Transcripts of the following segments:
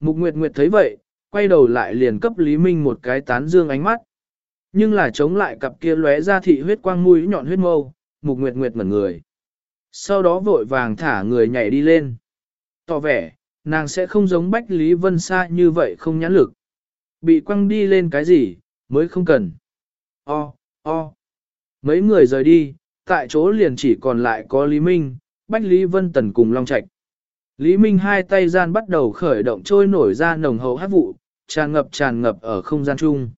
Mục Nguyệt Nguyệt thấy vậy, quay đầu lại liền cấp Lý Minh một cái tán dương ánh mắt. Nhưng là chống lại cặp kia lóe ra thị huyết quang mũi nhọn huyết mâu, Mục Nguyệt Nguyệt ngẩn người. Sau đó vội vàng thả người nhảy đi lên. Tỏ vẻ, nàng sẽ không giống Bách Lý Vân Sa như vậy không nhãn lực. Bị quăng đi lên cái gì, mới không cần. O, o. Mấy người rời đi, tại chỗ liền chỉ còn lại có Lý Minh, Bách Lý Vân Tần cùng Long Trạch. Lý Minh hai tay gian bắt đầu khởi động trôi nổi ra nồng hậu hát vụ, tràn ngập tràn ngập ở không gian chung.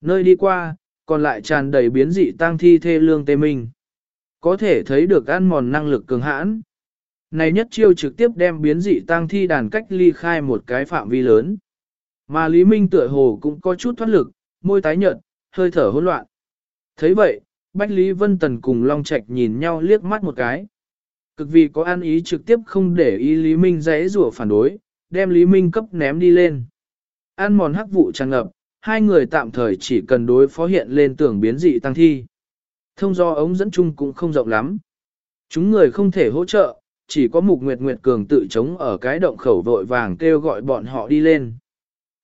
Nơi đi qua, còn lại tràn đầy biến dị tăng thi thê lương tê minh. Có thể thấy được ăn mòn năng lực cường hãn. Này nhất chiêu trực tiếp đem biến dị tăng thi đàn cách ly khai một cái phạm vi lớn. Mà Lý Minh tựa hồ cũng có chút thoát lực, môi tái nhợt, hơi thở hỗn loạn. thấy vậy, Bách Lý Vân Tần cùng Long Trạch nhìn nhau liếc mắt một cái. Cực vì có ăn ý trực tiếp không để ý Lý Minh dãy rủa phản đối, đem Lý Minh cấp ném đi lên. Ăn mòn hắc vụ tràn ngập, hai người tạm thời chỉ cần đối phó hiện lên tưởng biến dị tăng thi. Thông do ống dẫn chung cũng không rộng lắm. Chúng người không thể hỗ trợ, chỉ có Mục Nguyệt Nguyệt Cường tự chống ở cái động khẩu vội vàng kêu gọi bọn họ đi lên.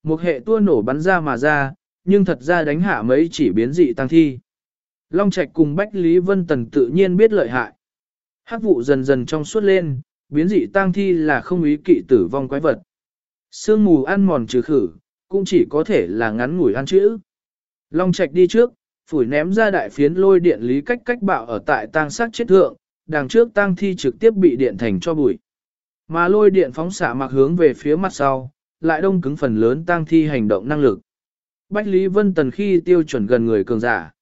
Một hệ tua nổ bắn ra mà ra, nhưng thật ra đánh hạ mấy chỉ biến dị tăng thi. Long Trạch cùng Bách Lý Vân Tần tự nhiên biết lợi hại. Hắc vụ dần dần trong suốt lên, biến dị tang thi là không ý kỵ tử vong quái vật. Sương mù ăn mòn trừ khử, cũng chỉ có thể là ngắn ngủi ăn chữ. Long Trạch đi trước, phủi ném ra đại phiến lôi điện lý cách cách bạo ở tại tang sát chết thượng, đằng trước tang thi trực tiếp bị điện thành cho bụi. Mà lôi điện phóng xạ mặc hướng về phía mặt sau, lại đông cứng phần lớn tang thi hành động năng lực. Bách Lý Vân Tần khi tiêu chuẩn gần người cường giả.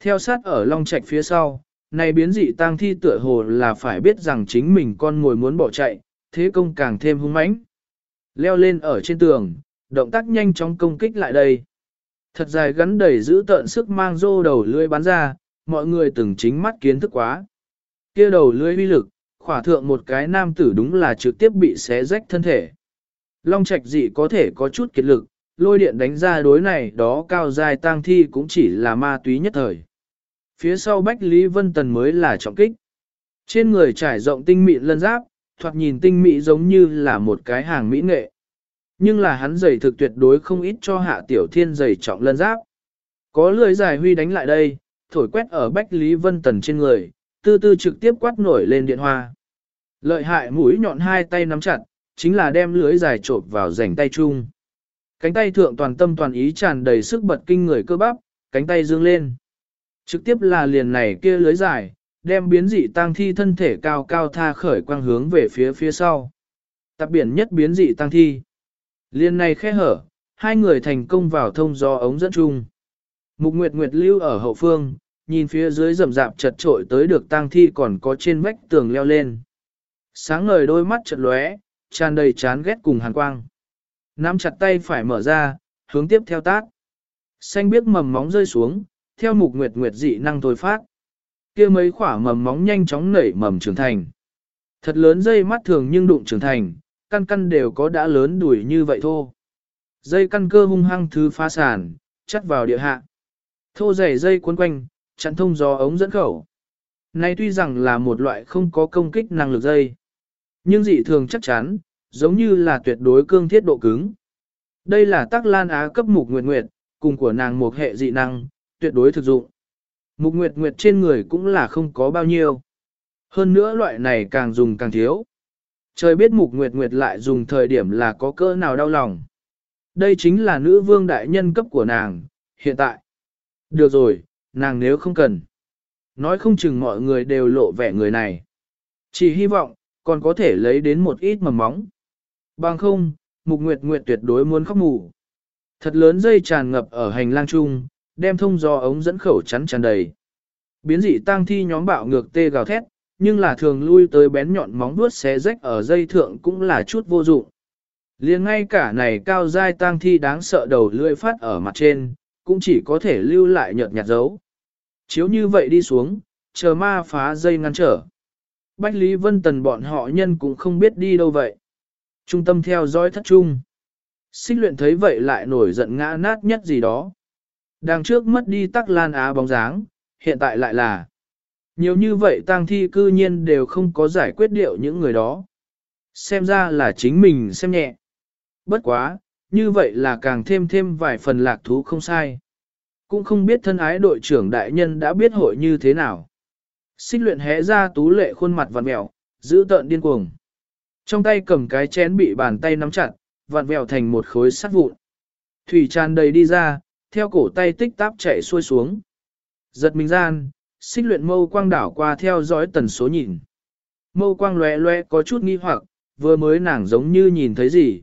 Theo sát ở Long Trạch phía sau, này biến dị tang thi tựa hồ là phải biết rằng chính mình con ngồi muốn bỏ chạy, thế công càng thêm hung mãnh. Leo lên ở trên tường, động tác nhanh chóng công kích lại đây. Thật dài gắn đầy giữ tợn sức mang rô đầu lưỡi bắn ra, mọi người từng chính mắt kiến thức quá. kia đầu lưỡi uy lực, khỏa thượng một cái nam tử đúng là trực tiếp bị xé rách thân thể. Long Trạch dị có thể có chút kiệt lực, lôi điện đánh ra đối này đó cao dài tang thi cũng chỉ là ma túy nhất thời. Phía sau Bách Lý Vân Tần mới là trọng kích. Trên người trải rộng tinh mịn lân giáp, thoạt nhìn tinh mỹ giống như là một cái hàng mỹ nghệ. Nhưng là hắn giày thực tuyệt đối không ít cho hạ tiểu thiên giày trọng lân giáp. Có lưỡi dài huy đánh lại đây, thổi quét ở Bách Lý Vân Tần trên người, tư tư trực tiếp quát nổi lên điện hoa. Lợi hại mũi nhọn hai tay nắm chặt, chính là đem lưới dài trộp vào rảnh tay chung. Cánh tay thượng toàn tâm toàn ý tràn đầy sức bật kinh người cơ bắp, cánh tay dương lên. Trực tiếp là liền này kia lưới dài, đem biến dị tang thi thân thể cao cao tha khởi quang hướng về phía phía sau. Tạp biển nhất biến dị tang thi. liền này khe hở, hai người thành công vào thông do ống dẫn chung. Mục Nguyệt Nguyệt lưu ở hậu phương, nhìn phía dưới rầm rạp chật trội tới được tang thi còn có trên vách tường leo lên. Sáng ngời đôi mắt chật lóe, tràn đầy chán ghét cùng hàn quang. Nắm chặt tay phải mở ra, hướng tiếp theo tác. Xanh biếc mầm móng rơi xuống, theo mục nguyệt nguyệt dị năng thôi phát. kia mấy quả mầm móng nhanh chóng nảy mầm trưởng thành. Thật lớn dây mắt thường nhưng đụng trưởng thành, căn căn đều có đã lớn đuổi như vậy thô. Dây căn cơ hung hăng thứ phá sản, chắt vào địa hạ. Thô dày dây cuốn quanh, chặn thông gió ống dẫn khẩu. Này tuy rằng là một loại không có công kích năng lực dây, nhưng dị thường chắc chắn, giống như là tuyệt đối cương thiết độ cứng. Đây là tác lan á cấp mục nguyệt nguyệt, cùng của nàng một hệ dị năng, tuyệt đối thực dụng. Mục nguyệt nguyệt trên người cũng là không có bao nhiêu. Hơn nữa loại này càng dùng càng thiếu. Trời biết mục nguyệt nguyệt lại dùng thời điểm là có cỡ nào đau lòng. Đây chính là nữ vương đại nhân cấp của nàng, hiện tại. Được rồi, nàng nếu không cần. Nói không chừng mọi người đều lộ vẻ người này. Chỉ hy vọng, còn có thể lấy đến một ít mầm móng. Bằng không, mục nguyệt nguyệt tuyệt đối muốn khóc mù. Thật lớn dây tràn ngập ở hành lang chung, đem thông do ống dẫn khẩu chắn tràn đầy. Biến dị tang thi nhóm bạo ngược tê gào thét, nhưng là thường lui tới bén nhọn móng vuốt xé rách ở dây thượng cũng là chút vô dụng. Liền ngay cả này cao dai tang thi đáng sợ đầu lưỡi phát ở mặt trên, cũng chỉ có thể lưu lại nhợt nhạt dấu. Chiếu như vậy đi xuống, chờ ma phá dây ngăn trở. Bách Lý Vân Tần bọn họ nhân cũng không biết đi đâu vậy. Trung tâm theo dõi thất trung. Xích luyện thấy vậy lại nổi giận ngã nát nhất gì đó. Đằng trước mất đi tắc lan á bóng dáng, hiện tại lại là. Nhiều như vậy tang thi cư nhiên đều không có giải quyết điệu những người đó. Xem ra là chính mình xem nhẹ. Bất quá, như vậy là càng thêm thêm vài phần lạc thú không sai. Cũng không biết thân ái đội trưởng đại nhân đã biết hội như thế nào. Xích luyện hé ra tú lệ khuôn mặt vặn mẹo, giữ tợn điên cuồng. Trong tay cầm cái chén bị bàn tay nắm chặt, vặn vẹo thành một khối sắt vụn. Thủy tràn đầy đi ra, theo cổ tay tích táp chạy xuôi xuống. Giật mình gian, xích luyện mâu quang đảo qua theo dõi tần số nhìn. Mâu quang lóe lóe có chút nghi hoặc, vừa mới nàng giống như nhìn thấy gì.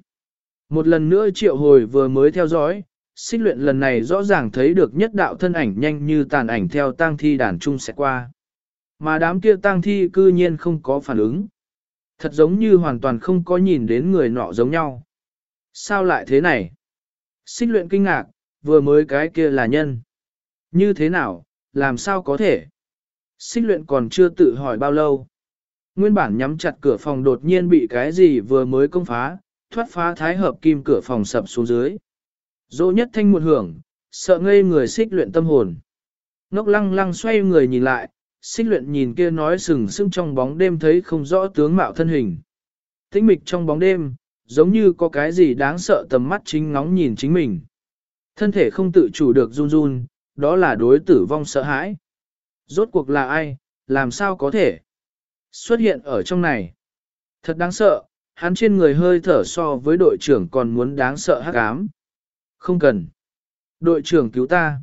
Một lần nữa triệu hồi vừa mới theo dõi, xích luyện lần này rõ ràng thấy được nhất đạo thân ảnh nhanh như tàn ảnh theo tang thi đàn trung sẽ qua. Mà đám kia tang thi cư nhiên không có phản ứng. Thật giống như hoàn toàn không có nhìn đến người nọ giống nhau. Sao lại thế này? Xích luyện kinh ngạc, vừa mới cái kia là nhân. Như thế nào, làm sao có thể? Xích luyện còn chưa tự hỏi bao lâu. Nguyên bản nhắm chặt cửa phòng đột nhiên bị cái gì vừa mới công phá, thoát phá thái hợp kim cửa phòng sập xuống dưới. Dỗ nhất thanh một hưởng, sợ ngây người xích luyện tâm hồn. Ngốc lăng lăng xoay người nhìn lại, xích luyện nhìn kia nói sừng sững trong bóng đêm thấy không rõ tướng mạo thân hình. Tĩnh mịch trong bóng đêm, giống như có cái gì đáng sợ tầm mắt chính ngóng nhìn chính mình. Thân thể không tự chủ được run run, đó là đối tử vong sợ hãi. Rốt cuộc là ai, làm sao có thể xuất hiện ở trong này. Thật đáng sợ, hắn trên người hơi thở so với đội trưởng còn muốn đáng sợ hắc ám. Không cần. Đội trưởng cứu ta.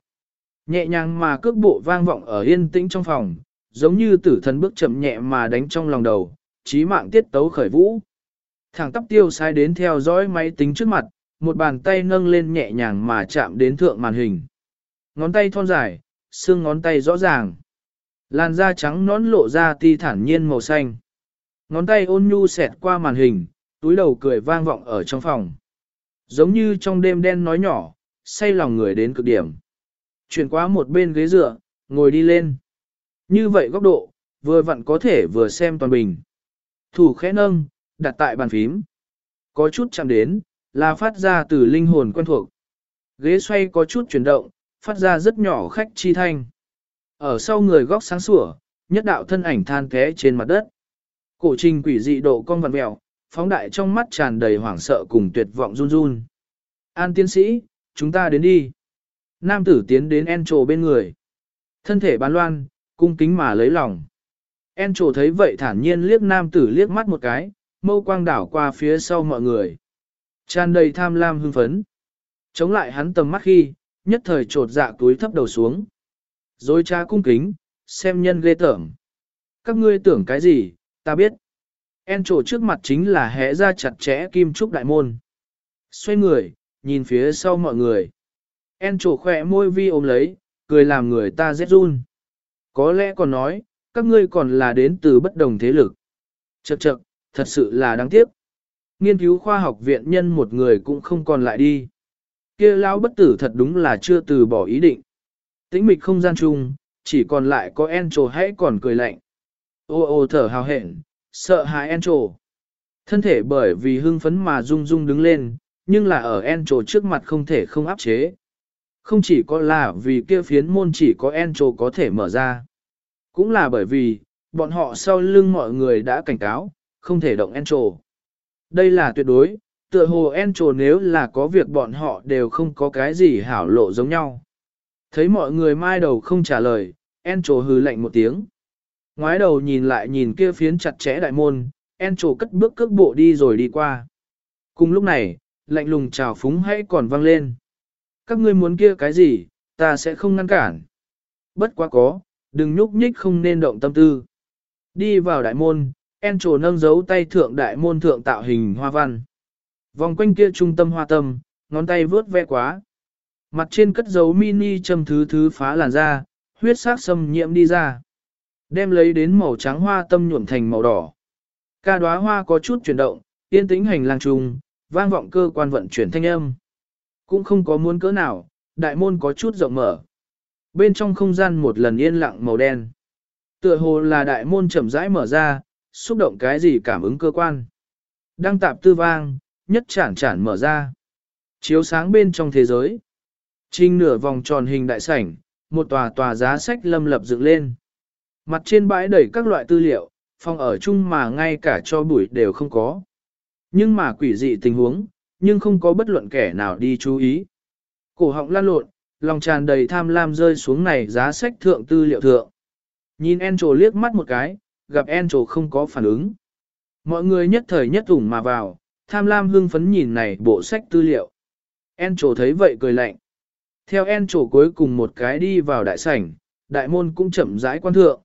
Nhẹ nhàng mà cước bộ vang vọng ở yên tĩnh trong phòng, giống như tử thần bước chậm nhẹ mà đánh trong lòng đầu, trí mạng tiết tấu khởi vũ. Thẳng tắp tiêu sai đến theo dõi máy tính trước mặt, một bàn tay nâng lên nhẹ nhàng mà chạm đến thượng màn hình. Ngón tay thon dài, xương ngón tay rõ ràng. Làn da trắng nón lộ ra ti thản nhiên màu xanh. Ngón tay ôn nhu xẹt qua màn hình, túi đầu cười vang vọng ở trong phòng. Giống như trong đêm đen nói nhỏ, say lòng người đến cực điểm. Chuyển qua một bên ghế dựa, ngồi đi lên. Như vậy góc độ, vừa vặn có thể vừa xem toàn bình. Thủ khẽ nâng, đặt tại bàn phím. Có chút chạm đến, là phát ra từ linh hồn quen thuộc. Ghế xoay có chút chuyển động, phát ra rất nhỏ khách chi thanh. Ở sau người góc sáng sủa, nhất đạo thân ảnh than té trên mặt đất. Cổ trình quỷ dị độ cong vặn mèo, phóng đại trong mắt tràn đầy hoảng sợ cùng tuyệt vọng run run. An tiến sĩ, chúng ta đến đi. Nam tử tiến đến En trồ bên người. Thân thể bán loan, cung kính mà lấy lòng. En trồ thấy vậy thản nhiên liếc nam tử liếc mắt một cái, mâu quang đảo qua phía sau mọi người. Tràn đầy tham lam hưng phấn. Chống lại hắn tầm mắt khi, nhất thời trột dạ túi thấp đầu xuống. Rồi cha cung kính, xem nhân ghê tởm. Các ngươi tưởng cái gì, ta biết. En trổ trước mặt chính là hẽ ra chặt chẽ kim trúc đại môn. Xoay người, nhìn phía sau mọi người. En trổ khỏe môi vi ôm lấy, cười làm người ta rét run. Có lẽ còn nói, các ngươi còn là đến từ bất đồng thế lực. Chậc chậc, thật sự là đáng tiếc. Nghiên cứu khoa học viện nhân một người cũng không còn lại đi. kia lão bất tử thật đúng là chưa từ bỏ ý định. Tĩnh mịch không gian chung, chỉ còn lại có Encho hãy còn cười lạnh. Ô ô thở hào hẹn, sợ hãi Encho. Thân thể bởi vì hưng phấn mà rung rung đứng lên, nhưng là ở Encho trước mặt không thể không áp chế. Không chỉ có là vì kia phiến môn chỉ có Encho có thể mở ra. Cũng là bởi vì, bọn họ sau lưng mọi người đã cảnh cáo, không thể động Encho. Đây là tuyệt đối, tựa hồ En nếu là có việc bọn họ đều không có cái gì hảo lộ giống nhau. Thấy mọi người mai đầu không trả lời, En hừ lạnh một tiếng. Ngoái đầu nhìn lại nhìn kia phiến chặt chẽ đại môn, En cất bước cước bộ đi rồi đi qua. Cùng lúc này, lạnh lùng chào phúng hãy còn vang lên. Các ngươi muốn kia cái gì, ta sẽ không ngăn cản. Bất quá có, đừng nhúc nhích không nên động tâm tư. Đi vào đại môn, En trổ nâng dấu tay thượng đại môn thượng tạo hình hoa văn. Vòng quanh kia trung tâm hoa tâm, ngón tay vướt ve quá. Mặt trên cất dấu mini châm thứ thứ phá làn da, huyết sắc xâm nhiễm đi ra. Đem lấy đến màu trắng hoa tâm nhuộm thành màu đỏ. Ca đóa hoa có chút chuyển động, yên tĩnh hành lang trùng, vang vọng cơ quan vận chuyển thanh âm. Cũng không có muốn cỡ nào, đại môn có chút rộng mở. Bên trong không gian một lần yên lặng màu đen. Tựa hồ là đại môn chậm rãi mở ra, xúc động cái gì cảm ứng cơ quan. Đăng tạp tư vang, nhất chản chản mở ra. Chiếu sáng bên trong thế giới. Trinh nửa vòng tròn hình đại sảnh, một tòa tòa giá sách lâm lập dựng lên. Mặt trên bãi đầy các loại tư liệu, phòng ở chung mà ngay cả cho bụi đều không có. Nhưng mà quỷ dị tình huống, nhưng không có bất luận kẻ nào đi chú ý. Cổ họng lan lộn, lòng tràn đầy tham lam rơi xuống này giá sách thượng tư liệu thượng. Nhìn Encho liếc mắt một cái, gặp Encho không có phản ứng. Mọi người nhất thời nhất ủng mà vào, tham lam hưng phấn nhìn này bộ sách tư liệu. Encho thấy vậy cười lạnh. Theo Encho cuối cùng một cái đi vào đại sảnh, đại môn cũng chậm rãi quan thượng.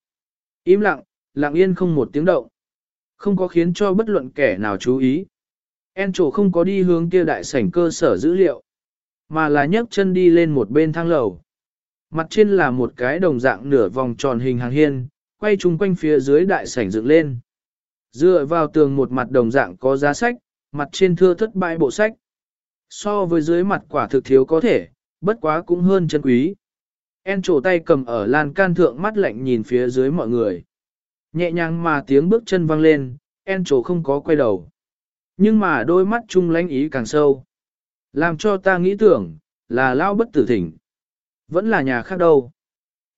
Im lặng, lặng yên không một tiếng động. Không có khiến cho bất luận kẻ nào chú ý. Encho không có đi hướng kia đại sảnh cơ sở dữ liệu, mà là nhấc chân đi lên một bên thang lầu. Mặt trên là một cái đồng dạng nửa vòng tròn hình hàng hiên, quay chung quanh phía dưới đại sảnh dựng lên. Dựa vào tường một mặt đồng dạng có giá sách, mặt trên thưa thất bãi bộ sách. So với dưới mặt quả thực thiếu có thể, bất quá cũng hơn chân quý. En trổ tay cầm ở lan can thượng mắt lạnh nhìn phía dưới mọi người. Nhẹ nhàng mà tiếng bước chân vang lên, En trổ không có quay đầu. Nhưng mà đôi mắt chung lánh ý càng sâu. Làm cho ta nghĩ tưởng, là lao bất tử thỉnh. Vẫn là nhà khác đâu.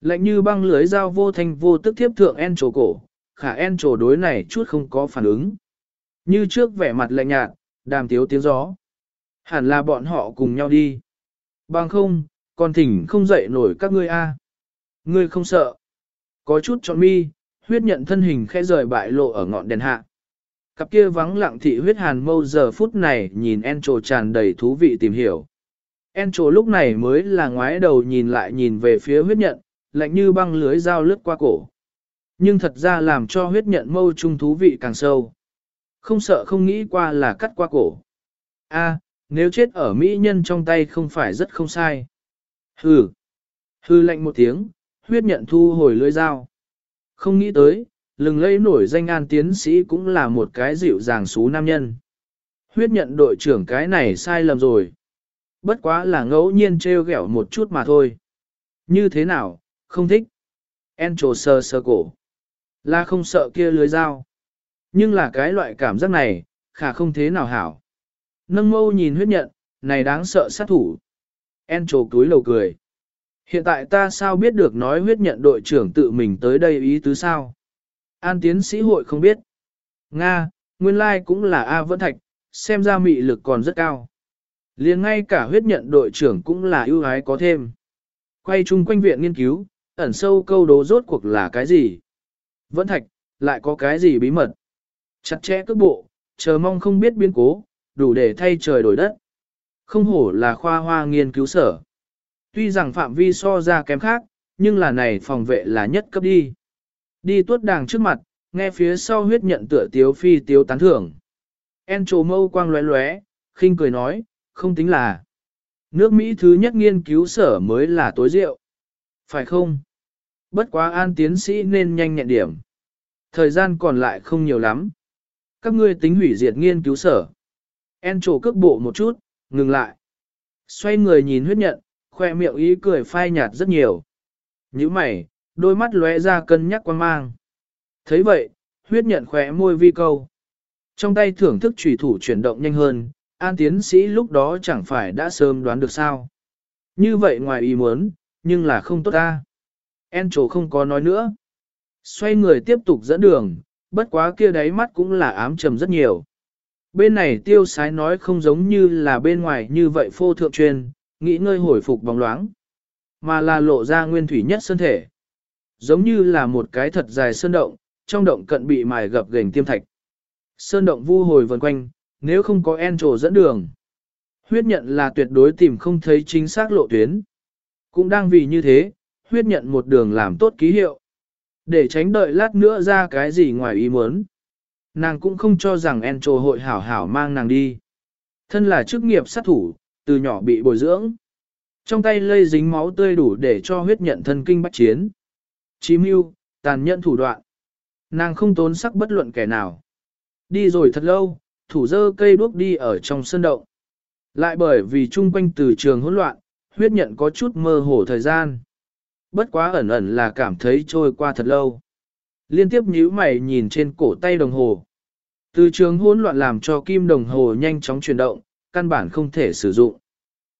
Lạnh như băng lưới dao vô thanh vô tức tiếp thượng En trổ cổ, khả En trổ đối này chút không có phản ứng. Như trước vẻ mặt lạnh nhạt, đàm tiếu tiếng gió. Hẳn là bọn họ cùng nhau đi. Bằng không, còn thỉnh không dậy nổi các ngươi a. Ngươi không sợ. Có chút trọn mi, huyết nhận thân hình khẽ rời bại lộ ở ngọn đèn hạ. Cặp kia vắng lặng thị huyết hàn mâu giờ phút này nhìn En trổ tràn đầy thú vị tìm hiểu. En trổ lúc này mới là ngoái đầu nhìn lại nhìn về phía huyết nhận, lạnh như băng lưới dao lướt qua cổ. Nhưng thật ra làm cho huyết nhận mâu trung thú vị càng sâu. Không sợ không nghĩ qua là cắt qua cổ. A, nếu chết ở mỹ nhân trong tay không phải rất không sai. Hừ. Hừ lạnh một tiếng, huyết nhận thu hồi lưỡi dao. Không nghĩ tới, lừng lẫy nổi danh an tiến sĩ cũng là một cái dịu dàng xú nam nhân. Huyết nhận đội trưởng cái này sai lầm rồi. Bất quá là ngẫu nhiên trêu ghẹo một chút mà thôi. Như thế nào, không thích. En trồ sơ sơ cổ. Là không sợ kia lưới dao. Nhưng là cái loại cảm giác này, khả không thế nào hảo. Nâng mâu nhìn huyết nhận, này đáng sợ sát thủ. En trồ túi lầu cười. Hiện tại ta sao biết được nói huyết nhận đội trưởng tự mình tới đây ý tứ sao? An tiến sĩ hội không biết. Nga, nguyên lai cũng là A Vẫn Thạch, xem ra mị lực còn rất cao. liền ngay cả huyết nhận đội trưởng cũng là ưu ái có thêm. Quay chung quanh viện nghiên cứu, ẩn sâu câu đố rốt cuộc là cái gì? Vẫn Thạch, lại có cái gì bí mật? Chặt chẽ cước bộ, chờ mong không biết biến cố, đủ để thay trời đổi đất. Không hổ là khoa hoa nghiên cứu sở. Tuy rằng phạm vi so ra kém khác, nhưng là này phòng vệ là nhất cấp đi. Đi tuốt đàng trước mặt, nghe phía sau huyết nhận tựa tiếu phi tiếu tán thưởng. En trồ mâu quang lóe lóe, khinh cười nói, không tính là. Nước Mỹ thứ nhất nghiên cứu sở mới là tối rượu. Phải không? Bất quá an tiến sĩ nên nhanh nhẹn điểm. Thời gian còn lại không nhiều lắm. Các ngươi tính hủy diệt nghiên cứu sở. En trổ cước bộ một chút, ngừng lại. Xoay người nhìn huyết nhận, khoe miệng ý cười phai nhạt rất nhiều. Như mày, đôi mắt lóe ra cân nhắc quan mang. thấy vậy, huyết nhận khỏe môi vi câu. Trong tay thưởng thức trùy thủ chuyển động nhanh hơn, an tiến sĩ lúc đó chẳng phải đã sớm đoán được sao. Như vậy ngoài ý muốn, nhưng là không tốt ta. En không có nói nữa. Xoay người tiếp tục dẫn đường, bất quá kia đáy mắt cũng là ám trầm rất nhiều. Bên này tiêu sái nói không giống như là bên ngoài như vậy phô thượng truyền, nghĩ ngơi hồi phục bóng loáng, mà là lộ ra nguyên thủy nhất sơn thể. Giống như là một cái thật dài sơn động, trong động cận bị mài gập gềnh tiêm thạch. Sơn động vu hồi vần quanh, nếu không có en dẫn đường. Huyết nhận là tuyệt đối tìm không thấy chính xác lộ tuyến. Cũng đang vì như thế, huyết nhận một đường làm tốt ký hiệu. Để tránh đợi lát nữa ra cái gì ngoài ý muốn. Nàng cũng không cho rằng Encho hội hảo hảo mang nàng đi. Thân là chức nghiệp sát thủ, từ nhỏ bị bồi dưỡng. Trong tay lây dính máu tươi đủ để cho huyết nhận thân kinh bách chiến. Chí mưu, tàn nhẫn thủ đoạn. Nàng không tốn sắc bất luận kẻ nào. Đi rồi thật lâu, thủ dơ cây đuốc đi ở trong sân động. Lại bởi vì chung quanh từ trường hỗn loạn, huyết nhận có chút mơ hồ thời gian. Bất quá ẩn ẩn là cảm thấy trôi qua thật lâu. Liên tiếp nhíu mày nhìn trên cổ tay đồng hồ. Từ trường hỗn loạn làm cho kim đồng hồ nhanh chóng chuyển động, căn bản không thể sử dụng.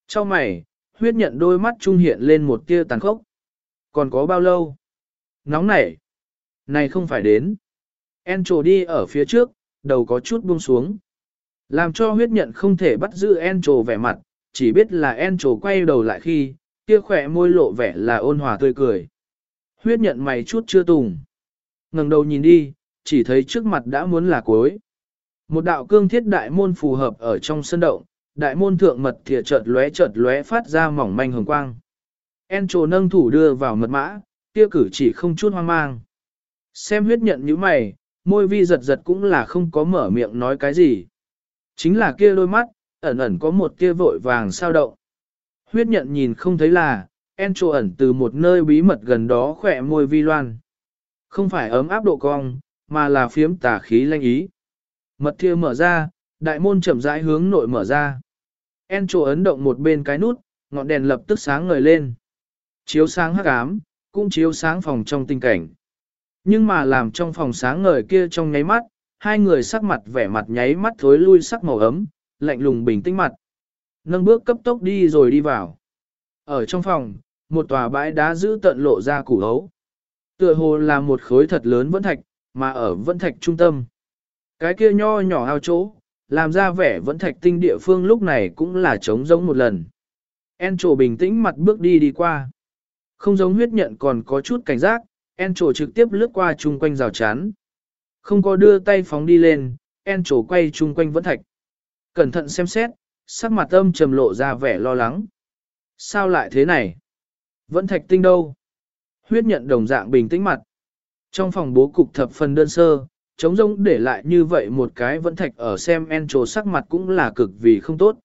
Trong mày, huyết nhận đôi mắt trung hiện lên một tia tàn khốc. Còn có bao lâu? Nóng nảy. Này không phải đến. En đi ở phía trước, đầu có chút buông xuống. Làm cho huyết nhận không thể bắt giữ en vẻ mặt, chỉ biết là en quay đầu lại khi, kia khỏe môi lộ vẻ là ôn hòa tươi cười. Huyết nhận mày chút chưa tùng. ngẩng đầu nhìn đi, chỉ thấy trước mặt đã muốn là cuối. Một đạo cương thiết đại môn phù hợp ở trong sân động, đại môn thượng mật thìa chợt lóe chợt lóe phát ra mỏng manh hồng quang. En trồ nâng thủ đưa vào mật mã, kia cử chỉ không chút hoang mang. Xem huyết nhận như mày, môi vi giật giật cũng là không có mở miệng nói cái gì. Chính là kia đôi mắt, ẩn ẩn có một kia vội vàng sao động. Huyết nhận nhìn không thấy là, en trồ ẩn từ một nơi bí mật gần đó khỏe môi vi loan. Không phải ấm áp độ cong, mà là phiếm tà khí lanh ý. Mật thiêu mở ra, đại môn chậm rãi hướng nội mở ra. En trồ ấn động một bên cái nút, ngọn đèn lập tức sáng ngời lên. Chiếu sáng hắc ám, cũng chiếu sáng phòng trong tình cảnh. Nhưng mà làm trong phòng sáng ngời kia trong nháy mắt, hai người sắc mặt vẻ mặt nháy mắt thối lui sắc màu ấm, lạnh lùng bình tĩnh mặt. Nâng bước cấp tốc đi rồi đi vào. Ở trong phòng, một tòa bãi đá giữ tận lộ ra củ hấu. Tựa hồ là một khối thật lớn vẫn thạch, mà ở vẫn thạch trung tâm. Cái kia nho nhỏ ao chỗ, làm ra vẻ vẫn thạch tinh địa phương lúc này cũng là trống giống một lần. En trổ bình tĩnh mặt bước đi đi qua. Không giống huyết nhận còn có chút cảnh giác, En trổ trực tiếp lướt qua chung quanh rào chắn. Không có đưa tay phóng đi lên, En trổ quay chung quanh vẫn thạch. Cẩn thận xem xét, sắc mặt âm trầm lộ ra vẻ lo lắng. Sao lại thế này? Vẫn thạch tinh đâu? Huyết nhận đồng dạng bình tĩnh mặt. Trong phòng bố cục thập phần đơn sơ, trống rỗng để lại như vậy một cái vẫn thạch ở xem en trồ sắc mặt cũng là cực vì không tốt.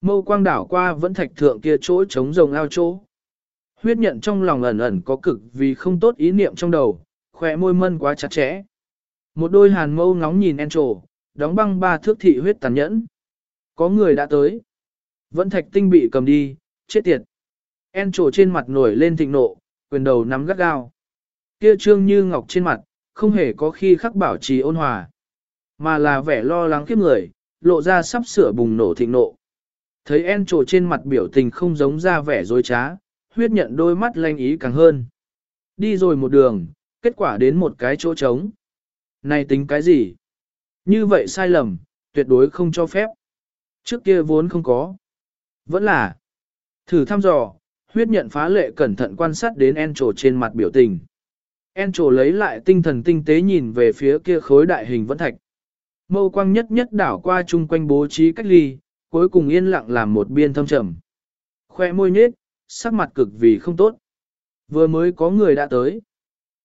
Mâu quang đảo qua vẫn thạch thượng kia chỗ trống rồng ao chỗ. Huyết nhận trong lòng ẩn ẩn có cực vì không tốt ý niệm trong đầu, khỏe môi mân quá chặt chẽ. Một đôi hàn mâu ngóng nhìn en trồ, đóng băng ba thước thị huyết tàn nhẫn. Có người đã tới. Vẫn thạch tinh bị cầm đi, chết tiệt. En trổ trên mặt nổi lên thịnh nộ, quyền đầu nắm gắt gao. Kia trương như ngọc trên mặt, không hề có khi khắc bảo trì ôn hòa, mà là vẻ lo lắng kiếp người, lộ ra sắp sửa bùng nổ thịnh nộ. Thấy En trổ trên mặt biểu tình không giống ra vẻ dối trá, huyết nhận đôi mắt lanh ý càng hơn. Đi rồi một đường, kết quả đến một cái chỗ trống. Này tính cái gì? Như vậy sai lầm, tuyệt đối không cho phép. Trước kia vốn không có. Vẫn là. Thử thăm dò, huyết nhận phá lệ cẩn thận quan sát đến En trên mặt biểu tình. En lấy lại tinh thần tinh tế nhìn về phía kia khối đại hình vẫn thạch. Mâu quang nhất nhất đảo qua chung quanh bố trí cách ly, cuối cùng yên lặng làm một biên thâm trầm. Khoe môi nhết, sắc mặt cực vì không tốt. Vừa mới có người đã tới.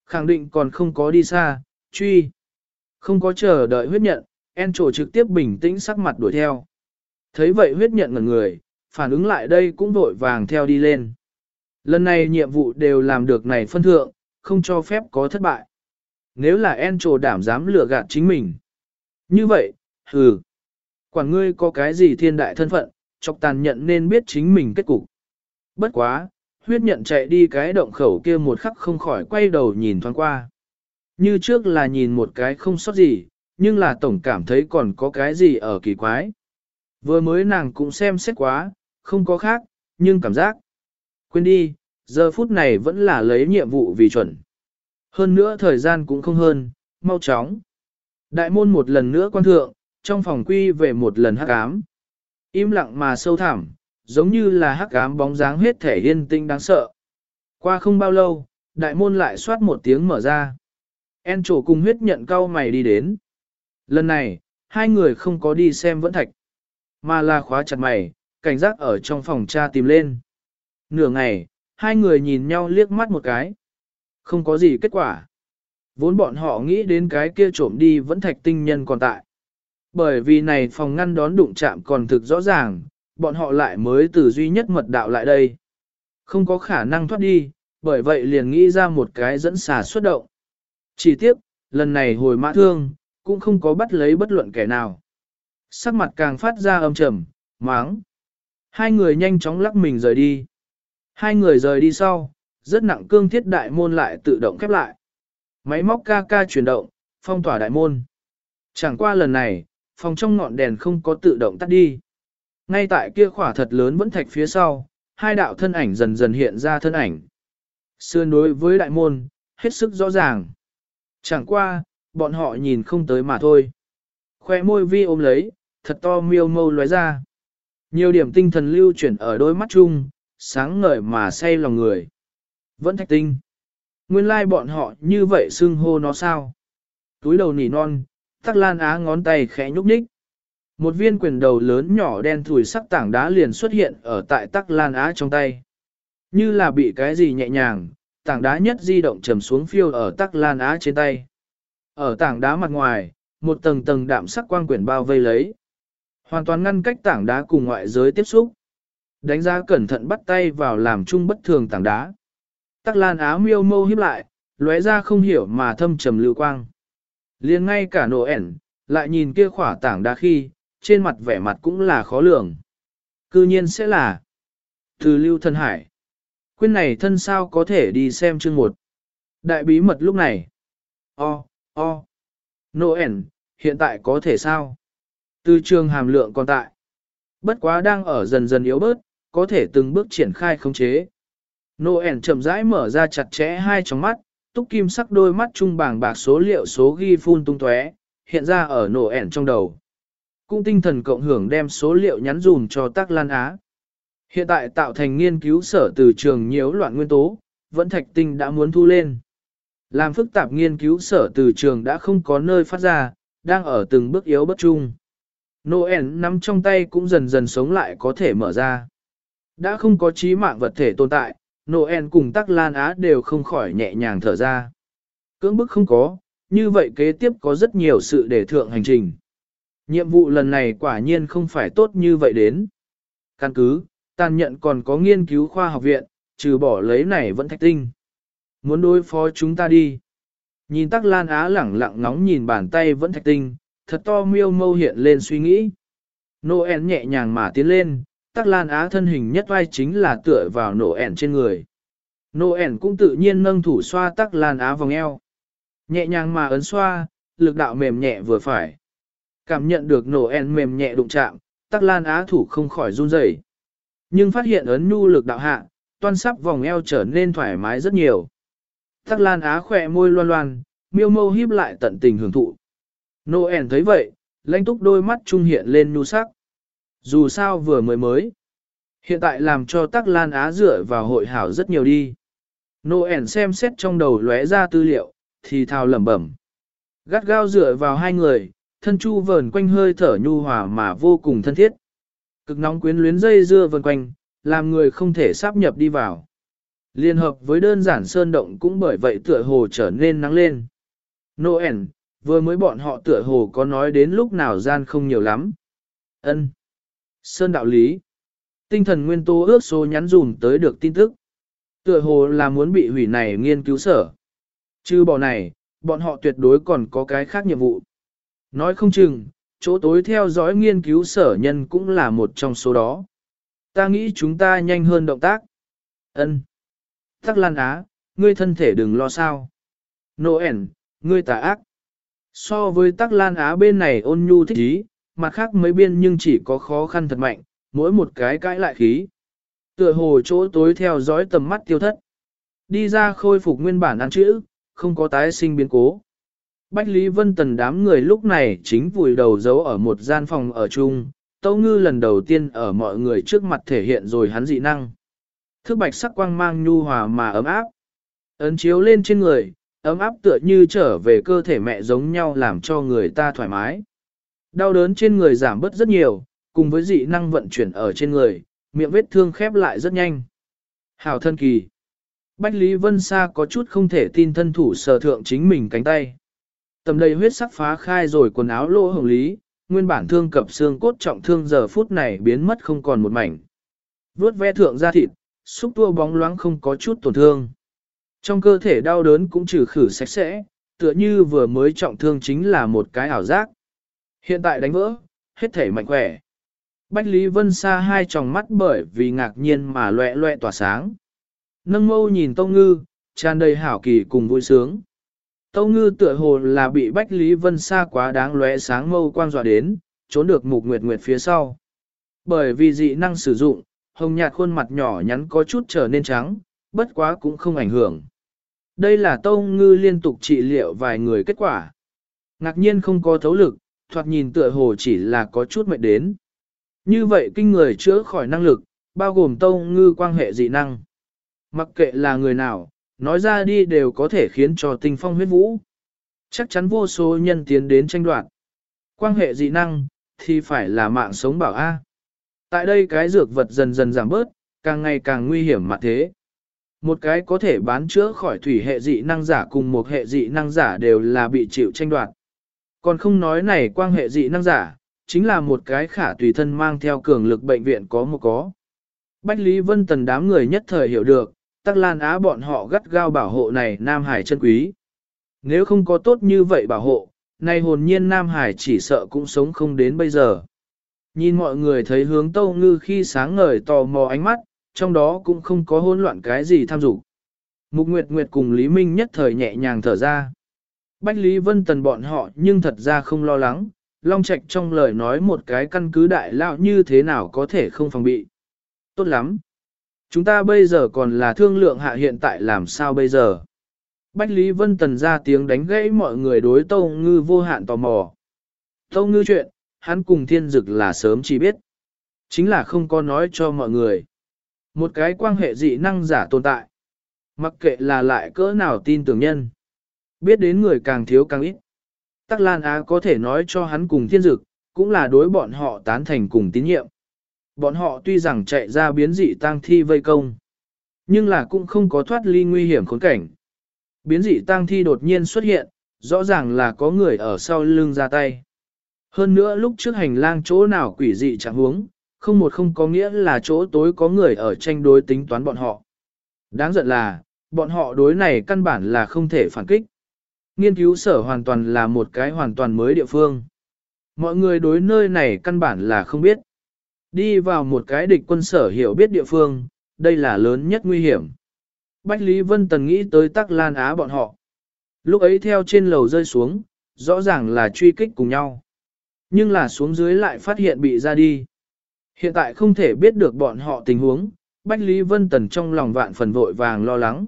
Khẳng định còn không có đi xa, truy. Không có chờ đợi huyết nhận, En trực tiếp bình tĩnh sắc mặt đuổi theo. Thấy vậy huyết nhận ngần người, phản ứng lại đây cũng vội vàng theo đi lên. Lần này nhiệm vụ đều làm được này phân thượng, không cho phép có thất bại. Nếu là En trồ đảm dám lừa gạt chính mình. Như vậy, hừ. Quản ngươi có cái gì thiên đại thân phận, chọc tàn nhận nên biết chính mình kết cục. Bất quá, huyết nhận chạy đi cái động khẩu kia một khắc không khỏi quay đầu nhìn thoáng qua. Như trước là nhìn một cái không sót gì, nhưng là tổng cảm thấy còn có cái gì ở kỳ quái. Vừa mới nàng cũng xem xét quá, không có khác, nhưng cảm giác. Quên đi, Giờ phút này vẫn là lấy nhiệm vụ vì chuẩn. Hơn nữa thời gian cũng không hơn, mau chóng. Đại môn một lần nữa quan thượng, trong phòng quy về một lần hắc ám. Im lặng mà sâu thẳm, giống như là hắc ám bóng dáng hết thể yên tinh đáng sợ. Qua không bao lâu, đại môn lại xoát một tiếng mở ra. En trổ cùng huyết nhận cao mày đi đến. Lần này, hai người không có đi xem vẫn thạch, mà là khóa chặt mày, cảnh giác ở trong phòng cha tìm lên. Nửa ngày, hai người nhìn nhau liếc mắt một cái. Không có gì kết quả. Vốn bọn họ nghĩ đến cái kia trộm đi vẫn thạch tinh nhân còn tại. Bởi vì này phòng ngăn đón đụng chạm còn thực rõ ràng, bọn họ lại mới từ duy nhất mật đạo lại đây. Không có khả năng thoát đi, bởi vậy liền nghĩ ra một cái dẫn xà xuất động. Chỉ tiếc, lần này hồi mã thương, cũng không có bắt lấy bất luận kẻ nào. Sắc mặt càng phát ra âm trầm, máng. Hai người nhanh chóng lắc mình rời đi. Hai người rời đi sau, rất nặng cương thiết đại môn lại tự động khép lại. Máy móc ca ca chuyển động, phong tỏa đại môn. Chẳng qua lần này, phòng trong ngọn đèn không có tự động tắt đi. Ngay tại kia khỏa thật lớn vẫn thạch phía sau, hai đạo thân ảnh dần dần hiện ra thân ảnh. Sườn đối với đại môn, hết sức rõ ràng. Chẳng qua, bọn họ nhìn không tới mà thôi. Khoe môi vi ôm lấy, thật to miêu mâu lóe ra. Nhiều điểm tinh thần lưu chuyển ở đôi mắt chung, sáng ngời mà say lòng người. Vẫn thạch tinh. Nguyên lai like bọn họ như vậy xưng hô nó sao? Túi đầu nỉ non, tắc lan á ngón tay khẽ nhúc nhích. Một viên quyền đầu lớn nhỏ đen thùi sắc tảng đá liền xuất hiện ở tại tắc lan á trong tay. Như là bị cái gì nhẹ nhàng, tảng đá nhất di động trầm xuống phiêu ở tắc lan á trên tay. Ở tảng đá mặt ngoài, một tầng tầng đạm sắc quang quyển bao vây lấy. Hoàn toàn ngăn cách tảng đá cùng ngoại giới tiếp xúc. Đánh giá cẩn thận bắt tay vào làm chung bất thường tảng đá. Tắc lan áo miêu mâu hiếp lại, lóe ra không hiểu mà thâm trầm lưu quang. Liền ngay cả nổ ẻn, lại nhìn kia khỏa tảng đá khi, trên mặt vẻ mặt cũng là khó lường. Cư nhiên sẽ là từ lưu thân hải. Quyên này thân sao có thể đi xem chương một. Đại bí mật lúc này. O, o. Noel, hiện tại có thể sao? Từ trường hàm lượng còn tại. Bất quá đang ở dần dần yếu bớt, có thể từng bước triển khai khống chế. Noel chậm rãi mở ra chặt chẽ hai tròng mắt, túc kim sắc đôi mắt trung bảng bạc số liệu số ghi phun tung tóe, hiện ra ở Noel trong đầu. Cung tinh thần cộng hưởng đem số liệu nhắn dùm cho Tác Lan Á. Hiện tại tạo thành nghiên cứu sở từ trường nhiễu loạn nguyên tố, vẫn thạch tinh đã muốn thu lên. Làm phức tạp nghiên cứu sở từ trường đã không có nơi phát ra, đang ở từng bước yếu bất chung. Noel nắm trong tay cũng dần dần sống lại có thể mở ra. Đã không có trí mạng vật thể tồn tại, Noel cùng Tắc Lan Á đều không khỏi nhẹ nhàng thở ra. Cưỡng bức không có, như vậy kế tiếp có rất nhiều sự để thượng hành trình. Nhiệm vụ lần này quả nhiên không phải tốt như vậy đến. Căn cứ, tàn nhận còn có nghiên cứu khoa học viện, trừ bỏ lấy này vẫn thạch tinh. Muốn đối phó chúng ta đi. Nhìn tắc lan á lẳng lặng ngóng nhìn bàn tay vẫn thạch tinh, thật to miêu mâu hiện lên suy nghĩ. Noel nhẹ nhàng mà tiến lên, tắc lan á thân hình nhất vai chính là tựa vào Noel trên người. Noel cũng tự nhiên nâng thủ xoa tắc lan á vòng eo. Nhẹ nhàng mà ấn xoa, lực đạo mềm nhẹ vừa phải. Cảm nhận được Noel mềm nhẹ đụng chạm, tắc lan á thủ không khỏi run rẩy. Nhưng phát hiện ấn nhu lực đạo hạ, toan sắp vòng eo trở nên thoải mái rất nhiều. Tắc Lan Á khỏe môi loan loan, miêu mâu híp lại tận tình hưởng thụ. Noel thấy vậy, lãnh túc đôi mắt trung hiện lên nhu sắc. Dù sao vừa mới mới. Hiện tại làm cho Tắc Lan Á dựa vào hội hảo rất nhiều đi. Noel xem xét trong đầu lóe ra tư liệu, thì thào lẩm bẩm. Gắt gao dựa vào hai người, thân chu vờn quanh hơi thở nhu hòa mà vô cùng thân thiết. Cực nóng quyến luyến dây dưa vần quanh, làm người không thể sáp nhập đi vào. Liên hợp với đơn giản sơn động cũng bởi vậy tựa hồ trở nên nắng lên. Noel, vừa mới bọn họ tựa hồ có nói đến lúc nào gian không nhiều lắm. Ân. Sơn đạo lý. Tinh thần nguyên tố ước số nhắn dùm tới được tin tức. Tựa hồ là muốn bị hủy này nghiên cứu sở. Chứ bỏ này, bọn họ tuyệt đối còn có cái khác nhiệm vụ. Nói không chừng, chỗ tối theo dõi nghiên cứu sở nhân cũng là một trong số đó. Ta nghĩ chúng ta nhanh hơn động tác. Ân. Tắc Lan Á, ngươi thân thể đừng lo sao. Noel, ngươi tà ác. So với Tắc Lan Á bên này ôn nhu thích ý, mặt khác mấy biên nhưng chỉ có khó khăn thật mạnh, mỗi một cái cãi lại khí. Tựa hồ chỗ tối theo dõi tầm mắt tiêu thất. Đi ra khôi phục nguyên bản ăn chữ, không có tái sinh biến cố. Bách Lý Vân Tần đám người lúc này chính vùi đầu giấu ở một gian phòng ở chung, Tâu Ngư lần đầu tiên ở mọi người trước mặt thể hiện rồi hắn dị năng. Thức bạch sắc quang mang nhu hòa mà ấm áp. Ấn chiếu lên trên người, ấm áp tựa như trở về cơ thể mẹ giống nhau làm cho người ta thoải mái. Đau đớn trên người giảm bớt rất nhiều, cùng với dị năng vận chuyển ở trên người, miệng vết thương khép lại rất nhanh. Hào thân kỳ. Bách Lý Vân Sa có chút không thể tin thân thủ sờ thượng chính mình cánh tay. Tầm đầy huyết sắc phá khai rồi quần áo lỗ hồng lý, nguyên bản thương cập xương cốt trọng thương giờ phút này biến mất không còn một mảnh. Vốt ve thượng da thịt, xúc tua bóng loáng không có chút tổn thương. Trong cơ thể đau đớn cũng trừ khử sạch sẽ, tựa như vừa mới trọng thương chính là một cái ảo giác. Hiện tại đánh vỡ, hết thể mạnh khỏe. Bách Lý Vân xa hai tròng mắt bởi vì ngạc nhiên mà loẹ loẹ tỏa sáng. Nâng mâu nhìn Tông Ngư, tràn đầy hảo kỳ cùng vui sướng. Tâu ngư tựa hồ là bị Bách Lý Vân Sa quá đáng lóe sáng mâu quang dọa đến, trốn được mục nguyệt nguyệt phía sau. Bởi vì dị năng sử dụng, hồng nhạt khuôn mặt nhỏ nhắn có chút trở nên trắng, bất quá cũng không ảnh hưởng. Đây là Tông ngư liên tục trị liệu vài người kết quả. Ngạc nhiên không có thấu lực, thoạt nhìn tựa hồ chỉ là có chút mệt đến. Như vậy kinh người chữa khỏi năng lực, bao gồm Tông ngư quan hệ dị năng. Mặc kệ là người nào, nói ra đi đều có thể khiến cho tinh phong huyết vũ. Chắc chắn vô số nhân tiến đến tranh đoạt. Quan hệ dị năng, thì phải là mạng sống bảo A. Tại đây cái dược vật dần dần giảm bớt, càng ngày càng nguy hiểm mà thế. Một cái có thể bán chữa khỏi thủy hệ dị năng giả cùng một hệ dị năng giả đều là bị chịu tranh đoạt. Còn không nói này quang hệ dị năng giả, chính là một cái khả tùy thân mang theo cường lực bệnh viện có một có. Bách Lý Vân Tần đám người nhất thời hiểu được, Tắc Lan Á bọn họ gắt gao bảo hộ này Nam Hải chân quý. Nếu không có tốt như vậy bảo hộ, nay hồn nhiên Nam Hải chỉ sợ cũng sống không đến bây giờ. Nhìn mọi người thấy hướng Tâu Ngư khi sáng ngời tò mò ánh mắt, trong đó cũng không có hỗn loạn cái gì tham dục. Mục Nguyệt Nguyệt cùng Lý Minh nhất thời nhẹ nhàng thở ra. Bách Lý Vân Tần bọn họ nhưng thật ra không lo lắng, Long Trạch trong lời nói một cái căn cứ đại lão như thế nào có thể không phòng bị. Tốt lắm. Chúng ta bây giờ còn là thương lượng hạ hiện tại làm sao bây giờ. Bách Lý Vân Tần ra tiếng đánh gãy mọi người đối Tâu Ngư vô hạn tò mò. Tâu Ngư chuyện, hắn cùng thiên dực là sớm chỉ biết. Chính là không có nói cho mọi người. Một cái quan hệ dị năng giả tồn tại. Mặc kệ là lại cỡ nào tin tưởng nhân. Biết đến người càng thiếu càng ít. Tắc Lan Á có thể nói cho hắn cùng thiên dực, cũng là đối bọn họ tán thành cùng tín nhiệm. Bọn họ tuy rằng chạy ra biến dị tang thi vây công, nhưng là cũng không có thoát ly nguy hiểm khốn cảnh. Biến dị tang thi đột nhiên xuất hiện, rõ ràng là có người ở sau lưng ra tay. Hơn nữa lúc trước hành lang chỗ nào quỷ dị chẳng huống, không một không có nghĩa là chỗ tối có người ở tranh đối tính toán bọn họ. Đáng giận là, bọn họ đối này căn bản là không thể phản kích. Nghiên cứu sở hoàn toàn là một cái hoàn toàn mới địa phương. Mọi người đối nơi này căn bản là không biết. Đi vào một cái địch quân sở hiểu biết địa phương, đây là lớn nhất nguy hiểm. Bách Lý Vân Tần nghĩ tới Tắc Lan Á bọn họ. Lúc ấy theo trên lầu rơi xuống, rõ ràng là truy kích cùng nhau. Nhưng là xuống dưới lại phát hiện bị ra đi. Hiện tại không thể biết được bọn họ tình huống, Bách Lý Vân Tần trong lòng vạn phần vội vàng lo lắng.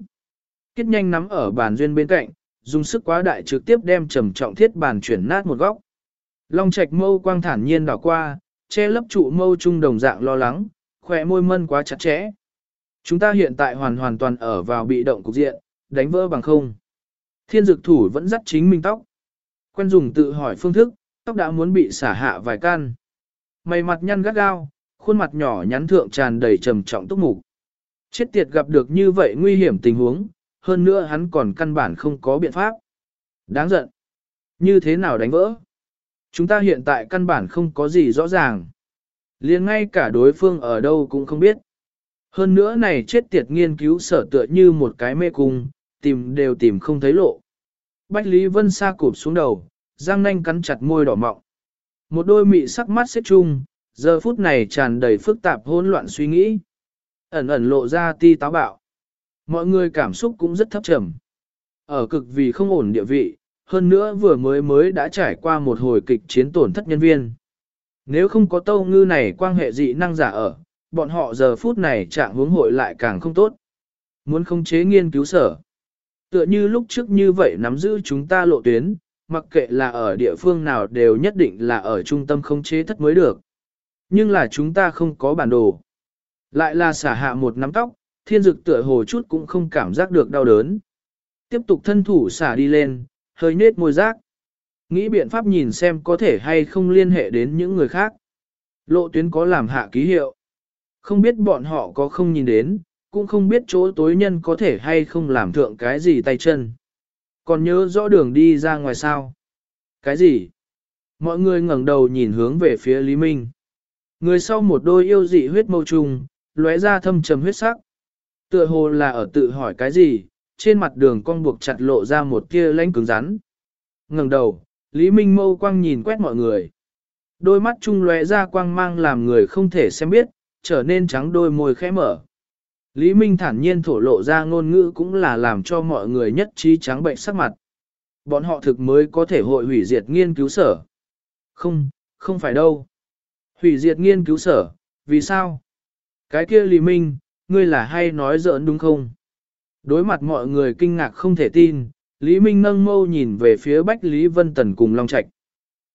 Kết nhanh nắm ở bàn duyên bên cạnh, dùng sức quá đại trực tiếp đem trầm trọng thiết bàn chuyển nát một góc. Long Trạch mâu quang thản nhiên đảo qua, che lấp trụ mâu trung đồng dạng lo lắng, khỏe môi mân quá chặt chẽ. Chúng ta hiện tại hoàn hoàn toàn ở vào bị động cục diện, đánh vỡ bằng không. Thiên dực thủ vẫn dắt chính mình tóc. Quen dùng tự hỏi phương thức, tóc đã muốn bị xả hạ vài can. Mày mặt nhăn gắt gao, khuôn mặt nhỏ nhắn thượng tràn đầy trầm trọng túc mục. Chết tiệt gặp được như vậy nguy hiểm tình huống, hơn nữa hắn còn căn bản không có biện pháp. Đáng giận. Như thế nào đánh vỡ? Chúng ta hiện tại căn bản không có gì rõ ràng. liền ngay cả đối phương ở đâu cũng không biết. Hơn nữa này chết tiệt nghiên cứu sở tựa như một cái mê cung, tìm đều tìm không thấy lộ. Bách Lý Vân Sa cụp xuống đầu, răng nanh cắn chặt môi đỏ mọng. Một đôi mị sắc mắt xếp chung, giờ phút này tràn đầy phức tạp hỗn loạn suy nghĩ. Ẩn ẩn lộ ra ti táo bạo. Mọi người cảm xúc cũng rất thấp trầm. Ở cực vì không ổn địa vị, hơn nữa vừa mới mới đã trải qua một hồi kịch chiến tổn thất nhân viên. Nếu không có tâu ngư này quan hệ dị năng giả ở, bọn họ giờ phút này trạng hướng hội lại càng không tốt. Muốn không chế nghiên cứu sở. Tựa như lúc trước như vậy nắm giữ chúng ta lộ tuyến, mặc kệ là ở địa phương nào đều nhất định là ở trung tâm không chế thất mới được. Nhưng là chúng ta không có bản đồ. Lại là xả hạ một nắm tóc, thiên dực tựa hồ chút cũng không cảm giác được đau đớn. Tiếp tục thân thủ xả đi lên, hơi nết môi rác. Nghĩ biện pháp nhìn xem có thể hay không liên hệ đến những người khác. Lộ tuyến có làm hạ ký hiệu. Không biết bọn họ có không nhìn đến, cũng không biết chỗ tối nhân có thể hay không làm thượng cái gì tay chân. Còn nhớ rõ đường đi ra ngoài sao? Cái gì? Mọi người ngẩng đầu nhìn hướng về phía Lý Minh. Người sau một đôi yêu dị huyết mâu trùng, lóe ra thâm trầm huyết sắc. Tựa hồ là ở tự hỏi cái gì, trên mặt đường cong buộc chặt lộ ra một tia lánh cứng rắn. ngẩng đầu, Lý Minh mâu quang nhìn quét mọi người. Đôi mắt trung lóe ra quang mang làm người không thể xem biết, trở nên trắng đôi môi khẽ mở. Lý Minh thản nhiên thổ lộ ra ngôn ngữ cũng là làm cho mọi người nhất trí trắng bệnh sắc mặt. Bọn họ thực mới có thể hội hủy diệt nghiên cứu sở. Không, không phải đâu. Hủy diệt nghiên cứu sở, vì sao? Cái kia Lý Minh, ngươi là hay nói giỡn đúng không? Đối mặt mọi người kinh ngạc không thể tin, Lý Minh nâng mâu nhìn về phía Bách Lý Vân Tần cùng Long Trạch.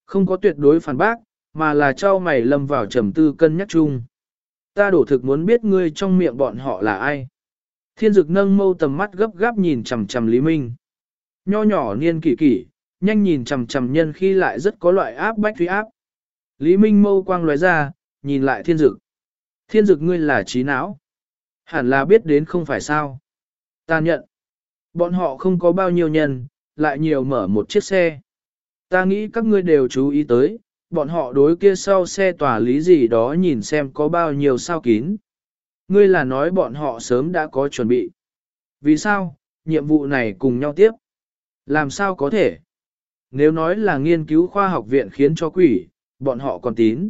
Không có tuyệt đối phản bác, mà là cho mày lâm vào trầm tư cân nhắc chung. Ta đổ thực muốn biết ngươi trong miệng bọn họ là ai. Thiên dực nâng mâu tầm mắt gấp gáp nhìn chằm chằm Lý Minh. Nho nhỏ niên kỷ kỷ, nhanh nhìn chằm chằm nhân khi lại rất có loại áp bách thúy áp. Lý Minh mâu quang lóe ra, nhìn lại thiên dực. Thiên dực ngươi là trí não. Hẳn là biết đến không phải sao. Ta nhận. Bọn họ không có bao nhiêu nhân, lại nhiều mở một chiếc xe. Ta nghĩ các ngươi đều chú ý tới, bọn họ đối kia sau xe tỏa lý gì đó nhìn xem có bao nhiêu sao kín. Ngươi là nói bọn họ sớm đã có chuẩn bị. Vì sao, nhiệm vụ này cùng nhau tiếp? Làm sao có thể? Nếu nói là nghiên cứu khoa học viện khiến cho quỷ, bọn họ còn tín.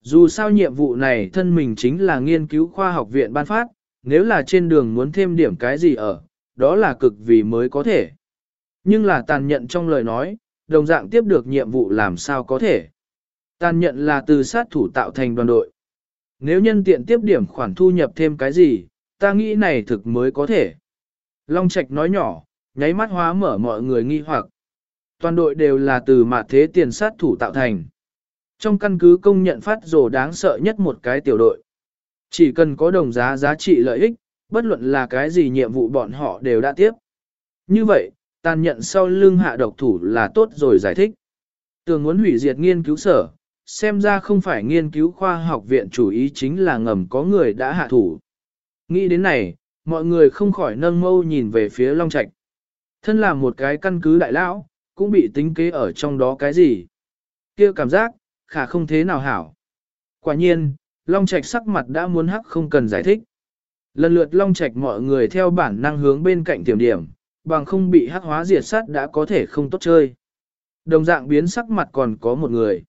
Dù sao nhiệm vụ này thân mình chính là nghiên cứu khoa học viện ban phát, nếu là trên đường muốn thêm điểm cái gì ở, đó là cực vì mới có thể. Nhưng là tàn nhận trong lời nói, đồng dạng tiếp được nhiệm vụ làm sao có thể. Tàn nhận là từ sát thủ tạo thành đoàn đội. Nếu nhân tiện tiếp điểm khoản thu nhập thêm cái gì, ta nghĩ này thực mới có thể. Long Trạch nói nhỏ, nháy mắt hóa mở mọi người nghi hoặc. Toàn đội đều là từ mặt thế tiền sát thủ tạo thành. Trong căn cứ công nhận phát rồ đáng sợ nhất một cái tiểu đội. Chỉ cần có đồng giá giá trị lợi ích, bất luận là cái gì nhiệm vụ bọn họ đều đã tiếp. Như vậy, tàn nhận sau lưng hạ độc thủ là tốt rồi giải thích. Tường muốn hủy diệt nghiên cứu sở, xem ra không phải nghiên cứu khoa học viện chủ ý chính là ngầm có người đã hạ thủ. Nghĩ đến này, mọi người không khỏi nâng mâu nhìn về phía Long Trạch. Thân là một cái căn cứ đại lão, cũng bị tính kế ở trong đó cái gì. kia cảm giác, khả không thế nào hảo. Quả nhiên, Long Trạch sắc mặt đã muốn hắc không cần giải thích. Lần lượt Long Trạch mọi người theo bản năng hướng bên cạnh tiềm điểm, bằng không bị hắc hóa diệt sát đã có thể không tốt chơi. Đồng dạng biến sắc mặt còn có một người.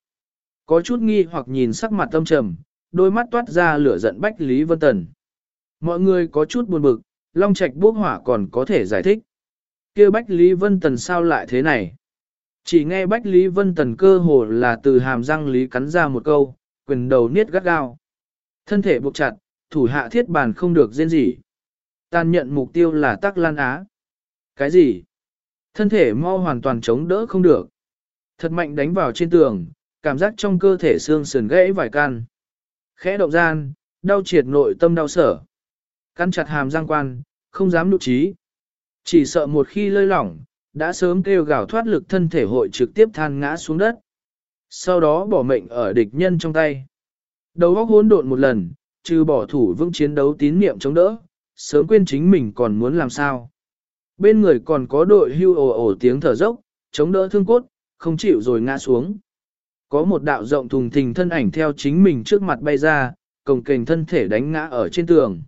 Có chút nghi hoặc nhìn sắc mặt tâm trầm, đôi mắt toát ra lửa giận Bách Lý Vân Tần. Mọi người có chút buồn bực, Long Trạch bốc hỏa còn có thể giải thích. kia Bách Lý Vân Tần sao lại thế này? Chỉ nghe Bách Lý Vân Tần cơ hồ là từ hàm răng Lý cắn ra một câu, quyền đầu niết gắt gao. Thân thể buộc chặt, thủ hạ thiết bàn không được rên gì. Tàn nhận mục tiêu là tắc lan á. Cái gì? Thân thể mau hoàn toàn chống đỡ không được. Thật mạnh đánh vào trên tường, cảm giác trong cơ thể xương sườn gãy vài can. Khẽ động gian, đau triệt nội tâm đau sở. Căn chặt hàm răng quan, không dám nụ trí. Chỉ sợ một khi lơi lỏng, đã sớm kêu gào thoát lực thân thể hội trực tiếp than ngã xuống đất. Sau đó bỏ mệnh ở địch nhân trong tay. Đầu óc hỗn độn một lần, trừ bỏ thủ vững chiến đấu tín niệm chống đỡ, sớm quên chính mình còn muốn làm sao. Bên người còn có đội hưu ồ ồ tiếng thở dốc, chống đỡ thương cốt, không chịu rồi ngã xuống. Có một đạo rộng thùng thình thân ảnh theo chính mình trước mặt bay ra, cồng kềnh thân thể đánh ngã ở trên tường.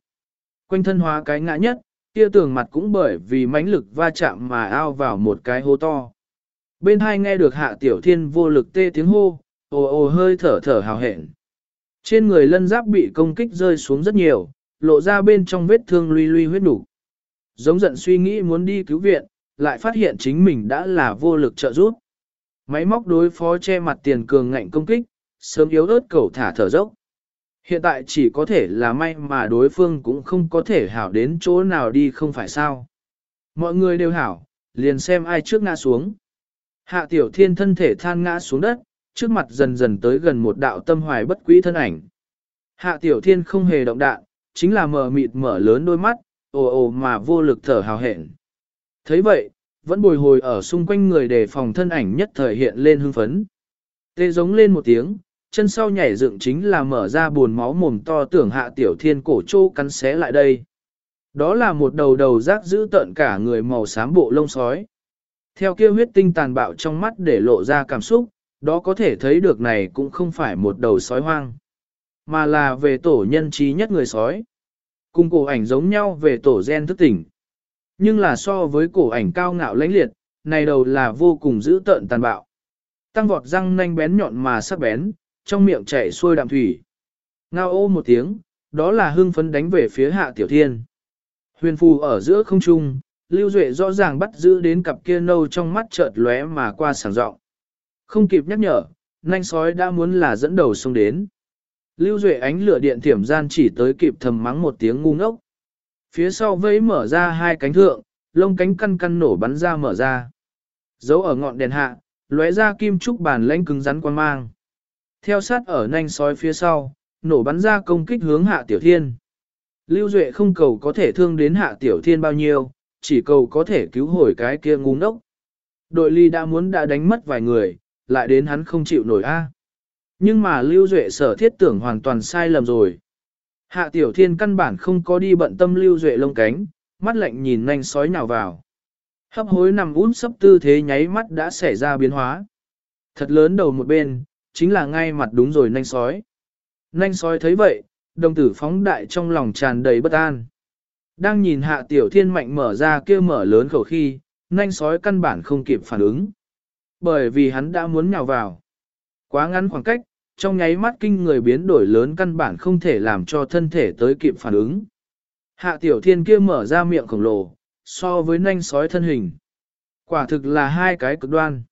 Quanh thân hóa cái ngã nhất, kia tường mặt cũng bởi vì mãnh lực va chạm mà ao vào một cái hố to. Bên hai nghe được hạ tiểu thiên vô lực tê tiếng hô, ồ ồ hơi thở thở hào hẹn. Trên người lân giáp bị công kích rơi xuống rất nhiều, lộ ra bên trong vết thương luy luy huyết đủ. Giống giận suy nghĩ muốn đi cứu viện, lại phát hiện chính mình đã là vô lực trợ giúp. Máy móc đối phó che mặt tiền cường ngạnh công kích, sớm yếu ớt cầu thả thở dốc. Hiện tại chỉ có thể là may mà đối phương cũng không có thể hảo đến chỗ nào đi không phải sao. Mọi người đều hảo, liền xem ai trước ngã xuống. Hạ tiểu thiên thân thể than ngã xuống đất, trước mặt dần dần tới gần một đạo tâm hoài bất quý thân ảnh. Hạ tiểu thiên không hề động đạn, chính là mờ mịt mở lớn đôi mắt, ồ ồ mà vô lực thở hào hẹn. thấy vậy, vẫn bồi hồi ở xung quanh người để phòng thân ảnh nhất thời hiện lên hưng phấn. Tê giống lên một tiếng, chân sau nhảy dựng chính là mở ra buồn máu mồm to tưởng hạ tiểu thiên cổ trô cắn xé lại đây. Đó là một đầu đầu rác giữ tận cả người màu xám bộ lông sói. Theo kia huyết tinh tàn bạo trong mắt để lộ ra cảm xúc, đó có thể thấy được này cũng không phải một đầu sói hoang, mà là về tổ nhân trí nhất người sói. Cùng cổ ảnh giống nhau về tổ gen thức tỉnh. Nhưng là so với cổ ảnh cao ngạo lãnh liệt, này đầu là vô cùng dữ tợn tàn bạo. Tăng vọt răng nanh bén nhọn mà sắc bén, trong miệng chảy xuôi đạm thủy. Ngao ô một tiếng, đó là hưng phấn đánh về phía hạ tiểu thiên. Huyền phù ở giữa không trung, Lưu Duệ rõ ràng bắt giữ đến cặp kia nâu trong mắt chợt lóe mà qua sảng rộng. Không kịp nhắc nhở, nanh sói đã muốn là dẫn đầu xông đến. Lưu Duệ ánh lửa điện thiểm gian chỉ tới kịp thầm mắng một tiếng ngu ngốc. Phía sau vẫy mở ra hai cánh thượng, lông cánh căn căn nổ bắn ra mở ra. Giấu ở ngọn đèn hạ, lóe ra kim trúc bản lãnh cứng rắn quan mang. Theo sát ở nanh sói phía sau, nổ bắn ra công kích hướng hạ tiểu thiên. Lưu Duệ không cầu có thể thương đến hạ tiểu thiên bao nhiêu, chỉ cầu có thể cứu hồi cái kia ngu ngốc. Đội ly đã muốn đã đánh mất vài người, lại đến hắn không chịu nổi a. Nhưng mà Lưu Duệ sở thiết tưởng hoàn toàn sai lầm rồi. Hạ tiểu thiên căn bản không có đi bận tâm Lưu Duệ lông cánh, mắt lạnh nhìn nhanh sói nào vào. Hấp hối nằm út sấp tư thế nháy mắt đã xảy ra biến hóa. Thật lớn đầu một bên, chính là ngay mặt đúng rồi nhanh sói. Nhanh sói thấy vậy, đồng tử phóng đại trong lòng tràn đầy bất an. Đang nhìn hạ tiểu thiên mạnh mở ra kia mở lớn khẩu khi, nhanh sói căn bản không kịp phản ứng. Bởi vì hắn đã muốn nhào vào. Quá ngắn khoảng cách, trong nháy mắt kinh người biến đổi lớn căn bản không thể làm cho thân thể tới kịp phản ứng. Hạ tiểu thiên kia mở ra miệng khổng lồ, so với nanh sói thân hình. Quả thực là hai cái cực đoan.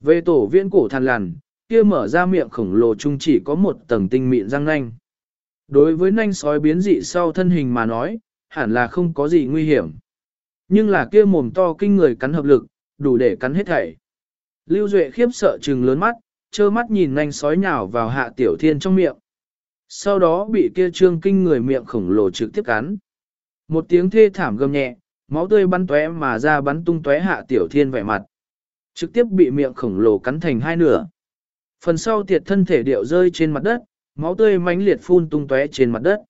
Về tổ viễn cổ thằn lằn, kia mở ra miệng khổng lồ chung chỉ có một tầng tinh mịn răng nanh. Đối với nanh sói biến dị sau thân hình mà nói, hẳn là không có gì nguy hiểm. Nhưng là kia mồm to kinh người cắn hợp lực, đủ để cắn hết thảy. Lưu Duệ khiếp sợ trừng lớn mắt, trơ mắt nhìn nanh sói nhào vào hạ tiểu thiên trong miệng. Sau đó bị kia trương kinh người miệng khổng lồ trực tiếp cắn. Một tiếng thê thảm gầm nhẹ, máu tươi bắn tóe mà ra bắn tung tóe hạ tiểu thiên vẻ mặt. Trực tiếp bị miệng khổng lồ cắn thành hai nửa. Phần sau tiệt thân thể điệu rơi trên mặt đất, máu tươi mãnh liệt phun tung tóe trên mặt đất.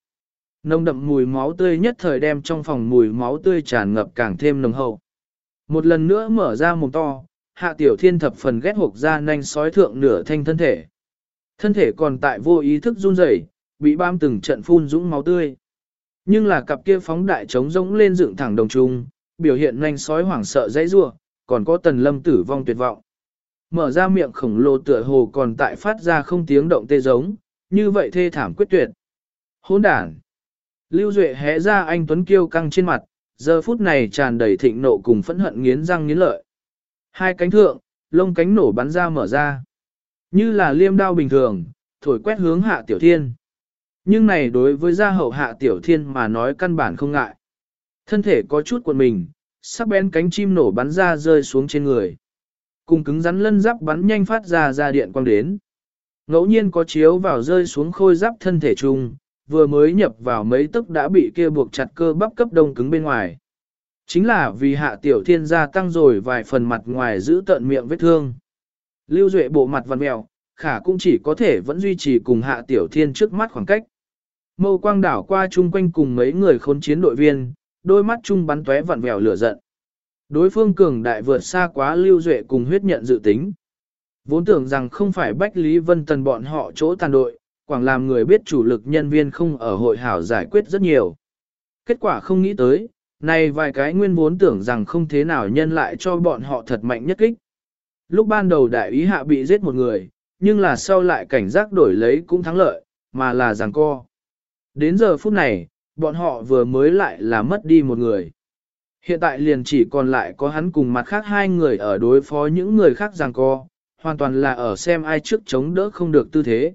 Nồng đậm mùi máu tươi nhất thời đem trong phòng mùi máu tươi tràn ngập càng thêm nồng hậu. Một lần nữa mở ra mồm to, hạ tiểu thiên thập phần ghét hộp ra nanh sói thượng nửa thanh thân thể. Thân thể còn tại vô ý thức run rẩy, bị bam từng trận phun dũng máu tươi. Nhưng là cặp kia phóng đại trống rỗng lên dựng thẳng đồng trung, biểu hiện nhanh sói hoảng sợ dãy rua, còn có tần lâm tử vong tuyệt vọng. Mở ra miệng khổng lồ tựa hồ còn tại phát ra không tiếng động tê giống, như vậy thê thảm quyết tuyệt. Hỗn đản. Lưu Duệ hé ra anh Tuấn Kiêu căng trên mặt, giờ phút này tràn đầy thịnh nộ cùng phẫn hận nghiến răng nghiến lợi. Hai cánh thượng, lông cánh nổ bắn ra mở ra. Như là liêm đao bình thường, thổi quét hướng hạ tiểu thiên. Nhưng này đối với gia hậu hạ tiểu thiên mà nói căn bản không ngại. Thân thể có chút quần mình, sắc bén cánh chim nổ bắn ra rơi xuống trên người. Cùng cứng rắn lân giáp bắn nhanh phát ra ra điện quang đến. Ngẫu nhiên có chiếu vào rơi xuống khôi giáp thân thể chung, vừa mới nhập vào mấy tức đã bị kia buộc chặt cơ bắp cấp đông cứng bên ngoài. Chính là vì hạ tiểu thiên gia tăng rồi vài phần mặt ngoài giữ tận miệng vết thương. Lưu Duệ bộ mặt văn mèo, khả cũng chỉ có thể vẫn duy trì cùng hạ tiểu thiên trước mắt khoảng cách. Mâu quang đảo qua chung quanh cùng mấy người khốn chiến đội viên, đôi mắt chung bắn tóe vặn vẹo lửa giận. Đối phương cường đại vượt xa quá lưu duệ cùng huyết nhận dự tính. Vốn tưởng rằng không phải Bách Lý Vân Tần bọn họ chỗ tàn đội, quảng làm người biết chủ lực nhân viên không ở hội hảo giải quyết rất nhiều. Kết quả không nghĩ tới, này vài cái nguyên vốn tưởng rằng không thế nào nhân lại cho bọn họ thật mạnh nhất kích. Lúc ban đầu đại ý hạ bị giết một người, nhưng là sau lại cảnh giác đổi lấy cũng thắng lợi, mà là giằng co. Đến giờ phút này, bọn họ vừa mới lại là mất đi một người. Hiện tại liền chỉ còn lại có hắn cùng mặt khác hai người ở đối phó những người khác giằng co, hoàn toàn là ở xem ai trước chống đỡ không được tư thế.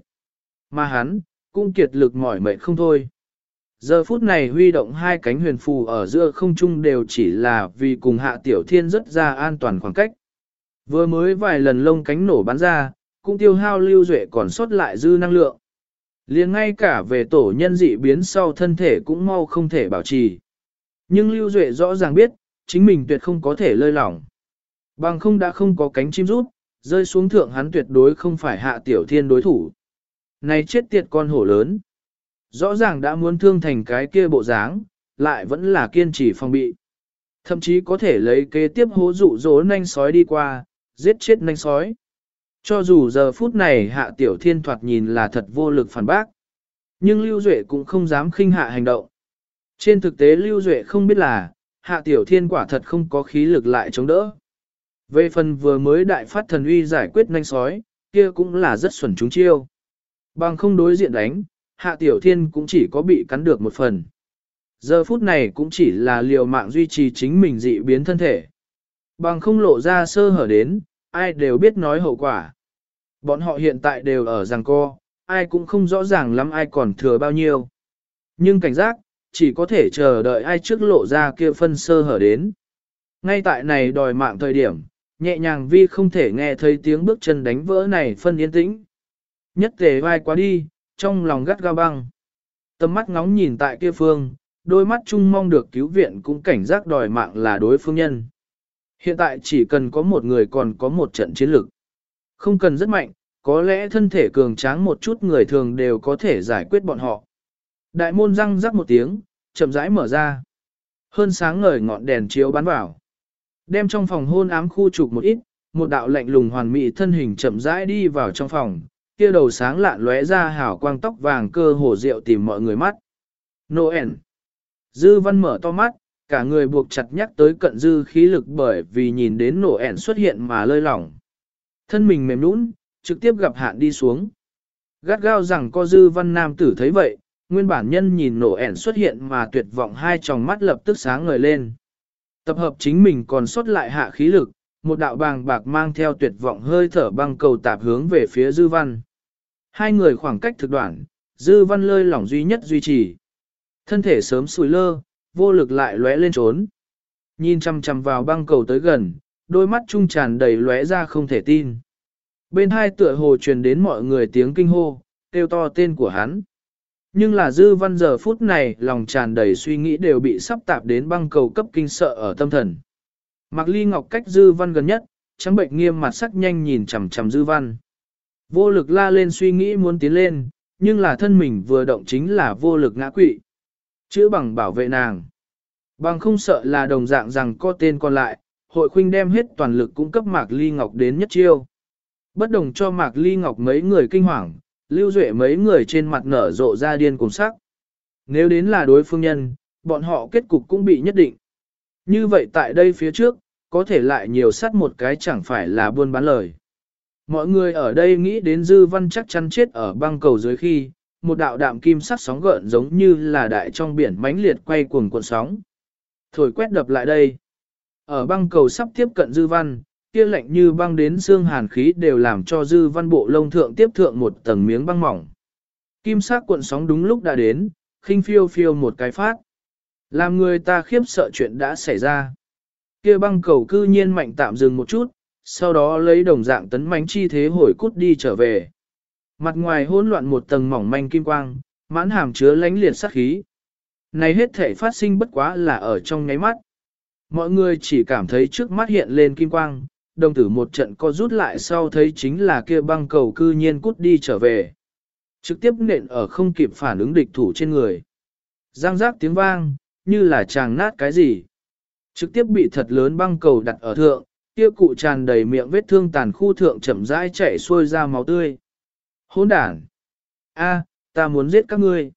Mà hắn, cũng kiệt lực mỏi mệt không thôi. Giờ phút này huy động hai cánh huyền phù ở giữa không trung đều chỉ là vì cùng hạ tiểu thiên rất ra an toàn khoảng cách. Vừa mới vài lần lông cánh nổ bắn ra, cũng tiêu hao lưu duệ còn sót lại dư năng lượng. liền ngay cả về tổ nhân dị biến sau thân thể cũng mau không thể bảo trì. Nhưng lưu duệ rõ ràng biết, chính mình tuyệt không có thể lơi lỏng. Bằng không đã không có cánh chim rút, rơi xuống thượng hắn tuyệt đối không phải hạ tiểu thiên đối thủ. Này chết tiệt con hổ lớn. Rõ ràng đã muốn thương thành cái kia bộ dáng, lại vẫn là kiên trì phòng bị. Thậm chí có thể lấy kế tiếp hố dụ dỗ nanh sói đi qua, giết chết nanh sói. Cho dù giờ phút này hạ tiểu thiên thoạt nhìn là thật vô lực phản bác, nhưng Lưu Duệ cũng không dám khinh hạ hành động. Trên thực tế Lưu Duệ không biết là, hạ tiểu thiên quả thật không có khí lực lại chống đỡ. Về phần vừa mới đại phát thần uy giải quyết nhanh sói, kia cũng là rất xuẩn chúng chiêu. Bằng không đối diện đánh, hạ tiểu thiên cũng chỉ có bị cắn được một phần. Giờ phút này cũng chỉ là liều mạng duy trì chính mình dị biến thân thể. Bằng không lộ ra sơ hở đến, ai đều biết nói hậu quả. Bọn họ hiện tại đều ở giằng co, ai cũng không rõ ràng lắm ai còn thừa bao nhiêu. Nhưng cảnh giác, chỉ có thể chờ đợi ai trước lộ ra kia phân sơ hở đến. Ngay tại này đòi mạng thời điểm, nhẹ nhàng vi không thể nghe thấy tiếng bước chân đánh vỡ này phân yên tĩnh. Nhất tề vai quá đi, trong lòng gắt ga băng. Tầm mắt ngóng nhìn tại kia phương, đôi mắt chung mong được cứu viện cũng cảnh giác đòi mạng là đối phương nhân. Hiện tại chỉ cần có một người còn có một trận chiến lược. Không cần rất mạnh, có lẽ thân thể cường tráng một chút người thường đều có thể giải quyết bọn họ. Đại môn răng rắc một tiếng, chậm rãi mở ra. Hơn sáng ngời ngọn đèn chiếu bắn vào. Đem trong phòng hôn ám khu trục một ít, một đạo lạnh lùng hoàn mỹ thân hình chậm rãi đi vào trong phòng, kia đầu sáng lạn lóe ra hào quang tóc vàng cơ hồ rượu tìm mọi người mắt. Noel. Dư văn mở to mắt, cả người buộc chặt nhắc tới cận dư khí lực bởi vì nhìn đến nổ ẻn xuất hiện mà lơi lỏng. Thân mình mềm nũng, trực tiếp gặp hạn đi xuống. Gắt gao rằng co dư văn nam tử thấy vậy, nguyên bản nhân nhìn nổ ẻn xuất hiện mà tuyệt vọng hai tròng mắt lập tức sáng ngời lên. Tập hợp chính mình còn xuất lại hạ khí lực, một đạo bàng bạc mang theo tuyệt vọng hơi thở băng cầu tạp hướng về phía dư văn. Hai người khoảng cách thực đoạn, dư văn lơi lỏng duy nhất duy trì. Thân thể sớm sùi lơ, vô lực lại lóe lên trốn. Nhìn chăm chăm vào băng cầu tới gần, đôi mắt trung tràn đầy lóe ra không thể tin. Bên hai tựa hồ truyền đến mọi người tiếng kinh hô, kêu to tên của hắn. Nhưng là dư văn giờ phút này lòng tràn đầy suy nghĩ đều bị sắp tạp đến băng cầu cấp kinh sợ ở tâm thần. Mạc Ly Ngọc cách dư văn gần nhất, trắng bệnh nghiêm mặt sắc nhanh nhìn chằm chằm dư văn. Vô lực la lên suy nghĩ muốn tiến lên, nhưng là thân mình vừa động chính là vô lực ngã quỵ. Chữ bằng bảo vệ nàng. Bằng không sợ là đồng dạng rằng có tên còn lại, hội khuynh đem hết toàn lực cung cấp Mạc Ly Ngọc đến nhất chiêu. Bất đồng cho Mạc Ly Ngọc mấy người kinh hoàng, lưu duệ mấy người trên mặt nở rộ ra điên cùng sắc. Nếu đến là đối phương nhân, bọn họ kết cục cũng bị nhất định. Như vậy tại đây phía trước, có thể lại nhiều sắt một cái chẳng phải là buôn bán lời. Mọi người ở đây nghĩ đến dư văn chắc chắn chết ở băng cầu dưới khi, một đạo đạm kim sắc sóng gợn giống như là đại trong biển mãnh liệt quay cuồng cuộn sóng. Thổi quét đập lại đây. Ở băng cầu sắp tiếp cận dư văn, kia lạnh như băng đến xương hàn khí đều làm cho dư văn bộ lông thượng tiếp thượng một tầng miếng băng mỏng. Kim sắc cuộn sóng đúng lúc đã đến, khinh phiêu phiêu một cái phát. Làm người ta khiếp sợ chuyện đã xảy ra. Kia băng cầu cư nhiên mạnh tạm dừng một chút, sau đó lấy đồng dạng tấn mánh chi thế hồi cút đi trở về. Mặt ngoài hỗn loạn một tầng mỏng manh kim quang, mãn hàm chứa lánh liệt sát khí. Này hết thể phát sinh bất quá là ở trong nháy mắt. Mọi người chỉ cảm thấy trước mắt hiện lên kim quang, đồng tử một trận co rút lại sau thấy chính là kia băng cầu cư nhiên cút đi trở về. Trực tiếp nện ở không kịp phản ứng địch thủ trên người. Giang giác tiếng vang, như là chàng nát cái gì. Trực tiếp bị thật lớn băng cầu đặt ở thượng, kia cụ tràn đầy miệng vết thương tàn khu thượng chậm rãi chảy xuôi ra máu tươi. Hỗn đản! A, ta muốn giết các ngươi.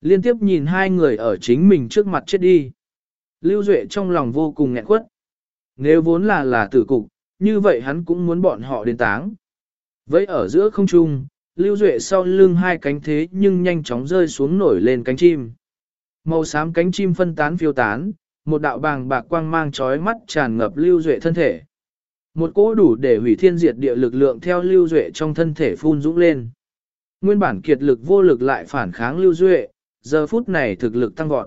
Liên tiếp nhìn hai người ở chính mình trước mặt chết đi. Lưu Duệ trong lòng vô cùng nghẹn quất. Nếu vốn là là tử cục, như vậy hắn cũng muốn bọn họ đến táng. Vậy ở giữa không trung, Lưu Duệ sau lưng hai cánh thế nhưng nhanh chóng rơi xuống nổi lên cánh chim. Màu xám cánh chim phân tán phiêu tán, một đạo bàng bạc quang mang chói mắt tràn ngập Lưu Duệ thân thể. Một cỗ đủ để hủy thiên diệt địa lực lượng theo Lưu Duệ trong thân thể phun dũng lên. Nguyên bản kiệt lực vô lực lại phản kháng Lưu Duệ, giờ phút này thực lực tăng vọt.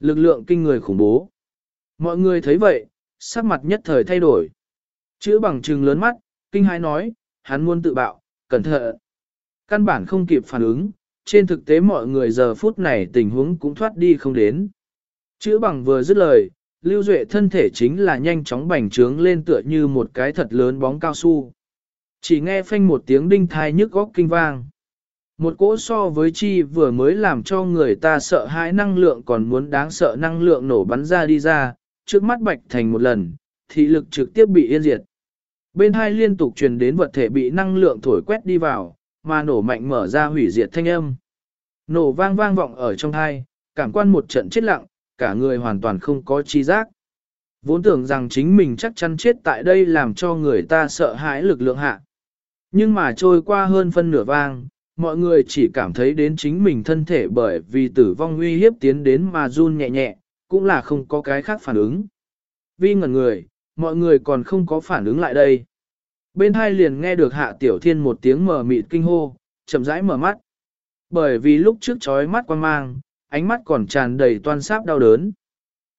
Lực lượng kinh người khủng bố. Mọi người thấy vậy, sắc mặt nhất thời thay đổi. Chữ bằng trừng lớn mắt, kinh hãi nói, hắn muốn tự bạo, cẩn thận. Căn bản không kịp phản ứng, trên thực tế mọi người giờ phút này tình huống cũng thoát đi không đến. Chữ bằng vừa dứt lời, Lưu Duệ thân thể chính là nhanh chóng bành trướng lên tựa như một cái thật lớn bóng cao su. Chỉ nghe phanh một tiếng đinh thai nhức góc kinh vang. Một cỗ so với chi vừa mới làm cho người ta sợ hãi năng lượng còn muốn đáng sợ năng lượng nổ bắn ra đi ra, trước mắt bạch thành một lần, thị lực trực tiếp bị yên diệt. Bên hai liên tục truyền đến vật thể bị năng lượng thổi quét đi vào, mà nổ mạnh mở ra hủy diệt thanh âm. Nổ vang vang vọng ở trong hai, cảm quan một trận chết lặng, cả người hoàn toàn không có chi giác. Vốn tưởng rằng chính mình chắc chắn chết tại đây làm cho người ta sợ hãi lực lượng hạ. Nhưng mà trôi qua hơn phân nửa vang, mọi người chỉ cảm thấy đến chính mình thân thể bởi vì tử vong uy hiếp tiến đến mà run nhẹ nhẹ, cũng là không có cái khác phản ứng. Vi ngẩn người, mọi người còn không có phản ứng lại đây. Bên hai liền nghe được hạ tiểu thiên một tiếng mở mịt kinh hô, chậm rãi mở mắt. Bởi vì lúc trước chói mắt quan mang, ánh mắt còn tràn đầy toan sáp đau đớn.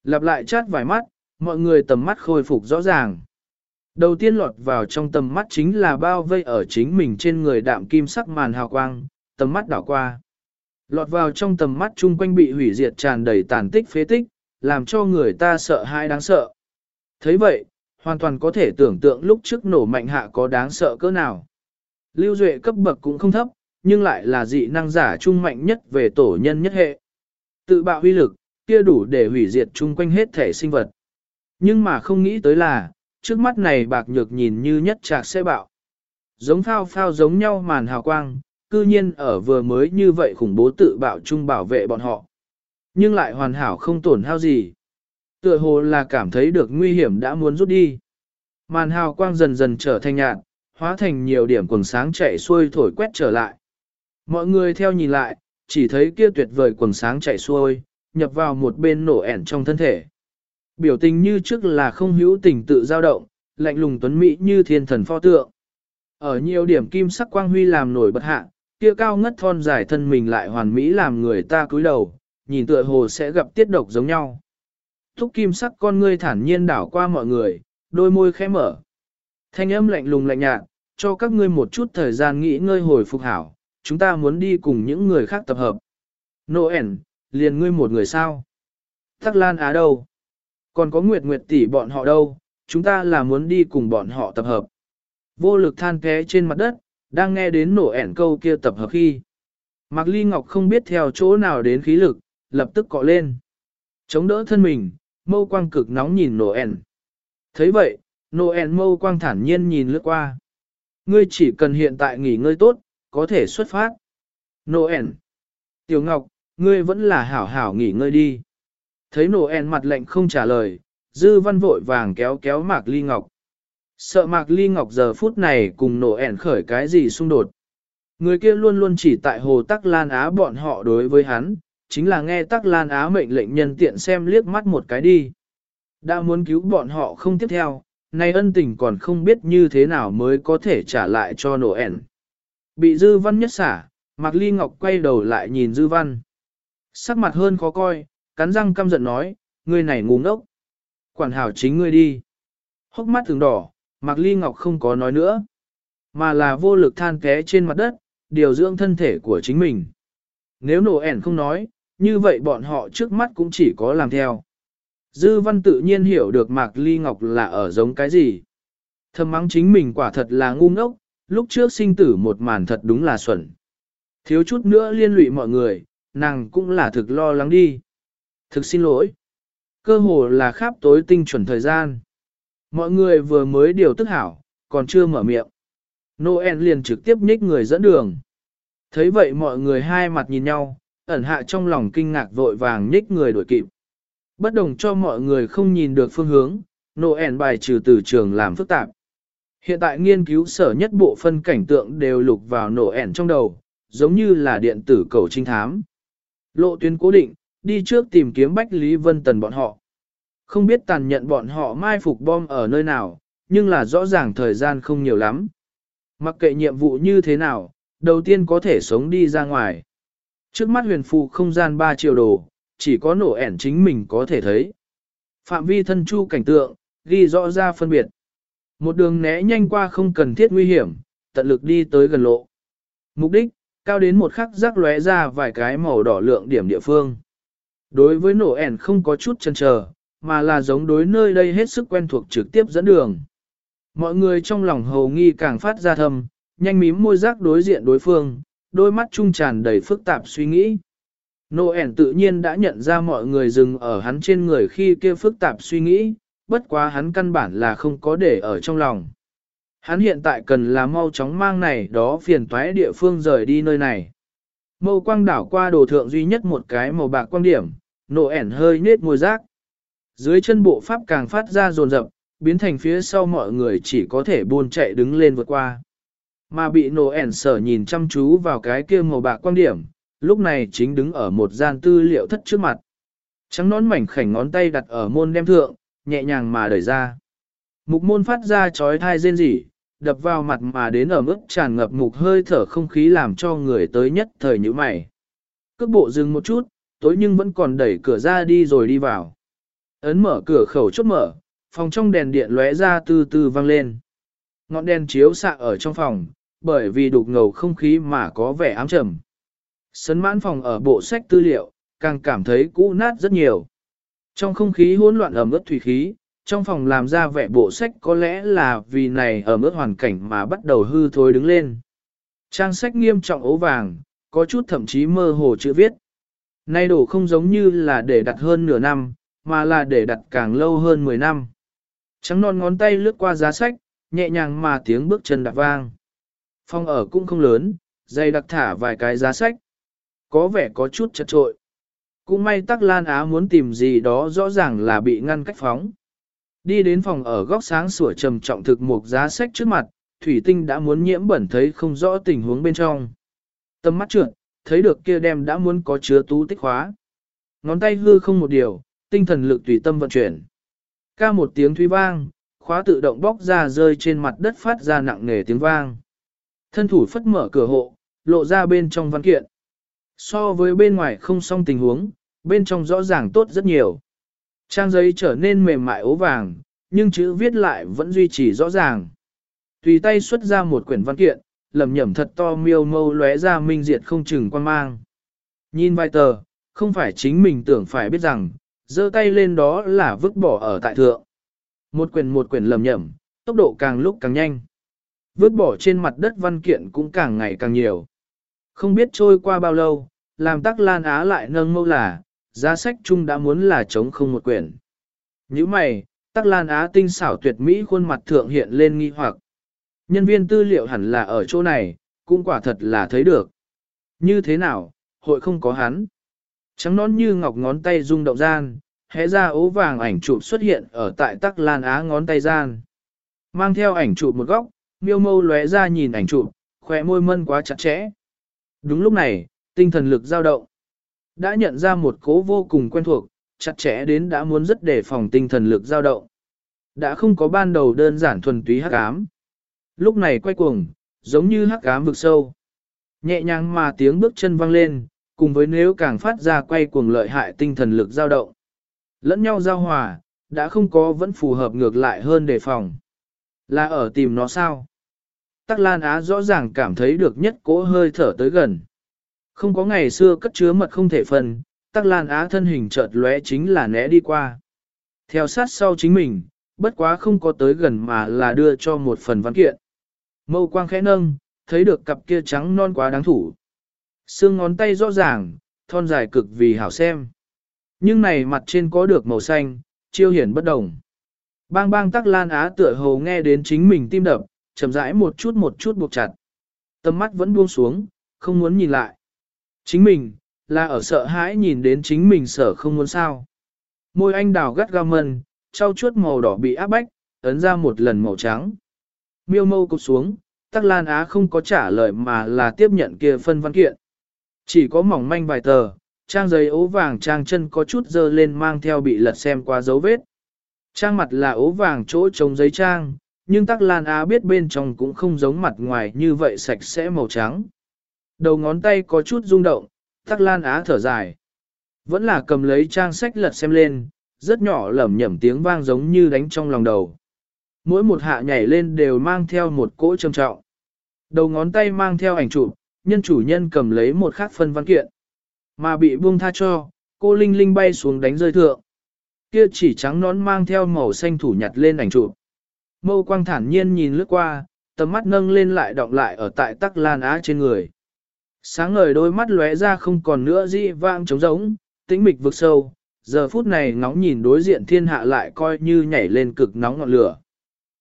Lặp lại chát vài mắt, mọi người tầm mắt khôi phục rõ ràng. Đầu tiên lọt vào trong tầm mắt chính là bao vây ở chính mình trên người đạm kim sắc màn hào quang, tầm mắt đảo qua. Lọt vào trong tầm mắt chung quanh bị hủy diệt tràn đầy tàn tích phế tích, làm cho người ta sợ hãi đáng sợ thấy vậy, hoàn toàn có thể tưởng tượng lúc trước nổ mạnh hạ có đáng sợ cỡ nào. Lưu Duệ cấp bậc cũng không thấp, nhưng lại là dị năng giả trung mạnh nhất về tổ nhân nhất hệ. Tự bạo huy lực, kia đủ để hủy diệt chung quanh hết thể sinh vật. Nhưng mà không nghĩ tới là, trước mắt này bạc nhược nhìn như nhất trạc sẽ bạo. Giống phao phao giống nhau màn hào quang, cư nhiên ở vừa mới như vậy khủng bố tự bạo chung bảo vệ bọn họ. Nhưng lại hoàn hảo không tổn hao gì. Tựa hồ là cảm thấy được nguy hiểm đã muốn rút đi. Màn hào quang dần dần trở thành nhạt, hóa thành nhiều điểm quần sáng chạy xuôi thổi quét trở lại. Mọi người theo nhìn lại, chỉ thấy kia tuyệt vời quần sáng chạy xuôi, nhập vào một bên nổ ẻn trong thân thể. Biểu tình như trước là không hữu tình tự dao động, lạnh lùng tuấn mỹ như thiên thần pho tượng. Ở nhiều điểm kim sắc quang huy làm nổi bật hạ, kia cao ngất thon dài thân mình lại hoàn mỹ làm người ta cúi đầu, nhìn tựa hồ sẽ gặp tiết độc giống nhau. Thúc kim sắc con ngươi thản nhiên đảo qua mọi người, đôi môi khẽ mở. Thanh âm lạnh lùng lạnh nhạt, cho các ngươi một chút thời gian nghỉ ngơi hồi phục hảo, chúng ta muốn đi cùng những người khác tập hợp. Noel, liền ngươi một người sao? Tắc Lan Á đâu? Còn có Nguyệt Nguyệt tỷ bọn họ đâu? Chúng ta là muốn đi cùng bọn họ tập hợp. Vô lực than té trên mặt đất, đang nghe đến nổ ẻn câu kia tập hợp khi. Mạc Ly Ngọc không biết theo chỗ nào đến khí lực, lập tức cọ lên. Chống đỡ thân mình, mâu quang cực nóng nhìn Noel. thấy vậy, Noel mâu quang thản nhiên nhìn lướt qua. Ngươi chỉ cần hiện tại nghỉ ngơi tốt, có thể xuất phát. Noel. Tiểu Ngọc, ngươi vẫn là hảo hảo nghỉ ngơi đi. Thấy Noel mặt lạnh không trả lời, Dư Văn vội vàng kéo kéo Mạc Ly Ngọc. Sợ Mạc Ly Ngọc giờ phút này cùng Noel khởi cái gì xung đột. Người kia luôn luôn chỉ tại Hồ Tắc Lan Á bọn họ đối với hắn, chính là nghe Tắc Lan Á mệnh lệnh nhân tiện xem liếc mắt một cái đi. Đã muốn cứu bọn họ không tiếp theo, nay ân tình còn không biết như thế nào mới có thể trả lại cho nổ ẻn Bị Dư Văn nhất xả, Mạc Ly Ngọc quay đầu lại nhìn Dư Văn. Sắc mặt hơn khó coi, cắn răng căm giận nói, ngươi này ngu ngốc. Quản hảo chính ngươi đi. Hốc mắt thường đỏ, Mạc Ly Ngọc không có nói nữa, mà là vô lực than té trên mặt đất, điều dưỡng thân thể của chính mình. Nếu nổ ẻn không nói, như vậy bọn họ trước mắt cũng chỉ có làm theo. Dư văn tự nhiên hiểu được Mạc Ly Ngọc là ở giống cái gì. Thầm mắng chính mình quả thật là ngu ngốc, lúc trước sinh tử một màn thật đúng là xuẩn. Thiếu chút nữa liên lụy mọi người, nàng cũng là thực lo lắng đi. Thực xin lỗi. Cơ hồ là khắp tối tinh chuẩn thời gian. Mọi người vừa mới điều tức hảo, còn chưa mở miệng. Noel liền trực tiếp nhích người dẫn đường. Thấy vậy mọi người hai mặt nhìn nhau, ẩn hạ trong lòng kinh ngạc vội vàng nhích người đuổi kịp. Bất đồng cho mọi người không nhìn được phương hướng, Noel bài trừ từ trường làm phức tạp. Hiện tại nghiên cứu sở nhất bộ phân cảnh tượng đều lục vào nổ ẻn trong đầu, giống như là điện tử cầu trinh thám. Lộ tuyến cố định, đi trước tìm kiếm Bách Lý Vân Tần bọn họ. Không biết tàn nhận bọn họ mai phục bom ở nơi nào, nhưng là rõ ràng thời gian không nhiều lắm. Mặc kệ nhiệm vụ như thế nào, đầu tiên có thể sống đi ra ngoài. Trước mắt huyền phụ không gian 3 triệu đồ, chỉ có nổ ẻn chính mình có thể thấy. Phạm vi thân chu cảnh tượng, ghi rõ ra phân biệt. Một đường né nhanh qua không cần thiết nguy hiểm, tận lực đi tới gần lộ. Mục đích, cao đến một khắc rắc lóe ra vài cái màu đỏ lượng điểm địa phương. Đối với nổ ẻn không có chút chần chờ, mà là giống đối nơi đây hết sức quen thuộc trực tiếp dẫn đường. Mọi người trong lòng hầu nghi càng phát ra thầm, nhanh mím môi rác đối diện đối phương, đôi mắt trung tràn đầy phức tạp suy nghĩ. Noel tự nhiên đã nhận ra mọi người dừng ở hắn trên người khi kia phức tạp suy nghĩ, bất quá hắn căn bản là không có để ở trong lòng. Hắn hiện tại cần là mau chóng mang này đó phiền toái địa phương rời đi nơi này. Mâu quang đảo qua đồ thượng duy nhất một cái màu bạc quang điểm, nổ ẻn hơi nết môi rác. Dưới chân bộ pháp càng phát ra rồn rập, biến thành phía sau mọi người chỉ có thể buôn chạy đứng lên vượt qua. Mà bị nổ ẻn sở nhìn chăm chú vào cái kia màu bạc quang điểm, lúc này chính đứng ở một gian tư liệu thất trước mặt. Trắng nón mảnh khảnh ngón tay đặt ở môn đem thượng, nhẹ nhàng mà đẩy ra. Mục môn phát ra chói thai rên rỉ, đập vào mặt mà đến ở mức tràn ngập mục hơi thở không khí làm cho người tới nhất thời như mày. Cước bộ dừng một chút, tối nhưng vẫn còn đẩy cửa ra đi rồi đi vào. Ấn mở cửa khẩu chốt mở, phòng trong đèn điện lóe ra từ từ vang lên. Ngọn đèn chiếu xạ ở trong phòng, bởi vì đục ngầu không khí mà có vẻ ám trầm. Sấn mãn phòng ở bộ sách tư liệu, càng cảm thấy cũ nát rất nhiều. Trong không khí hỗn loạn ẩm ướt thủy khí, trong phòng làm ra vẻ bộ sách có lẽ là vì này ở mức hoàn cảnh mà bắt đầu hư thối đứng lên. Trang sách nghiêm trọng ố vàng, có chút thậm chí mơ hồ chữ viết. Nay đổ không giống như là để đặt hơn nửa năm, mà là để đặt càng lâu hơn 10 năm. Trắng non ngón tay lướt qua giá sách, nhẹ nhàng mà tiếng bước chân đạp vang. Phòng ở cũng không lớn, dây đặc thả vài cái giá sách. Có vẻ có chút chật trội. Cũng may tắc lan á muốn tìm gì đó rõ ràng là bị ngăn cách phóng. Đi đến phòng ở góc sáng sủa trầm trọng thực một giá sách trước mặt, thủy tinh đã muốn nhiễm bẩn thấy không rõ tình huống bên trong. Tâm mắt trượt, thấy được kia đem đã muốn có chứa tú tích khóa. Ngón tay hư không một điều, tinh thần lực tùy tâm vận chuyển. Ca một tiếng thúy vang, khóa tự động bóc ra rơi trên mặt đất phát ra nặng nề tiếng vang. Thân thủ phất mở cửa hộ, lộ ra bên trong văn kiện. So với bên ngoài không xong tình huống, bên trong rõ ràng tốt rất nhiều. Trang giấy trở nên mềm mại ố vàng, nhưng chữ viết lại vẫn duy trì rõ ràng. Tùy tay xuất ra một quyển văn kiện, lầm nhẩm thật to miêu mâu lóe ra minh diệt không chừng quan mang. Nhìn vài tờ, không phải chính mình tưởng phải biết rằng, giơ tay lên đó là vứt bỏ ở tại thượng. Một quyển một quyển lầm nhẩm, tốc độ càng lúc càng nhanh. Vứt bỏ trên mặt đất văn kiện cũng càng ngày càng nhiều. Không biết trôi qua bao lâu, làm tắc lan á lại nâng mâu là, giá sách chung đã muốn là chống không một quyển. Như mày, tắc lan á tinh xảo tuyệt mỹ khuôn mặt thượng hiện lên nghi hoặc. Nhân viên tư liệu hẳn là ở chỗ này, cũng quả thật là thấy được. Như thế nào, hội không có hắn. Trắng nón như ngọc ngón tay rung động gian, hé ra ố vàng ảnh chụp xuất hiện ở tại tắc lan á ngón tay gian. Mang theo ảnh chụp một góc, miêu mâu lóe ra nhìn ảnh chụp, khỏe môi mân quá chặt chẽ. Đúng lúc này, tinh thần lực dao động. Đã nhận ra một cố vô cùng quen thuộc, chặt chẽ đến đã muốn rất đề phòng tinh thần lực dao động. Đã không có ban đầu đơn giản thuần túy hắc ám. Lúc này quay cuồng, giống như hắc ám vực sâu. Nhẹ nhàng mà tiếng bước chân vang lên, cùng với nếu càng phát ra quay cuồng lợi hại tinh thần lực dao động. Lẫn nhau giao hòa, đã không có vẫn phù hợp ngược lại hơn đề phòng. Là ở tìm nó sao? Tắc Lan Á rõ ràng cảm thấy được nhất cỗ hơi thở tới gần. Không có ngày xưa cất chứa mật không thể phần, Tắc Lan Á thân hình chợt lóe chính là né đi qua. Theo sát sau chính mình, bất quá không có tới gần mà là đưa cho một phần văn kiện. Mâu quang khẽ nâng, thấy được cặp kia trắng non quá đáng thủ. Xương ngón tay rõ ràng, thon dài cực vì hảo xem. Nhưng này mặt trên có được màu xanh, chiêu hiển bất đồng. Bang bang tắc lan á tựa hồ nghe đến chính mình tim đập, chậm rãi một chút một chút buộc chặt. Tâm mắt vẫn buông xuống, không muốn nhìn lại. Chính mình, là ở sợ hãi nhìn đến chính mình sợ không muốn sao. Môi anh đào gắt gao mân, trao chuốt màu đỏ bị áp bách, ấn ra một lần màu trắng. Miêu mâu cụp xuống, tắc lan á không có trả lời mà là tiếp nhận kia phân văn kiện. Chỉ có mỏng manh vài tờ, trang giấy ố vàng trang chân có chút dơ lên mang theo bị lật xem qua dấu vết. Trang mặt là ố vàng chỗ trống giấy trang, nhưng tắc lan á biết bên trong cũng không giống mặt ngoài như vậy sạch sẽ màu trắng. Đầu ngón tay có chút rung động, tắc lan á thở dài. Vẫn là cầm lấy trang sách lật xem lên, rất nhỏ lẩm nhẩm tiếng vang giống như đánh trong lòng đầu. Mỗi một hạ nhảy lên đều mang theo một cỗ trầm trọng. Đầu ngón tay mang theo ảnh chụp, nhân chủ nhân cầm lấy một khắc phân văn kiện. Mà bị buông tha cho, cô Linh Linh bay xuống đánh rơi thượng. Kia chỉ trắng nón mang theo màu xanh thủ nhặt lên ảnh chụp. Mâu quang thản nhiên nhìn lướt qua, tầm mắt nâng lên lại động lại ở tại tắc lan á trên người. Sáng ngời đôi mắt lóe ra không còn nữa dị vang trống rỗng, tĩnh mịch vực sâu, giờ phút này ngóng nhìn đối diện thiên hạ lại coi như nhảy lên cực nóng ngọn lửa.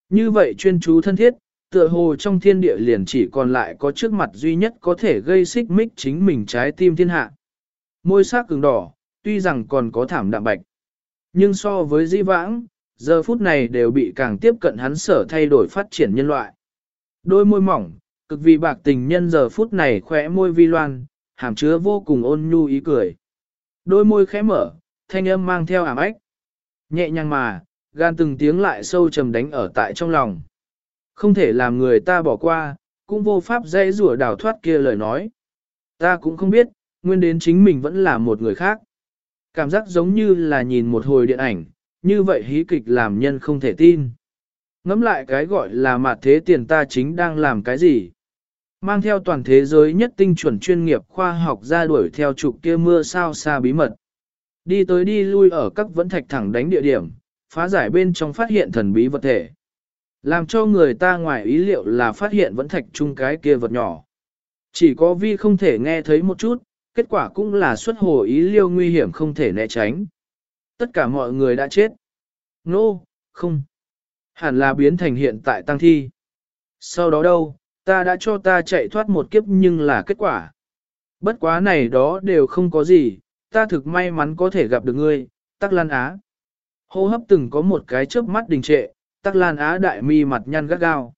Như vậy chuyên chú thân thiết, tựa hồ trong thiên địa liền chỉ còn lại có trước mặt duy nhất có thể gây xích mích chính mình trái tim thiên hạ. Môi sắc cứng đỏ, tuy rằng còn có thảm đạm bạch. Nhưng so với di vãng, giờ phút này đều bị càng tiếp cận hắn sở thay đổi phát triển nhân loại. Đôi môi mỏng, cực vì bạc tình nhân giờ phút này khỏe môi vi loan, hàm chứa vô cùng ôn nhu ý cười. Đôi môi khẽ mở, thanh âm mang theo ảm ách. Nhẹ nhàng mà, gan từng tiếng lại sâu trầm đánh ở tại trong lòng. Không thể làm người ta bỏ qua, cũng vô pháp dễ rủa đào thoát kia lời nói. Ta cũng không biết, nguyên đến chính mình vẫn là một người khác. Cảm giác giống như là nhìn một hồi điện ảnh, như vậy hí kịch làm nhân không thể tin. Ngắm lại cái gọi là mặt thế tiền ta chính đang làm cái gì? Mang theo toàn thế giới nhất tinh chuẩn chuyên nghiệp khoa học ra đuổi theo trục kia mưa sao xa bí mật. Đi tới đi lui ở các vẫn thạch thẳng đánh địa điểm, phá giải bên trong phát hiện thần bí vật thể. Làm cho người ta ngoài ý liệu là phát hiện vẫn thạch chung cái kia vật nhỏ. Chỉ có vi không thể nghe thấy một chút, kết quả cũng là xuất hồ ý liêu nguy hiểm không thể né tránh. Tất cả mọi người đã chết. Nô, no, không. Hẳn là biến thành hiện tại tăng thi. Sau đó đâu, ta đã cho ta chạy thoát một kiếp nhưng là kết quả. Bất quá này đó đều không có gì, ta thực may mắn có thể gặp được ngươi, Tắc Lan Á. Hô hấp từng có một cái chớp mắt đình trệ, Tắc Lan Á đại mi mặt nhăn gắt gao.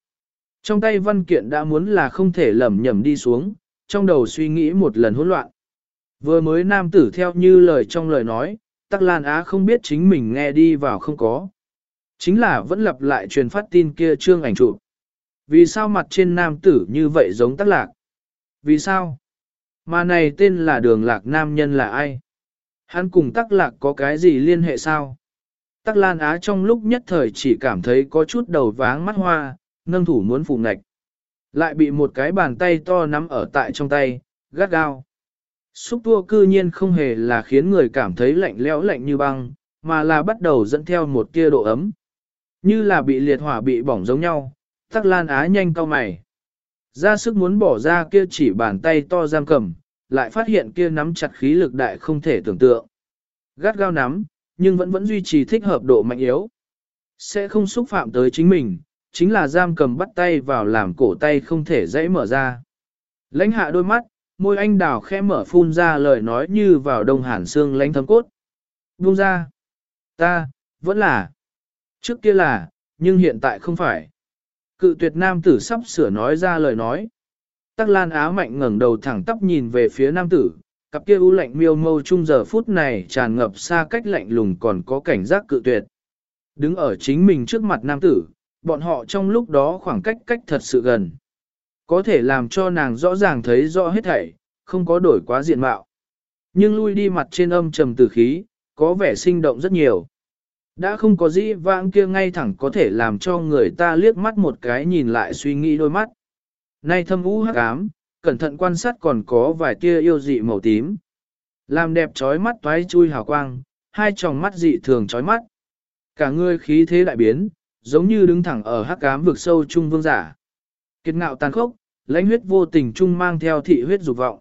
Trong tay văn kiện đã muốn là không thể lầm nhầm đi xuống, trong đầu suy nghĩ một lần hỗn loạn. Vừa mới nam tử theo như lời trong lời nói, Tắc Lan Á không biết chính mình nghe đi vào không có. Chính là vẫn lặp lại truyền phát tin kia trương ảnh chụp. Vì sao mặt trên nam tử như vậy giống Tắc Lạc? Vì sao? Mà này tên là đường lạc nam nhân là ai? Hắn cùng Tắc Lạc có cái gì liên hệ sao? Tắc Lan Á trong lúc nhất thời chỉ cảm thấy có chút đầu váng mắt hoa, nâng thủ muốn phủ ngạch. Lại bị một cái bàn tay to nắm ở tại trong tay, gắt gao. Xúc tua cư nhiên không hề là khiến người cảm thấy lạnh lẽo lạnh như băng, mà là bắt đầu dẫn theo một tia độ ấm. Như là bị liệt hỏa bị bỏng giống nhau, tắc lan á nhanh cau mày. Ra sức muốn bỏ ra kia chỉ bàn tay to giam cầm, lại phát hiện kia nắm chặt khí lực đại không thể tưởng tượng. Gắt gao nắm, nhưng vẫn vẫn duy trì thích hợp độ mạnh yếu. Sẽ không xúc phạm tới chính mình, chính là giam cầm bắt tay vào làm cổ tay không thể dãy mở ra. Lãnh hạ đôi mắt, môi anh đào khẽ mở phun ra lời nói như vào đông hàn xương lánh thấm cốt. Buông ra. Ta, vẫn là. Trước kia là, nhưng hiện tại không phải. Cự tuyệt nam tử sắp sửa nói ra lời nói. Tắc lan á mạnh ngẩng đầu thẳng tắp nhìn về phía nam tử, cặp kia u lạnh miêu mâu chung giờ phút này tràn ngập xa cách lạnh lùng còn có cảnh giác cự tuyệt. Đứng ở chính mình trước mặt nam tử, bọn họ trong lúc đó khoảng cách cách thật sự gần. Có thể làm cho nàng rõ ràng thấy rõ hết thảy, không có đổi quá diện mạo. Nhưng lui đi mặt trên âm trầm tử khí, có vẻ sinh động rất nhiều. Đã không có dĩ vãng kia ngay thẳng có thể làm cho người ta liếc mắt một cái nhìn lại suy nghĩ đôi mắt. Nay thâm u hắc ám, cẩn thận quan sát còn có vài tia yêu dị màu tím. Làm đẹp trói mắt toái chui hào quang, hai tròng mắt dị thường trói mắt. Cả người khí thế đại biến, giống như đứng thẳng ở hắc ám vực sâu trung vương giả. Kiệt ngạo tàn khốc, lãnh huyết vô tình trung mang theo thị huyết dục vọng.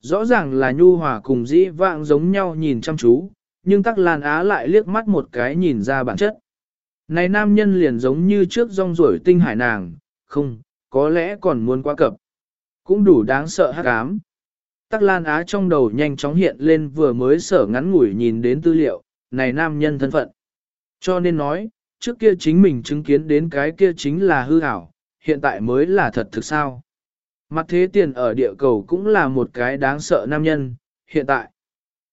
Rõ ràng là nhu hòa cùng dĩ vãng giống nhau nhìn chăm chú, nhưng tắc lan á lại liếc mắt một cái nhìn ra bản chất. Này nam nhân liền giống như trước rong rổi tinh hải nàng, không, có lẽ còn muốn qua cập. Cũng đủ đáng sợ hát cám. Tắc lan á trong đầu nhanh chóng hiện lên vừa mới sở ngắn ngủi nhìn đến tư liệu, này nam nhân thân phận. Cho nên nói, trước kia chính mình chứng kiến đến cái kia chính là hư ảo, hiện tại mới là thật thực sao. Mặt thế tiền ở địa cầu cũng là một cái đáng sợ nam nhân, hiện tại.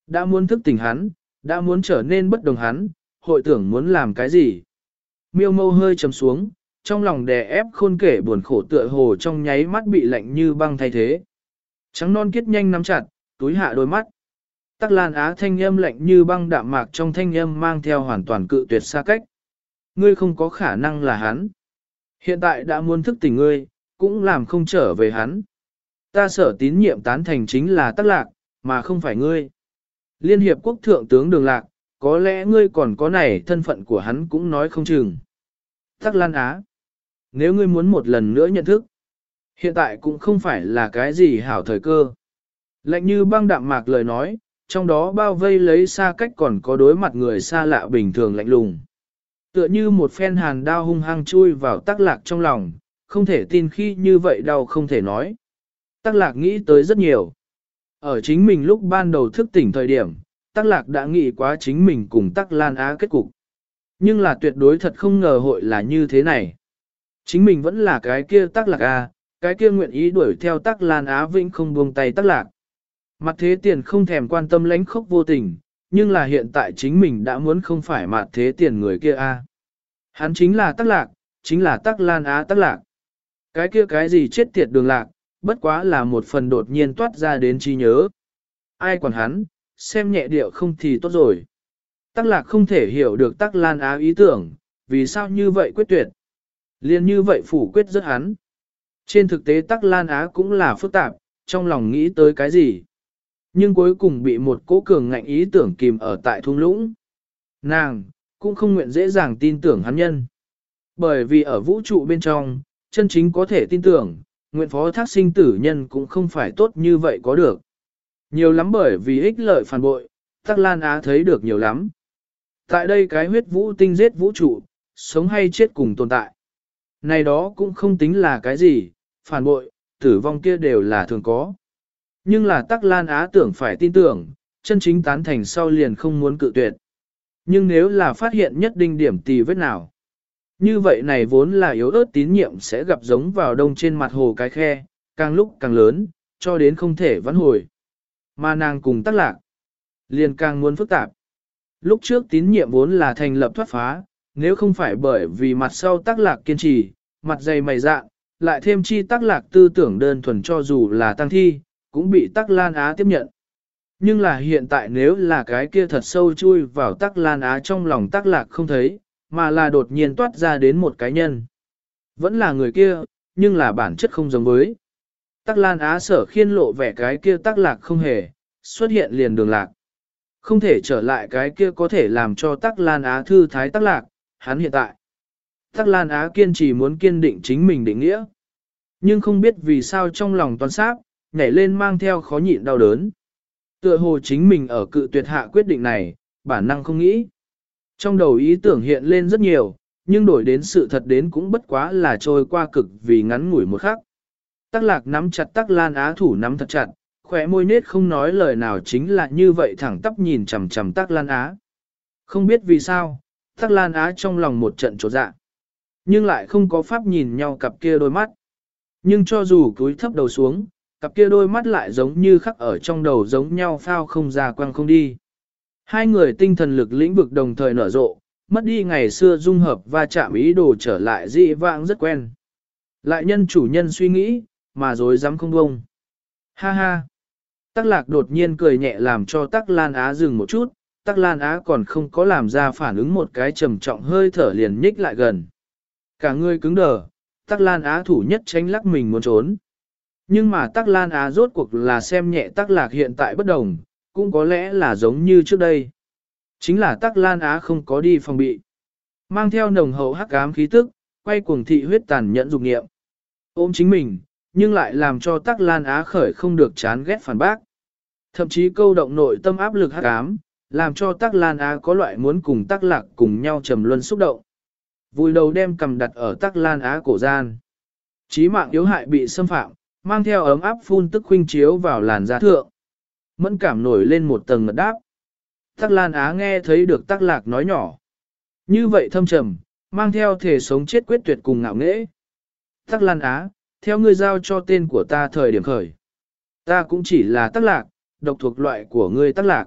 Đã muốn thức tỉnh hắn, đã muốn trở nên bất đồng hắn, hội tưởng muốn làm cái gì. Miêu mâu hơi trầm xuống, trong lòng đè ép khôn kể buồn khổ tựa hồ trong nháy mắt bị lạnh như băng thay thế. Trắng non kết nhanh nắm chặt, túi hạ đôi mắt. Tắc lan á thanh âm lạnh như băng đạm mạc trong thanh âm mang theo hoàn toàn cự tuyệt xa cách. Ngươi không có khả năng là hắn. Hiện tại đã muốn thức tỉnh ngươi, cũng làm không trở về hắn. Ta sở tín nhiệm tán thành chính là tắc lạc, mà không phải ngươi. Liên hiệp quốc thượng tướng đường lạc, có lẽ ngươi còn có này thân phận của hắn cũng nói không chừng. Tắc Lan Á, nếu ngươi muốn một lần nữa nhận thức, hiện tại cũng không phải là cái gì hảo thời cơ. Lạnh như băng đạm mạc lời nói, trong đó bao vây lấy xa cách còn có đối mặt người xa lạ bình thường lạnh lùng. Tựa như một phen hàn đao hung hăng chui vào tắc lạc trong lòng, không thể tin khi như vậy đau không thể nói. Tắc lạc nghĩ tới rất nhiều. Ở chính mình lúc ban đầu thức tỉnh thời điểm, tắc lạc đã nghĩ quá chính mình cùng tắc lan á kết cục. Nhưng là tuyệt đối thật không ngờ hội là như thế này. Chính mình vẫn là cái kia tắc lạc a, cái kia nguyện ý đuổi theo tắc lan á vĩnh không buông tay tắc lạc. Mặt thế tiền không thèm quan tâm lãnh khốc vô tình, nhưng là hiện tại chính mình đã muốn không phải mặt thế tiền người kia a. Hắn chính là tắc lạc, chính là tắc lan á tắc lạc. Cái kia cái gì chết tiệt đường lạc, bất quá là một phần đột nhiên toát ra đến trí nhớ. Ai quản hắn, xem nhẹ điệu không thì tốt rồi. Tắc lạc không thể hiểu được tắc lan á ý tưởng, vì sao như vậy quyết tuyệt. Liên như vậy phủ quyết rất hắn. Trên thực tế tắc lan á cũng là phức tạp, trong lòng nghĩ tới cái gì. Nhưng cuối cùng bị một cố cường ngạnh ý tưởng kìm ở tại thung lũng. Nàng, cũng không nguyện dễ dàng tin tưởng hắn nhân. Bởi vì ở vũ trụ bên trong, chân chính có thể tin tưởng, nguyện phó thác sinh tử nhân cũng không phải tốt như vậy có được. Nhiều lắm bởi vì ích lợi phản bội, Tắc Lan Á thấy được nhiều lắm. Tại đây cái huyết vũ tinh giết vũ trụ, sống hay chết cùng tồn tại. Này đó cũng không tính là cái gì, phản bội, tử vong kia đều là thường có. Nhưng là Tắc Lan Á tưởng phải tin tưởng, chân chính tán thành sau liền không muốn cự tuyệt. Nhưng nếu là phát hiện nhất định điểm tì vết nào, như vậy này vốn là yếu ớt tín nhiệm sẽ gặp giống vào đông trên mặt hồ cái khe, càng lúc càng lớn, cho đến không thể vãn hồi. Mà nàng cùng tắc lạc, liền càng muốn phức tạp. Lúc trước tín nhiệm vốn là thành lập thoát phá, nếu không phải bởi vì mặt sau tắc lạc kiên trì, mặt dày mày dạ, lại thêm chi tắc lạc tư tưởng đơn thuần cho dù là tăng thi, cũng bị tắc lan á tiếp nhận. Nhưng là hiện tại nếu là cái kia thật sâu chui vào tắc lan á trong lòng tắc lạc không thấy, mà là đột nhiên toát ra đến một cái nhân. Vẫn là người kia, nhưng là bản chất không giống với. Tắc Lan Á sở khiên lộ vẻ cái kia tắc lạc không hề, xuất hiện liền đường lạc. Không thể trở lại cái kia có thể làm cho tắc Lan Á thư thái tắc lạc, hắn hiện tại. Tắc Lan Á kiên trì muốn kiên định chính mình định nghĩa. Nhưng không biết vì sao trong lòng toàn sáp, nhảy lên mang theo khó nhịn đau đớn. Tựa hồ chính mình ở cự tuyệt hạ quyết định này, bản năng không nghĩ. Trong đầu ý tưởng hiện lên rất nhiều, nhưng đổi đến sự thật đến cũng bất quá là trôi qua cực vì ngắn ngủi một khắc. Tắc lạc nắm chặt tắc lan á thủ nắm thật chặt, khỏe môi nết không nói lời nào chính là như vậy thẳng tắp nhìn chằm chằm tắc lan á. Không biết vì sao, tắc lan á trong lòng một trận trột dạ. Nhưng lại không có pháp nhìn nhau cặp kia đôi mắt. Nhưng cho dù cúi thấp đầu xuống, cặp kia đôi mắt lại giống như khắc ở trong đầu giống nhau phao không ra quăng không đi. Hai người tinh thần lực lĩnh vực đồng thời nở rộ, mất đi ngày xưa dung hợp và chạm ý đồ trở lại dị vãng rất quen. Lại nhân chủ nhân suy nghĩ, mà dối dám không bông. Ha ha! Tắc lạc đột nhiên cười nhẹ làm cho tắc lan á dừng một chút, tắc lan á còn không có làm ra phản ứng một cái trầm trọng hơi thở liền nhích lại gần. Cả người cứng đờ, tắc lan á thủ nhất tránh lắc mình muốn trốn. Nhưng mà tắc lan á rốt cuộc là xem nhẹ tắc lạc hiện tại bất đồng, cũng có lẽ là giống như trước đây. Chính là tắc lan á không có đi phòng bị. Mang theo nồng hậu hắc ám khí tức, quay cuồng thị huyết tàn nhẫn dục nghiệm. Ôm chính mình, nhưng lại làm cho tắc lan á khởi không được chán ghét phản bác. Thậm chí câu động nội tâm áp lực hắc ám, làm cho tắc lan á có loại muốn cùng tắc lạc cùng nhau trầm luân xúc động. Vùi đầu đem cầm đặt ở tắc lan á cổ gian. Chí mạng yếu hại bị xâm phạm, mang theo ấm áp phun tức khuynh chiếu vào làn da thượng mẫn cảm nổi lên một tầng ngật đáp. Tắc Lan Á nghe thấy được Tắc Lạc nói nhỏ. Như vậy thâm trầm, mang theo thể sống chết quyết tuyệt cùng ngạo nghễ. Tắc Lan Á, theo ngươi giao cho tên của ta thời điểm khởi. Ta cũng chỉ là Tắc Lạc, độc thuộc loại của ngươi Tắc Lạc.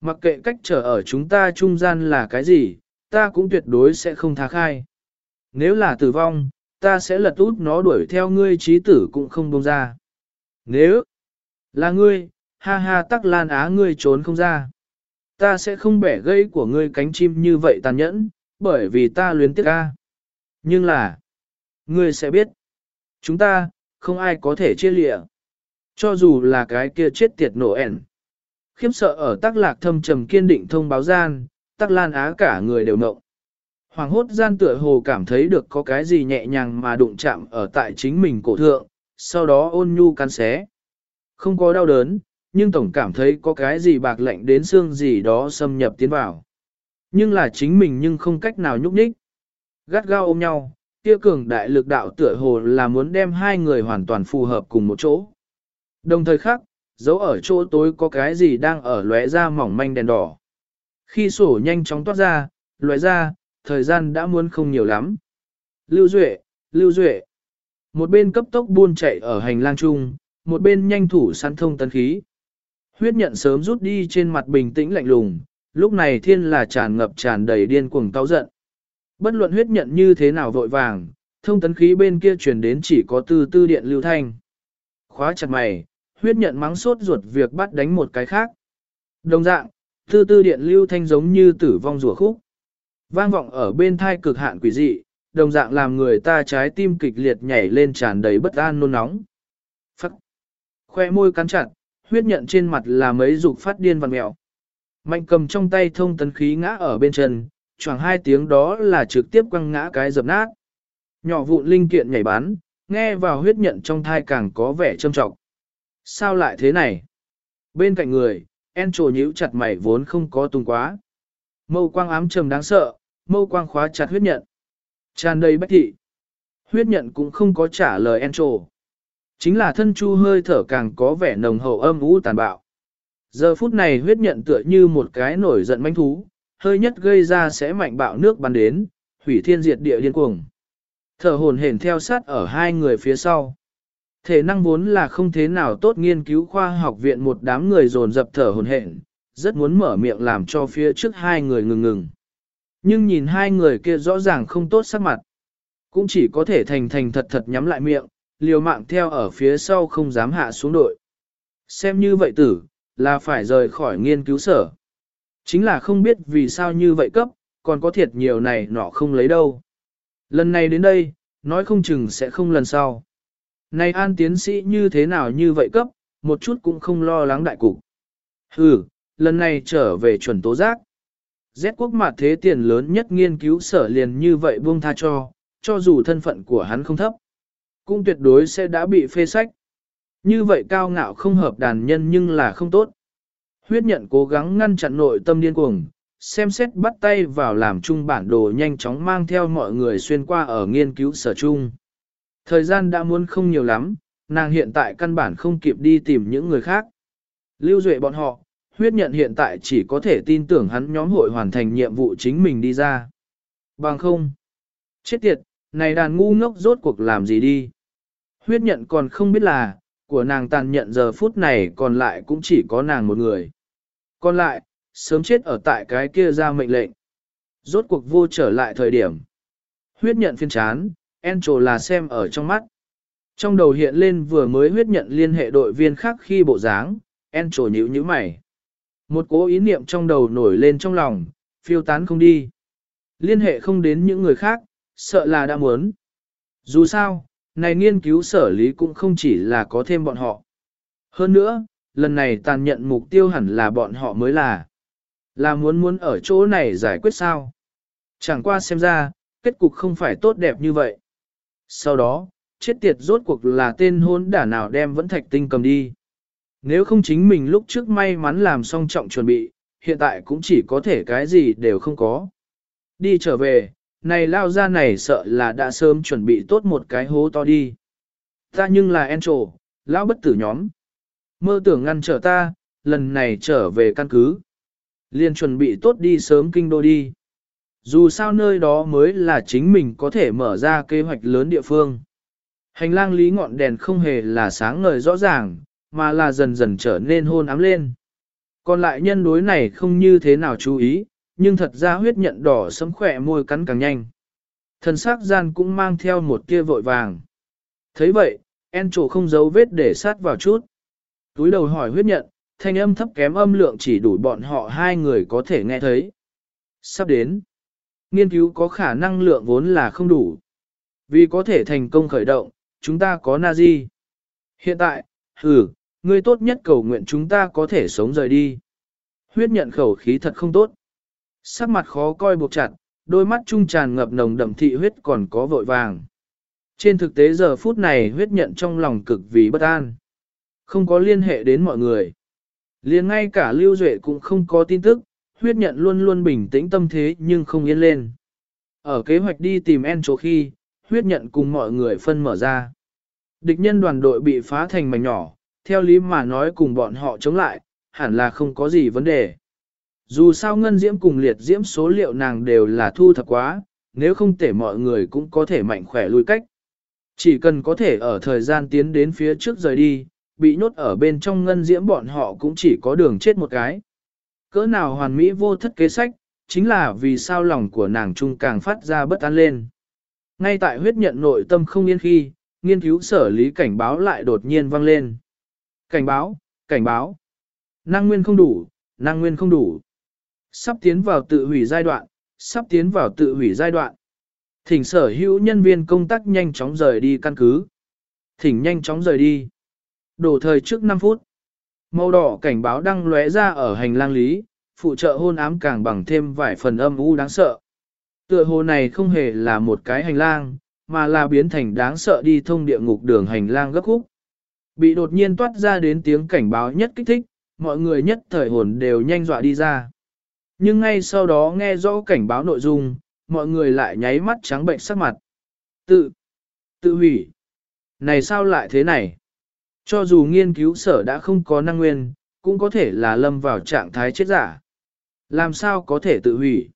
Mặc kệ cách trở ở chúng ta trung gian là cái gì, ta cũng tuyệt đối sẽ không tha khai. Nếu là tử vong, ta sẽ lật út nó đuổi theo ngươi trí tử cũng không bông ra. Nếu là ngươi, ha ha tắc lan á ngươi trốn không ra. Ta sẽ không bẻ gây của ngươi cánh chim như vậy tàn nhẫn, bởi vì ta luyến tiếc ca. Nhưng là, ngươi sẽ biết, chúng ta, không ai có thể chia lịa. Cho dù là cái kia chết tiệt nổ ẻn. Khiếp sợ ở tắc lạc thâm trầm kiên định thông báo gian, tắc lan á cả người đều nộng. Hoàng hốt gian tựa hồ cảm thấy được có cái gì nhẹ nhàng mà đụng chạm ở tại chính mình cổ thượng, sau đó ôn nhu cắn xé. Không có đau đớn, nhưng tổng cảm thấy có cái gì bạc lạnh đến xương gì đó xâm nhập tiến vào. Nhưng là chính mình nhưng không cách nào nhúc nhích. Gắt gao ôm nhau, kia cường đại lực đạo tựa hồ là muốn đem hai người hoàn toàn phù hợp cùng một chỗ. Đồng thời khác, dấu ở chỗ tối có cái gì đang ở lóe ra mỏng manh đèn đỏ. Khi sổ nhanh chóng toát ra, lóe ra, thời gian đã muốn không nhiều lắm. Lưu Duệ, Lưu Duệ. Một bên cấp tốc buôn chạy ở hành lang chung, một bên nhanh thủ săn thông tấn khí. Huyết nhận sớm rút đi trên mặt bình tĩnh lạnh lùng, lúc này thiên là tràn ngập tràn đầy điên cuồng táo giận. Bất luận huyết nhận như thế nào vội vàng, thông tấn khí bên kia truyền đến chỉ có tư tư điện lưu thanh. Khóa chặt mày, huyết nhận mắng sốt ruột việc bắt đánh một cái khác. Đồng dạng, Tư tư điện lưu thanh giống như tử vong rùa khúc. Vang vọng ở bên thai cực hạn quỷ dị, đồng dạng làm người ta trái tim kịch liệt nhảy lên tràn đầy bất an nôn nóng. Phắc. Khoe môi cắn chặt, huyết nhận trên mặt là mấy dục phát điên vằn mẹo. Mạnh cầm trong tay thông tấn khí ngã ở bên chân, choảng hai tiếng đó là trực tiếp quăng ngã cái dập nát. Nhỏ vụn linh kiện nhảy bắn, nghe vào huyết nhận trong thai càng có vẻ trâm trọng. Sao lại thế này? Bên cạnh người, en trồ nhíu chặt mày vốn không có tung quá. Mâu quang ám trầm đáng sợ, mâu quang khóa chặt huyết nhận. Tràn đầy bách thị. Huyết nhận cũng không có trả lời en trồ. Chính là thân chu hơi thở càng có vẻ nồng hậu âm u tàn bạo. Giờ phút này huyết nhận tựa như một cái nổi giận manh thú, hơi nhất gây ra sẽ mạnh bạo nước bắn đến, hủy thiên diệt địa điên cuồng. Thở hồn hển theo sát ở hai người phía sau. Thể năng vốn là không thế nào tốt nghiên cứu khoa học viện một đám người dồn dập thở hồn hển, rất muốn mở miệng làm cho phía trước hai người ngừng ngừng. Nhưng nhìn hai người kia rõ ràng không tốt sắc mặt. Cũng chỉ có thể thành thành thật thật nhắm lại miệng, liều mạng theo ở phía sau không dám hạ xuống đội. Xem như vậy tử, là phải rời khỏi nghiên cứu sở. Chính là không biết vì sao như vậy cấp, còn có thiệt nhiều này nọ không lấy đâu. Lần này đến đây, nói không chừng sẽ không lần sau. Này an tiến sĩ như thế nào như vậy cấp, một chút cũng không lo lắng đại cục. Ừ, lần này trở về chuẩn tố giác. Z quốc mặt thế tiền lớn nhất nghiên cứu sở liền như vậy buông tha cho, cho dù thân phận của hắn không thấp, cũng tuyệt đối sẽ đã bị phê sách. Như vậy cao ngạo không hợp đàn nhân nhưng là không tốt. Huyết nhận cố gắng ngăn chặn nội tâm điên cuồng, xem xét bắt tay vào làm chung bản đồ nhanh chóng mang theo mọi người xuyên qua ở nghiên cứu sở chung. Thời gian đã muốn không nhiều lắm, nàng hiện tại căn bản không kịp đi tìm những người khác. Lưu duệ bọn họ, huyết nhận hiện tại chỉ có thể tin tưởng hắn nhóm hội hoàn thành nhiệm vụ chính mình đi ra. Bằng không. Chết tiệt, này đàn ngu ngốc rốt cuộc làm gì đi. Huyết nhận còn không biết là, của nàng tàn nhận giờ phút này còn lại cũng chỉ có nàng một người. Còn lại, sớm chết ở tại cái kia ra mệnh lệnh. Rốt cuộc vô trở lại thời điểm. Huyết nhận phiên chán, en là xem ở trong mắt. Trong đầu hiện lên vừa mới huyết nhận liên hệ đội viên khác khi bộ dáng, en nhíu nhíu mày. Một cố ý niệm trong đầu nổi lên trong lòng, phiêu tán không đi. Liên hệ không đến những người khác, sợ là đã muốn. Dù sao, này nghiên cứu sở lý cũng không chỉ là có thêm bọn họ. Hơn nữa, lần này tàn nhận mục tiêu hẳn là bọn họ mới là. Là muốn muốn ở chỗ này giải quyết sao? Chẳng qua xem ra, kết cục không phải tốt đẹp như vậy. Sau đó, chết tiệt rốt cuộc là tên hôn đả nào đem vẫn thạch tinh cầm đi. Nếu không chính mình lúc trước may mắn làm xong trọng chuẩn bị, hiện tại cũng chỉ có thể cái gì đều không có. Đi trở về, này lao ra này sợ là đã sớm chuẩn bị tốt một cái hố to đi. Ta nhưng là en trổ, lão bất tử nhóm. Mơ tưởng ngăn trở ta, lần này trở về căn cứ. Liên chuẩn bị tốt đi sớm kinh đô đi. Dù sao nơi đó mới là chính mình có thể mở ra kế hoạch lớn địa phương. Hành lang lý ngọn đèn không hề là sáng ngời rõ ràng, mà là dần dần trở nên hôn ám lên. Còn lại nhân đối này không như thế nào chú ý, nhưng thật ra huyết nhận đỏ sấm khỏe môi cắn càng nhanh. Thần sắc gian cũng mang theo một tia vội vàng. thấy vậy, en trổ không giấu vết để sát vào chút. Túi đầu hỏi huyết nhận, thanh âm thấp kém âm lượng chỉ đủ bọn họ hai người có thể nghe thấy. Sắp đến. Nghiên cứu có khả năng lượng vốn là không đủ. Vì có thể thành công khởi động, chúng ta có Nazi. Hiện tại, ừ ngươi tốt nhất cầu nguyện chúng ta có thể sống rời đi. Huyết nhận khẩu khí thật không tốt. Sắc mặt khó coi buộc chặt, đôi mắt trung tràn ngập nồng đậm thị huyết còn có vội vàng. Trên thực tế giờ phút này huyết nhận trong lòng cực vì bất an. Không có liên hệ đến mọi người. liền ngay cả Lưu Duệ cũng không có tin tức, huyết nhận luôn luôn bình tĩnh tâm thế nhưng không yên lên. Ở kế hoạch đi tìm En chỗ khi, huyết nhận cùng mọi người phân mở ra. Địch nhân đoàn đội bị phá thành mảnh nhỏ, theo lý mà nói cùng bọn họ chống lại, hẳn là không có gì vấn đề. Dù sao ngân diễm cùng liệt diễm số liệu nàng đều là thu thập quá, nếu không thể mọi người cũng có thể mạnh khỏe lui cách. Chỉ cần có thể ở thời gian tiến đến phía trước rời đi, bị nhốt ở bên trong ngân diễm bọn họ cũng chỉ có đường chết một cái. Cỡ nào hoàn mỹ vô thất kế sách, chính là vì sao lòng của nàng trung càng phát ra bất an lên. Ngay tại huyết nhận nội tâm không yên khi, nghiên cứu sở lý cảnh báo lại đột nhiên vang lên. Cảnh báo, cảnh báo. Năng nguyên không đủ, năng nguyên không đủ. Sắp tiến vào tự hủy giai đoạn, sắp tiến vào tự hủy giai đoạn. Thỉnh sở hữu nhân viên công tác nhanh chóng rời đi căn cứ. Thỉnh nhanh chóng rời đi. Đổ thời trước 5 phút. Màu đỏ cảnh báo đang lóe ra ở hành lang lý, phụ trợ hôn ám càng bằng thêm vài phần âm u đáng sợ. Tựa hồ này không hề là một cái hành lang, mà là biến thành đáng sợ đi thông địa ngục đường hành lang gấp khúc. Bị đột nhiên toát ra đến tiếng cảnh báo nhất kích thích, mọi người nhất thời hồn đều nhanh dọa đi ra. Nhưng ngay sau đó nghe rõ cảnh báo nội dung, mọi người lại nháy mắt trắng bệnh sắc mặt. Tự, tự hủy. Này sao lại thế này? Cho dù nghiên cứu sở đã không có năng nguyên, cũng có thể là lâm vào trạng thái chết giả. Làm sao có thể tự hủy?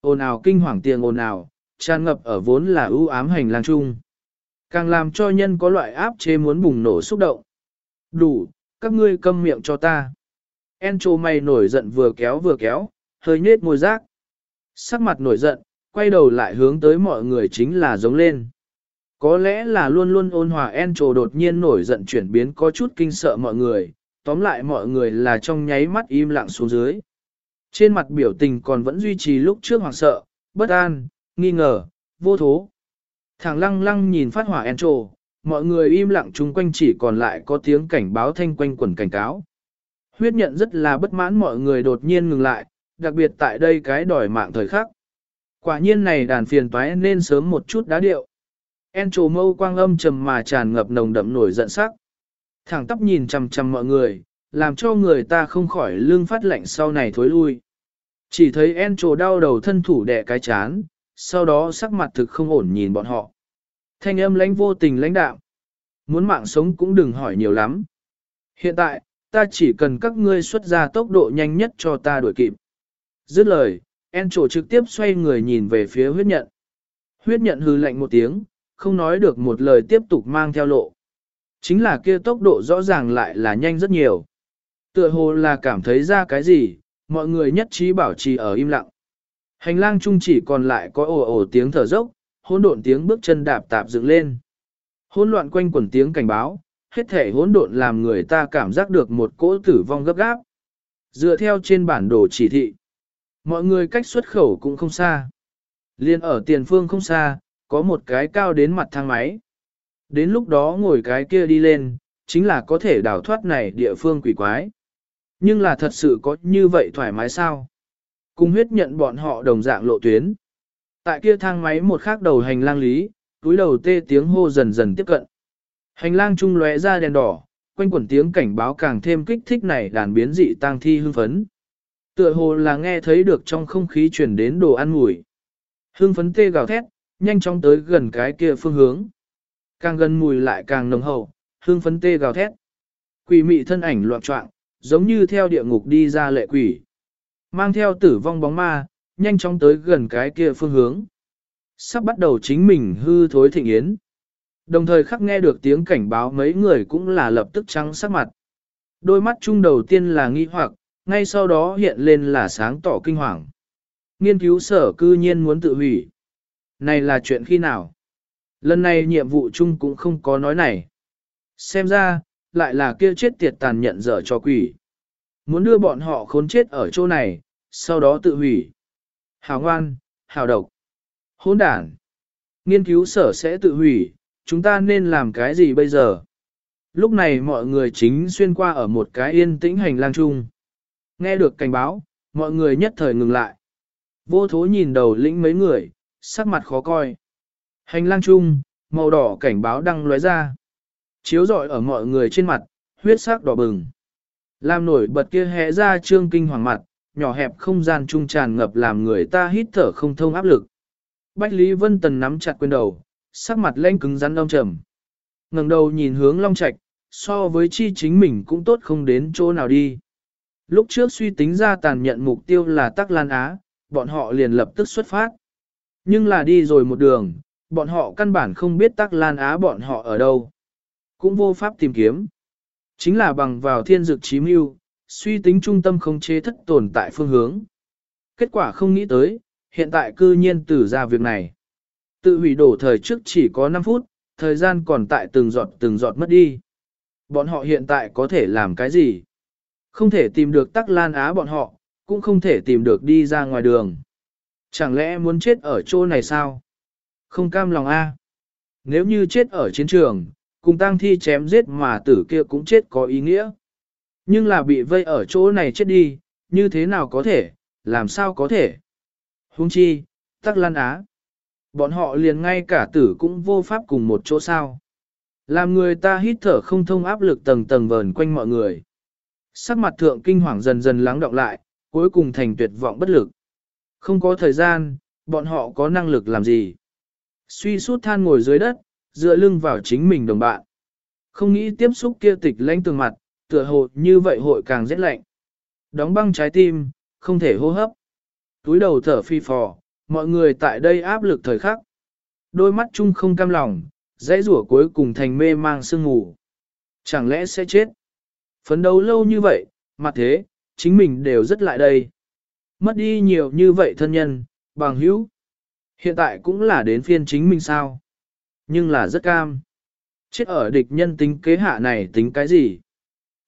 Ồn ào kinh hoàng tiền ồn ào, tràn ngập ở vốn là ưu ám hành lang chung. Càng làm cho nhân có loại áp chế muốn bùng nổ xúc động. Đủ, các ngươi câm miệng cho ta. Encho mày nổi giận vừa kéo vừa kéo, hơi nết môi rác. Sắc mặt nổi giận, quay đầu lại hướng tới mọi người chính là giống lên. Có lẽ là luôn luôn ôn hòa Encho đột nhiên nổi giận chuyển biến có chút kinh sợ mọi người, tóm lại mọi người là trong nháy mắt im lặng xuống dưới. Trên mặt biểu tình còn vẫn duy trì lúc trước hoảng sợ, bất an, nghi ngờ, vô thố. Thằng lăng lăng nhìn phát hỏa Encho, mọi người im lặng chung quanh chỉ còn lại có tiếng cảnh báo thanh quanh quần cảnh cáo. Huyết nhận rất là bất mãn mọi người đột nhiên ngừng lại, đặc biệt tại đây cái đòi mạng thời khắc. Quả nhiên này đàn phiền toái nên sớm một chút đá điệu. En trồ mâu quang âm trầm mà tràn ngập nồng đậm nổi giận sắc. Thẳng tóc nhìn chằm chằm mọi người, làm cho người ta không khỏi lương phát lạnh sau này thối lui. Chỉ thấy En trồ đau đầu thân thủ đẻ cái chán, sau đó sắc mặt thực không ổn nhìn bọn họ. Thanh âm lãnh vô tình lãnh đạo. Muốn mạng sống cũng đừng hỏi nhiều lắm. Hiện tại, ta chỉ cần các ngươi xuất ra tốc độ nhanh nhất cho ta đuổi kịp. Dứt lời, En trổ trực tiếp xoay người nhìn về phía huyết nhận. Huyết nhận hư lạnh một tiếng, không nói được một lời tiếp tục mang theo lộ. Chính là kia tốc độ rõ ràng lại là nhanh rất nhiều. Tựa hồ là cảm thấy ra cái gì, mọi người nhất trí bảo trì ở im lặng. Hành lang chung chỉ còn lại có ồ ồ tiếng thở dốc, hỗn độn tiếng bước chân đạp tạp dựng lên. Hỗn loạn quanh quẩn tiếng cảnh báo, hết thể hỗn độn làm người ta cảm giác được một cỗ tử vong gấp gáp. Dựa theo trên bản đồ chỉ thị, mọi người cách xuất khẩu cũng không xa. Liên ở tiền phương không xa, có một cái cao đến mặt thang máy. Đến lúc đó ngồi cái kia đi lên, chính là có thể đào thoát này địa phương quỷ quái. Nhưng là thật sự có như vậy thoải mái sao? Cùng huyết nhận bọn họ đồng dạng lộ tuyến. Tại kia thang máy một khác đầu hành lang lý, túi đầu tê tiếng hô dần dần tiếp cận. Hành lang trung lóe ra đèn đỏ, quanh quẩn tiếng cảnh báo càng thêm kích thích này đàn biến dị tang thi hưng phấn. Tựa hồ là nghe thấy được trong không khí truyền đến đồ ăn mùi. Hưng phấn tê gào thét, nhanh chóng tới gần cái kia phương hướng. Càng gần mùi lại càng nồng hậu, hưng phấn tê gào thét. Quỷ mị thân ảnh loạn trọng, giống như theo địa ngục đi ra lệ quỷ. Mang theo tử vong bóng ma, nhanh chóng tới gần cái kia phương hướng. Sắp bắt đầu chính mình hư thối thịnh yến. Đồng thời khắc nghe được tiếng cảnh báo mấy người cũng là lập tức trắng sắc mặt. Đôi mắt chung đầu tiên là nghi hoặc, ngay sau đó hiện lên là sáng tỏ kinh hoàng. Nghiên cứu sở cư nhiên muốn tự hủy. Này là chuyện khi nào? Lần này nhiệm vụ chung cũng không có nói này. Xem ra, lại là kia chết tiệt tàn nhận dở cho quỷ. Muốn đưa bọn họ khốn chết ở chỗ này, sau đó tự hủy. Hào ngoan, hào độc. Hỗn đản. Nghiên cứu sở sẽ tự hủy, chúng ta nên làm cái gì bây giờ? Lúc này mọi người chính xuyên qua ở một cái yên tĩnh hành lang chung. Nghe được cảnh báo, mọi người nhất thời ngừng lại. Vô thố nhìn đầu lĩnh mấy người, sắc mặt khó coi. Hành lang chung, màu đỏ cảnh báo đang lóe ra. Chiếu rọi ở mọi người trên mặt, huyết sắc đỏ bừng. Làm nổi bật kia hẽ ra trương kinh hoàng mặt, nhỏ hẹp không gian trung tràn ngập làm người ta hít thở không thông áp lực. Bách Lý Vân Tần nắm chặt quyền đầu, sắc mặt lênh cứng rắn đông trầm. ngẩng đầu nhìn hướng Long Trạch, so với chi chính mình cũng tốt không đến chỗ nào đi. Lúc trước suy tính ra tàn nhận mục tiêu là Tắc Lan Á, bọn họ liền lập tức xuất phát. Nhưng là đi rồi một đường, bọn họ căn bản không biết Tắc Lan Á bọn họ ở đâu. Cũng vô pháp tìm kiếm. Chính là bằng vào thiên dực chí mưu, suy tính trung tâm không chế thất tồn tại phương hướng. Kết quả không nghĩ tới, hiện tại cư nhiên tử ra việc này. Tự hủy đổ thời trước chỉ có 5 phút, thời gian còn tại từng giọt từng giọt mất đi. Bọn họ hiện tại có thể làm cái gì? Không thể tìm được tắc lan á bọn họ, cũng không thể tìm được đi ra ngoài đường. Chẳng lẽ muốn chết ở chỗ này sao? Không cam lòng a. Nếu như chết ở chiến trường, cùng tang thi chém giết mà tử kia cũng chết có ý nghĩa. Nhưng là bị vây ở chỗ này chết đi, như thế nào có thể, làm sao có thể? Hung chi, tắc lan á. Bọn họ liền ngay cả tử cũng vô pháp cùng một chỗ sao. Làm người ta hít thở không thông áp lực tầng tầng vờn quanh mọi người. Sắc mặt thượng kinh hoàng dần dần lắng động lại, cuối cùng thành tuyệt vọng bất lực. Không có thời gian, bọn họ có năng lực làm gì? Suy suốt than ngồi dưới đất, dựa lưng vào chính mình đồng bạn. Không nghĩ tiếp xúc kia tịch lãnh tường mặt, tựa hồ như vậy hội càng rét lạnh. Đóng băng trái tim, không thể hô hấp. Túi đầu thở phi phò, mọi người tại đây áp lực thời khắc. Đôi mắt chung không cam lòng, dãy rủa cuối cùng thành mê mang sương ngủ. Chẳng lẽ sẽ chết? Phấn đấu lâu như vậy, mà thế, chính mình đều rất lại đây. Mất đi nhiều như vậy thân nhân, bằng hữu. Hiện tại cũng là đến phiên chính mình sao. Nhưng là rất cam. Chết ở địch nhân tính kế hạ này tính cái gì?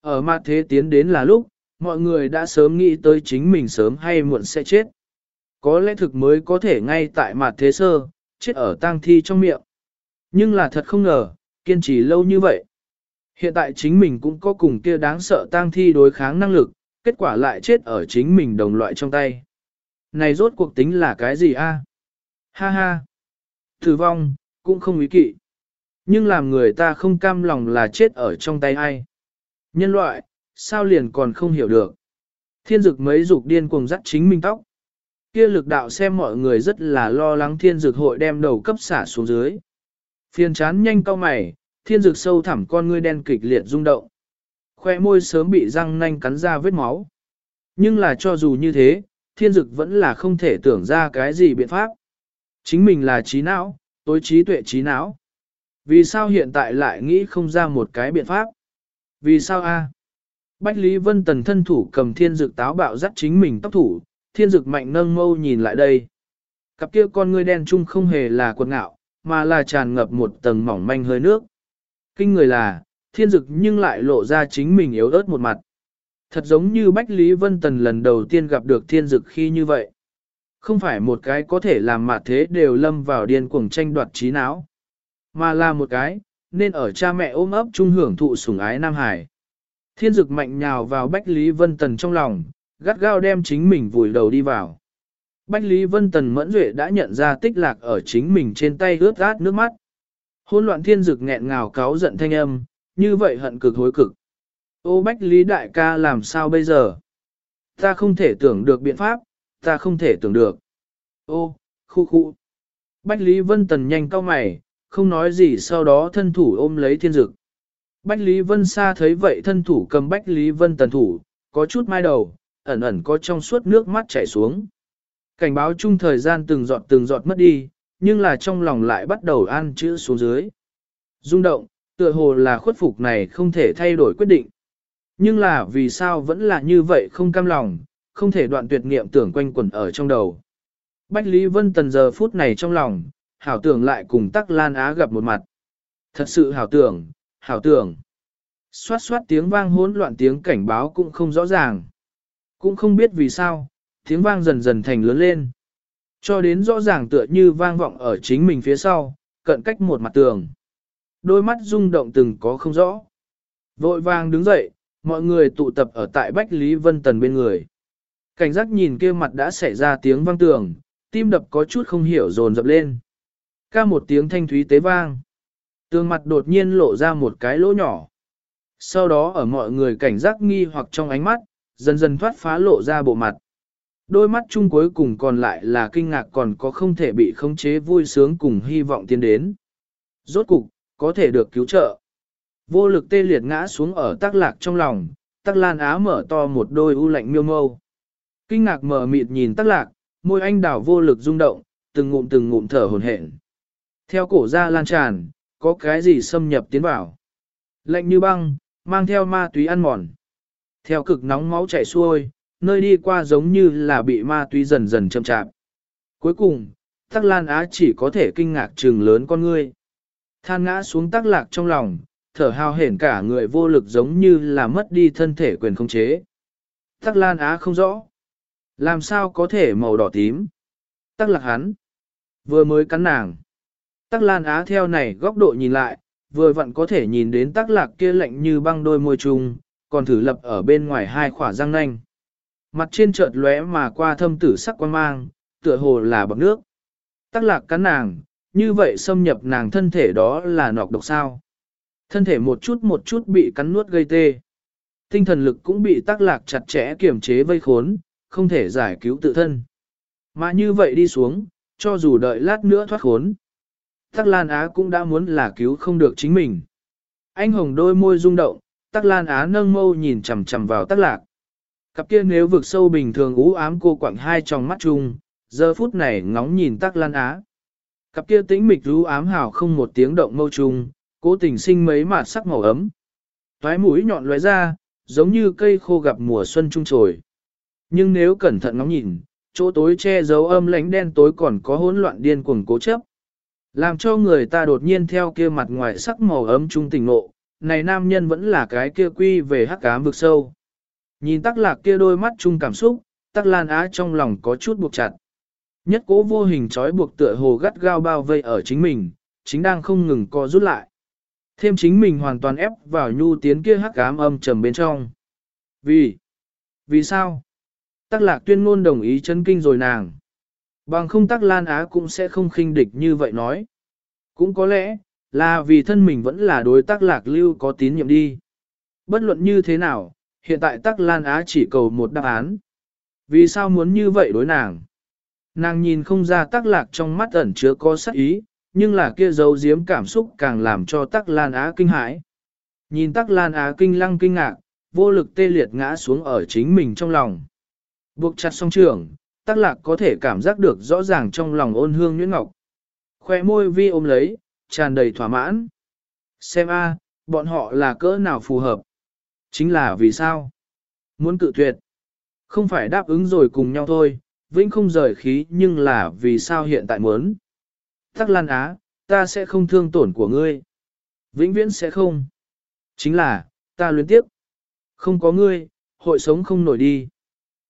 Ở mặt thế tiến đến là lúc, mọi người đã sớm nghĩ tới chính mình sớm hay muộn sẽ chết. Có lẽ thực mới có thể ngay tại mặt thế sơ, chết ở tang thi trong miệng. Nhưng là thật không ngờ, kiên trì lâu như vậy. Hiện tại chính mình cũng có cùng kia đáng sợ tang thi đối kháng năng lực, kết quả lại chết ở chính mình đồng loại trong tay. Này rốt cuộc tính là cái gì a? Ha ha! Tử vong, cũng không ý kỵ. Nhưng làm người ta không cam lòng là chết ở trong tay ai. Nhân loại, sao liền còn không hiểu được. Thiên dực mấy dục điên cuồng dắt chính mình tóc. Kia lực đạo xem mọi người rất là lo lắng thiên dực hội đem đầu cấp xả xuống dưới. Phiền chán nhanh cao mày, thiên dực sâu thẳm con ngươi đen kịch liệt rung động. Khoe môi sớm bị răng nanh cắn ra vết máu. Nhưng là cho dù như thế, thiên dực vẫn là không thể tưởng ra cái gì biện pháp. Chính mình là trí não, tối trí tuệ trí não. Vì sao hiện tại lại nghĩ không ra một cái biện pháp? Vì sao a? Bách Lý Vân Tần thân thủ cầm thiên dực táo bạo dắt chính mình tóc thủ, thiên dực mạnh nâng mâu nhìn lại đây. Cặp kia con ngươi đen chung không hề là quần ngạo, mà là tràn ngập một tầng mỏng manh hơi nước. Kinh người là, thiên dực nhưng lại lộ ra chính mình yếu ớt một mặt. Thật giống như Bách Lý Vân Tần lần đầu tiên gặp được thiên dực khi như vậy. Không phải một cái có thể làm mà thế đều lâm vào điên cuồng tranh đoạt trí não, mà là một cái, nên ở cha mẹ ôm ấp chung hưởng thụ sủng ái Nam Hải. Thiên dực mạnh nhào vào Bách Lý Vân Tần trong lòng, gắt gao đem chính mình vùi đầu đi vào. Bách Lý Vân Tần mẫn duệ đã nhận ra tích lạc ở chính mình trên tay ướt át nước mắt. Hôn loạn thiên dực nghẹn ngào cáo giận thanh âm, như vậy hận cực hối cực. Ô Bách Lý đại ca làm sao bây giờ? Ta không thể tưởng được biện pháp, ta không thể tưởng được. Ô, khu khu. Bách Lý Vân Tần nhanh cao mày, không nói gì sau đó thân thủ ôm lấy thiên dực. Bách Lý Vân Sa thấy vậy thân thủ cầm Bách Lý Vân Tần thủ, có chút mai đầu, ẩn ẩn có trong suốt nước mắt chảy xuống. Cảnh báo chung thời gian từng giọt từng giọt mất đi, nhưng là trong lòng lại bắt đầu an chữ xuống dưới. Rung động, tựa hồ là khuất phục này không thể thay đổi quyết định. Nhưng là vì sao vẫn là như vậy không cam lòng, không thể đoạn tuyệt nghiệm tưởng quanh quẩn ở trong đầu. Bách Lý Vân Tần giờ phút này trong lòng, hảo tưởng lại cùng Tắc Lan Á gặp một mặt. Thật sự hảo tưởng, hảo tưởng. Xoát xoát tiếng vang hỗn loạn tiếng cảnh báo cũng không rõ ràng. Cũng không biết vì sao, tiếng vang dần dần thành lớn lên. Cho đến rõ ràng tựa như vang vọng ở chính mình phía sau, cận cách một mặt tường. Đôi mắt rung động từng có không rõ. Vội vàng đứng dậy, mọi người tụ tập ở tại Bách Lý Vân Tần bên người. Cảnh giác nhìn kia mặt đã xảy ra tiếng vang tường, tim đập có chút không hiểu dồn dập lên. Ca một tiếng thanh thúy tế vang. Tường mặt đột nhiên lộ ra một cái lỗ nhỏ. Sau đó ở mọi người cảnh giác nghi hoặc trong ánh mắt, dần dần thoát phá lộ ra bộ mặt. Đôi mắt chung cuối cùng còn lại là kinh ngạc còn có không thể bị khống chế vui sướng cùng hy vọng tiến đến. Rốt cục, có thể được cứu trợ. Vô lực tê liệt ngã xuống ở tắc lạc trong lòng, tắc lan á mở to một đôi u lạnh miêu mâu. Kinh ngạc mở mịt nhìn tắc lạc, môi anh đảo vô lực rung động, từng ngụm từng ngụm thở hồn hển. Theo cổ ra lan tràn, có cái gì xâm nhập tiến vào. Lạnh như băng, mang theo ma túy ăn mòn. Theo cực nóng máu chảy xuôi, nơi đi qua giống như là bị ma túy dần dần chậm chạp. Cuối cùng, Tắc Lan Á chỉ có thể kinh ngạc trừng lớn con ngươi. Than ngã xuống tắc lạc trong lòng, thở hào hển cả người vô lực giống như là mất đi thân thể quyền khống chế. Tắc Lan Á không rõ. Làm sao có thể màu đỏ tím? Tắc lạc hắn. Vừa mới cắn nàng. Tắc lan á theo này góc độ nhìn lại, vừa vặn có thể nhìn đến tắc lạc kia lạnh như băng đôi môi trùng, còn thử lập ở bên ngoài hai khỏa răng nanh. Mặt trên chợt lóe mà qua thâm tử sắc quan mang, tựa hồ là bọc nước. Tắc lạc cắn nàng, như vậy xâm nhập nàng thân thể đó là nọc độc sao. Thân thể một chút một chút bị cắn nuốt gây tê. Tinh thần lực cũng bị tắc lạc chặt chẽ kiểm chế vây khốn, không thể giải cứu tự thân. Mà như vậy đi xuống, cho dù đợi lát nữa thoát khốn. Tắc Lan Á cũng đã muốn là cứu không được chính mình. Anh hồng đôi môi rung động, Tắc Lan Á nâng mâu nhìn chằm chằm vào Tắc Lạc. Cặp kia nếu vực sâu bình thường ú ám cô quặng hai trong mắt chung, giờ phút này ngóng nhìn Tắc Lan Á. Cặp kia tĩnh mịch ú ám hào không một tiếng động mâu chung, cố tình sinh mấy mạt sắc màu ấm. Toái mũi nhọn lóe ra, giống như cây khô gặp mùa xuân trung trồi. Nhưng nếu cẩn thận ngóng nhìn, chỗ tối che giấu âm lánh đen tối còn có hỗn loạn điên cuồng cố chấp. Làm cho người ta đột nhiên theo kia mặt ngoài sắc màu ấm trung tình ngộ, này nam nhân vẫn là cái kia quy về hắc ám vực sâu. Nhìn tắc lạc kia đôi mắt chung cảm xúc, tắc lan á trong lòng có chút buộc chặt. Nhất cố vô hình trói buộc tựa hồ gắt gao bao vây ở chính mình, chính đang không ngừng co rút lại. Thêm chính mình hoàn toàn ép vào nhu tiến kia hắc ám âm trầm bên trong. Vì? Vì sao? Tắc lạc tuyên ngôn đồng ý chân kinh rồi nàng. Bằng không tắc lan á cũng sẽ không khinh địch như vậy nói. Cũng có lẽ, là vì thân mình vẫn là đối tác lạc lưu có tín nhiệm đi. Bất luận như thế nào, hiện tại tắc lan á chỉ cầu một đáp án. Vì sao muốn như vậy đối nàng? Nàng nhìn không ra tắc lạc trong mắt ẩn chứa có sắc ý, nhưng là kia dấu diếm cảm xúc càng làm cho tắc lan á kinh hãi. Nhìn tắc lan á kinh lăng kinh ngạc, vô lực tê liệt ngã xuống ở chính mình trong lòng. Buộc chặt song trường, tắc lạc có thể cảm giác được rõ ràng trong lòng ôn hương nhuyễn ngọc. Khoe môi vi ôm lấy, tràn đầy thỏa mãn. Xem a, bọn họ là cỡ nào phù hợp. Chính là vì sao? Muốn cự tuyệt. Không phải đáp ứng rồi cùng nhau thôi, vĩnh không rời khí nhưng là vì sao hiện tại muốn. Tắc Lan Á, ta sẽ không thương tổn của ngươi. Vĩnh viễn sẽ không. Chính là, ta luyến tiếp. Không có ngươi, hội sống không nổi đi.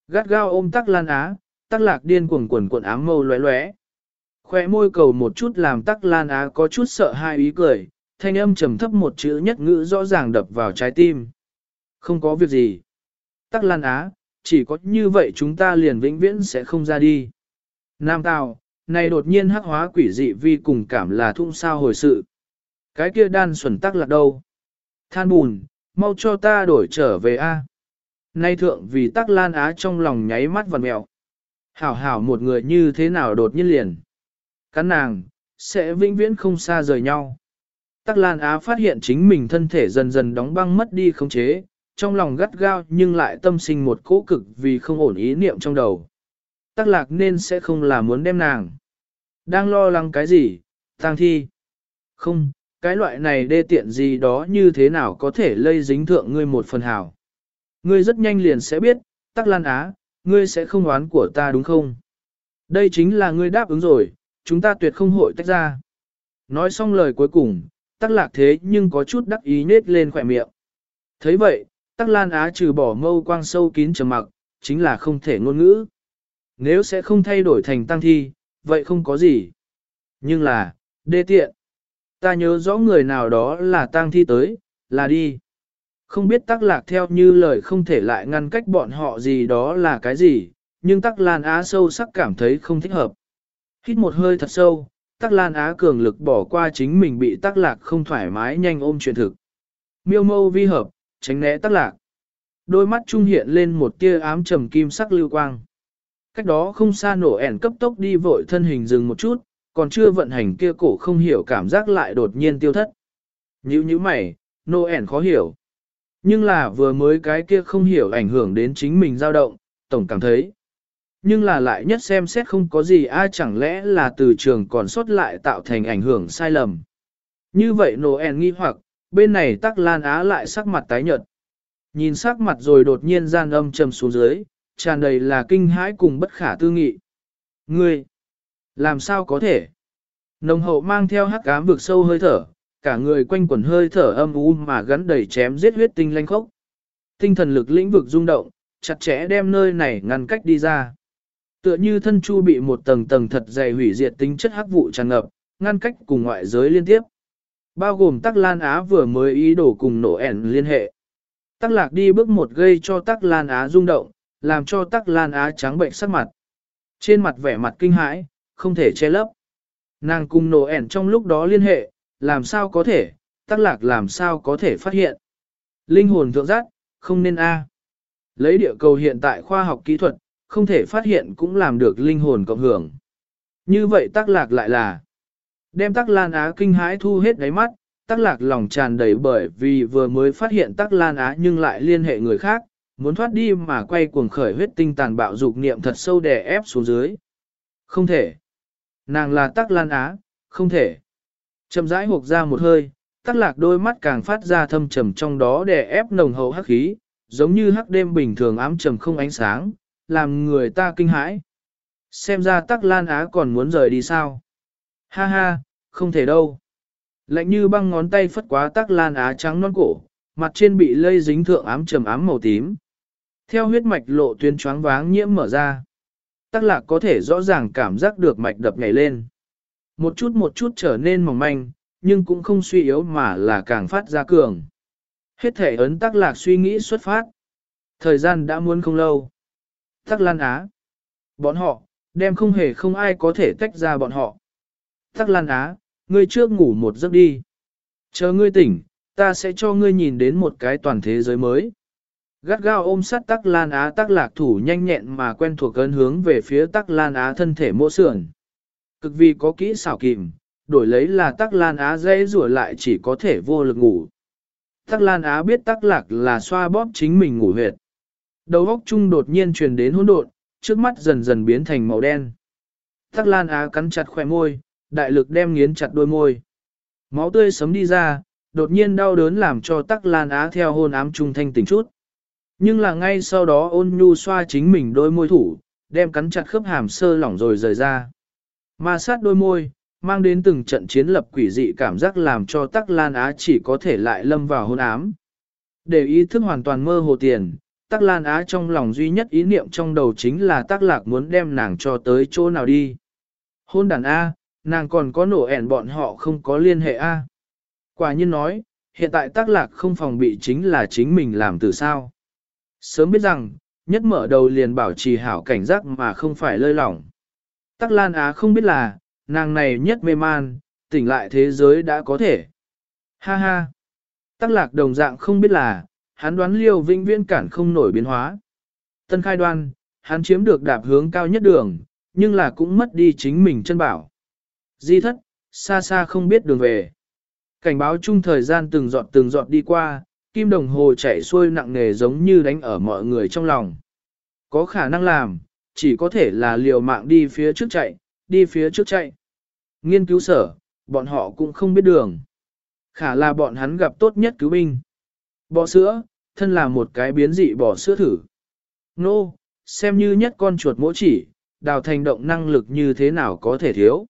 Gắt gao ôm Tắc Lan Á, Tắc Lạc điên cuồng quần quần ám mâu lóe lóe. Khoe môi cầu một chút làm Tắc Lan Á có chút sợ hai ý cười, thanh âm trầm thấp một chữ nhất ngữ rõ ràng đập vào trái tim. Không có việc gì. Tắc Lan Á, chỉ có như vậy chúng ta liền vĩnh viễn sẽ không ra đi. Nam Tào, này đột nhiên hắc hóa quỷ dị vi cùng cảm là thung sao hồi sự. Cái kia đan xuẩn tắc lạc đâu? Than bùn, mau cho ta đổi trở về A. Nay thượng vì tắc lan á trong lòng nháy mắt vằn mẹo. Hảo hảo một người như thế nào đột nhiên liền. Cắn nàng, sẽ vĩnh viễn không xa rời nhau. Tắc Lan Á phát hiện chính mình thân thể dần dần đóng băng mất đi khống chế, trong lòng gắt gao nhưng lại tâm sinh một cỗ cực vì không ổn ý niệm trong đầu. Tắc lạc nên sẽ không là muốn đem nàng. Đang lo lắng cái gì, tang thi? Không, cái loại này đê tiện gì đó như thế nào có thể lây dính thượng ngươi một phần hảo. Ngươi rất nhanh liền sẽ biết, Tắc Lan Á, ngươi sẽ không oán của ta đúng không? Đây chính là ngươi đáp ứng rồi, chúng ta tuyệt không hội tách ra. Nói xong lời cuối cùng, Tắc Lạc thế nhưng có chút đắc ý nết lên khỏe miệng. thấy vậy, Tắc Lan Á trừ bỏ mâu quang sâu kín trầm mặc, chính là không thể ngôn ngữ. Nếu sẽ không thay đổi thành tăng thi, vậy không có gì. Nhưng là, đê tiện. Ta nhớ rõ người nào đó là tang thi tới, là đi. Không biết tắc lạc theo như lời không thể lại ngăn cách bọn họ gì đó là cái gì, nhưng tắc lan á sâu sắc cảm thấy không thích hợp. Hít một hơi thật sâu, tắc lan á cường lực bỏ qua chính mình bị tắc lạc không thoải mái nhanh ôm chuyện thực. Miêu mâu vi hợp, tránh né tắc lạc. Đôi mắt trung hiện lên một tia ám trầm kim sắc lưu quang. Cách đó không xa nổ ẻn cấp tốc đi vội thân hình dừng một chút, còn chưa vận hành kia cổ không hiểu cảm giác lại đột nhiên tiêu thất. Như như mày, nổ ẻn khó hiểu. Nhưng là vừa mới cái kia không hiểu ảnh hưởng đến chính mình dao động, tổng cảm thấy. Nhưng là lại nhất xem xét không có gì ai chẳng lẽ là từ trường còn sót lại tạo thành ảnh hưởng sai lầm. Như vậy noel nghi hoặc, bên này tắc lan á lại sắc mặt tái nhợt. Nhìn sắc mặt rồi đột nhiên gian âm trầm xuống dưới, tràn đầy là kinh hãi cùng bất khả tư nghị. Ngươi, làm sao có thể? Nồng hậu mang theo hắc ám vực sâu hơi thở, cả người quanh quẩn hơi thở âm u mà gắn đầy chém giết huyết tinh lanh khốc. Tinh thần lực lĩnh vực rung động, chặt chẽ đem nơi này ngăn cách đi ra. Tựa như thân chu bị một tầng tầng thật dày hủy diệt tính chất hắc vụ tràn ngập, ngăn cách cùng ngoại giới liên tiếp. Bao gồm Tắc Lan Á vừa mới ý đồ cùng nổ ẻn liên hệ. Tắc Lạc đi bước một gây cho Tắc Lan Á rung động, làm cho Tắc Lan Á trắng bệnh sắc mặt. Trên mặt vẻ mặt kinh hãi, không thể che lấp. Nàng cùng nổ ẻn trong lúc đó liên hệ, làm sao có thể, Tắc Lạc làm sao có thể phát hiện. Linh hồn thượng giác, không nên A. Lấy địa cầu hiện tại khoa học kỹ thuật, không thể phát hiện cũng làm được linh hồn cộng hưởng. Như vậy Tắc Lạc lại là Đem tắc lan á kinh hãi thu hết đáy mắt, tắc lạc lòng tràn đầy bởi vì vừa mới phát hiện tắc lan á nhưng lại liên hệ người khác, muốn thoát đi mà quay cuồng khởi huyết tinh tàn bạo dục niệm thật sâu đè ép xuống dưới. Không thể. Nàng là tắc lan á, không thể. Chậm rãi hộp ra một hơi, tắc lạc đôi mắt càng phát ra thâm trầm trong đó để ép nồng hậu hắc khí, giống như hắc đêm bình thường ám trầm không ánh sáng, làm người ta kinh hãi. Xem ra tắc lan á còn muốn rời đi sao? Ha ha, không thể đâu. Lạnh như băng ngón tay phất quá tắc lan á trắng non cổ, mặt trên bị lây dính thượng ám trầm ám màu tím. Theo huyết mạch lộ tuyến choáng váng nhiễm mở ra. Tắc lạc có thể rõ ràng cảm giác được mạch đập nhảy lên. Một chút một chút trở nên mỏng manh, nhưng cũng không suy yếu mà là càng phát ra cường. Hết thể ấn tắc lạc suy nghĩ xuất phát. Thời gian đã muốn không lâu. Tắc lan á. Bọn họ, đem không hề không ai có thể tách ra bọn họ. Tắc lan á, ngươi trước ngủ một giấc đi. Chờ ngươi tỉnh, ta sẽ cho ngươi nhìn đến một cái toàn thế giới mới. Gắt gao ôm sát tắc lan á tắc lạc thủ nhanh nhẹn mà quen thuộc ấn hướng về phía tắc lan á thân thể mô sườn. Cực vì có kỹ xảo kìm, đổi lấy là tắc lan á dễ rủa lại chỉ có thể vô lực ngủ. Tắc lan á biết tắc lạc là xoa bóp chính mình ngủ huyệt. Đầu óc chung đột nhiên truyền đến hỗn độn, trước mắt dần dần biến thành màu đen. Tắc lan á cắn chặt khỏe môi, đại lực đem nghiến chặt đôi môi. Máu tươi sấm đi ra, đột nhiên đau đớn làm cho tắc lan á theo hôn ám trung thanh tỉnh chút. Nhưng là ngay sau đó ôn nhu xoa chính mình đôi môi thủ, đem cắn chặt khớp hàm sơ lỏng rồi rời ra. Ma sát đôi môi, mang đến từng trận chiến lập quỷ dị cảm giác làm cho tắc lan á chỉ có thể lại lâm vào hôn ám. Để ý thức hoàn toàn mơ hồ tiền, tắc lan á trong lòng duy nhất ý niệm trong đầu chính là tắc lạc muốn đem nàng cho tới chỗ nào đi. Hôn đàn A, Nàng còn có nổ ẻn bọn họ không có liên hệ A. Quả nhiên nói, hiện tại Tắc lạc không phòng bị chính là chính mình làm từ sao. Sớm biết rằng, nhất mở đầu liền bảo trì hảo cảnh giác mà không phải lơi lỏng. Tắc Lan Á không biết là, nàng này nhất mê man, tỉnh lại thế giới đã có thể. Ha ha! Tắc lạc đồng dạng không biết là, hắn đoán liêu vinh viên cản không nổi biến hóa. Tân khai đoan, hắn chiếm được đạp hướng cao nhất đường, nhưng là cũng mất đi chính mình chân bảo. Di thất, xa xa không biết đường về. Cảnh báo chung thời gian từng giọt từng giọt đi qua, kim đồng hồ chạy xuôi nặng nề giống như đánh ở mọi người trong lòng. Có khả năng làm, chỉ có thể là liều mạng đi phía trước chạy, đi phía trước chạy. Nghiên cứu sở, bọn họ cũng không biết đường. Khả là bọn hắn gặp tốt nhất cứu binh. Bò sữa, thân là một cái biến dị bò sữa thử. Nô, xem như nhất con chuột mỗi chỉ, đào thành động năng lực như thế nào có thể thiếu.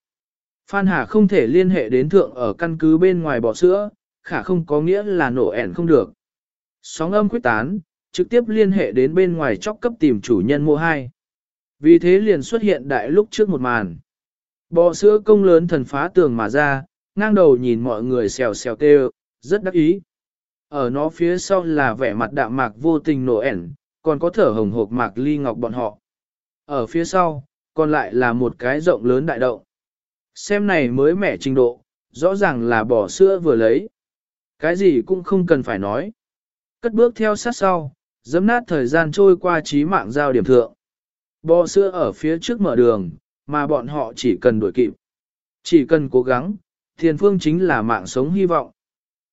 Phan Hà không thể liên hệ đến thượng ở căn cứ bên ngoài bò sữa, khả không có nghĩa là nổ ẻn không được. Sóng âm quyết tán, trực tiếp liên hệ đến bên ngoài chóc cấp tìm chủ nhân mua hai. Vì thế liền xuất hiện đại lúc trước một màn. Bò sữa công lớn thần phá tường mà ra, ngang đầu nhìn mọi người xèo xèo kêu, rất đắc ý. Ở nó phía sau là vẻ mặt đạm mạc vô tình nổ ẻn, còn có thở hồng hộp mạc ly ngọc bọn họ. Ở phía sau, còn lại là một cái rộng lớn đại động. Xem này mới mẻ trình độ, rõ ràng là bỏ sữa vừa lấy. Cái gì cũng không cần phải nói. Cất bước theo sát sau, dấm nát thời gian trôi qua trí mạng giao điểm thượng. Bò sữa ở phía trước mở đường, mà bọn họ chỉ cần đuổi kịp. Chỉ cần cố gắng, thiền phương chính là mạng sống hy vọng.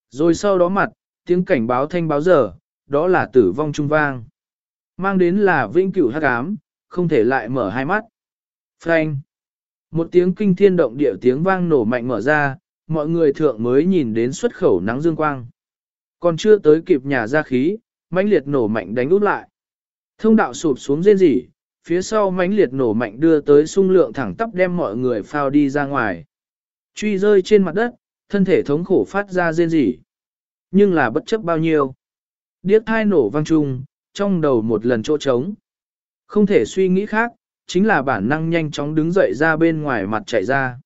Rồi sau đó mặt, tiếng cảnh báo thanh báo giờ, đó là tử vong trung vang. Mang đến là vĩnh cửu hắc ám, không thể lại mở hai mắt. Frank. Một tiếng kinh thiên động địa tiếng vang nổ mạnh mở ra, mọi người thượng mới nhìn đến xuất khẩu nắng dương quang. Còn chưa tới kịp nhà ra khí, mãnh liệt nổ mạnh đánh út lại. Thông đạo sụp xuống rên rỉ, phía sau mãnh liệt nổ mạnh đưa tới sung lượng thẳng tắp đem mọi người phao đi ra ngoài. Truy rơi trên mặt đất, thân thể thống khổ phát ra rên rỉ. Nhưng là bất chấp bao nhiêu. Điếc thai nổ vang chung, trong đầu một lần chỗ trống. Không thể suy nghĩ khác, chính là bản năng nhanh chóng đứng dậy ra bên ngoài mặt chạy ra.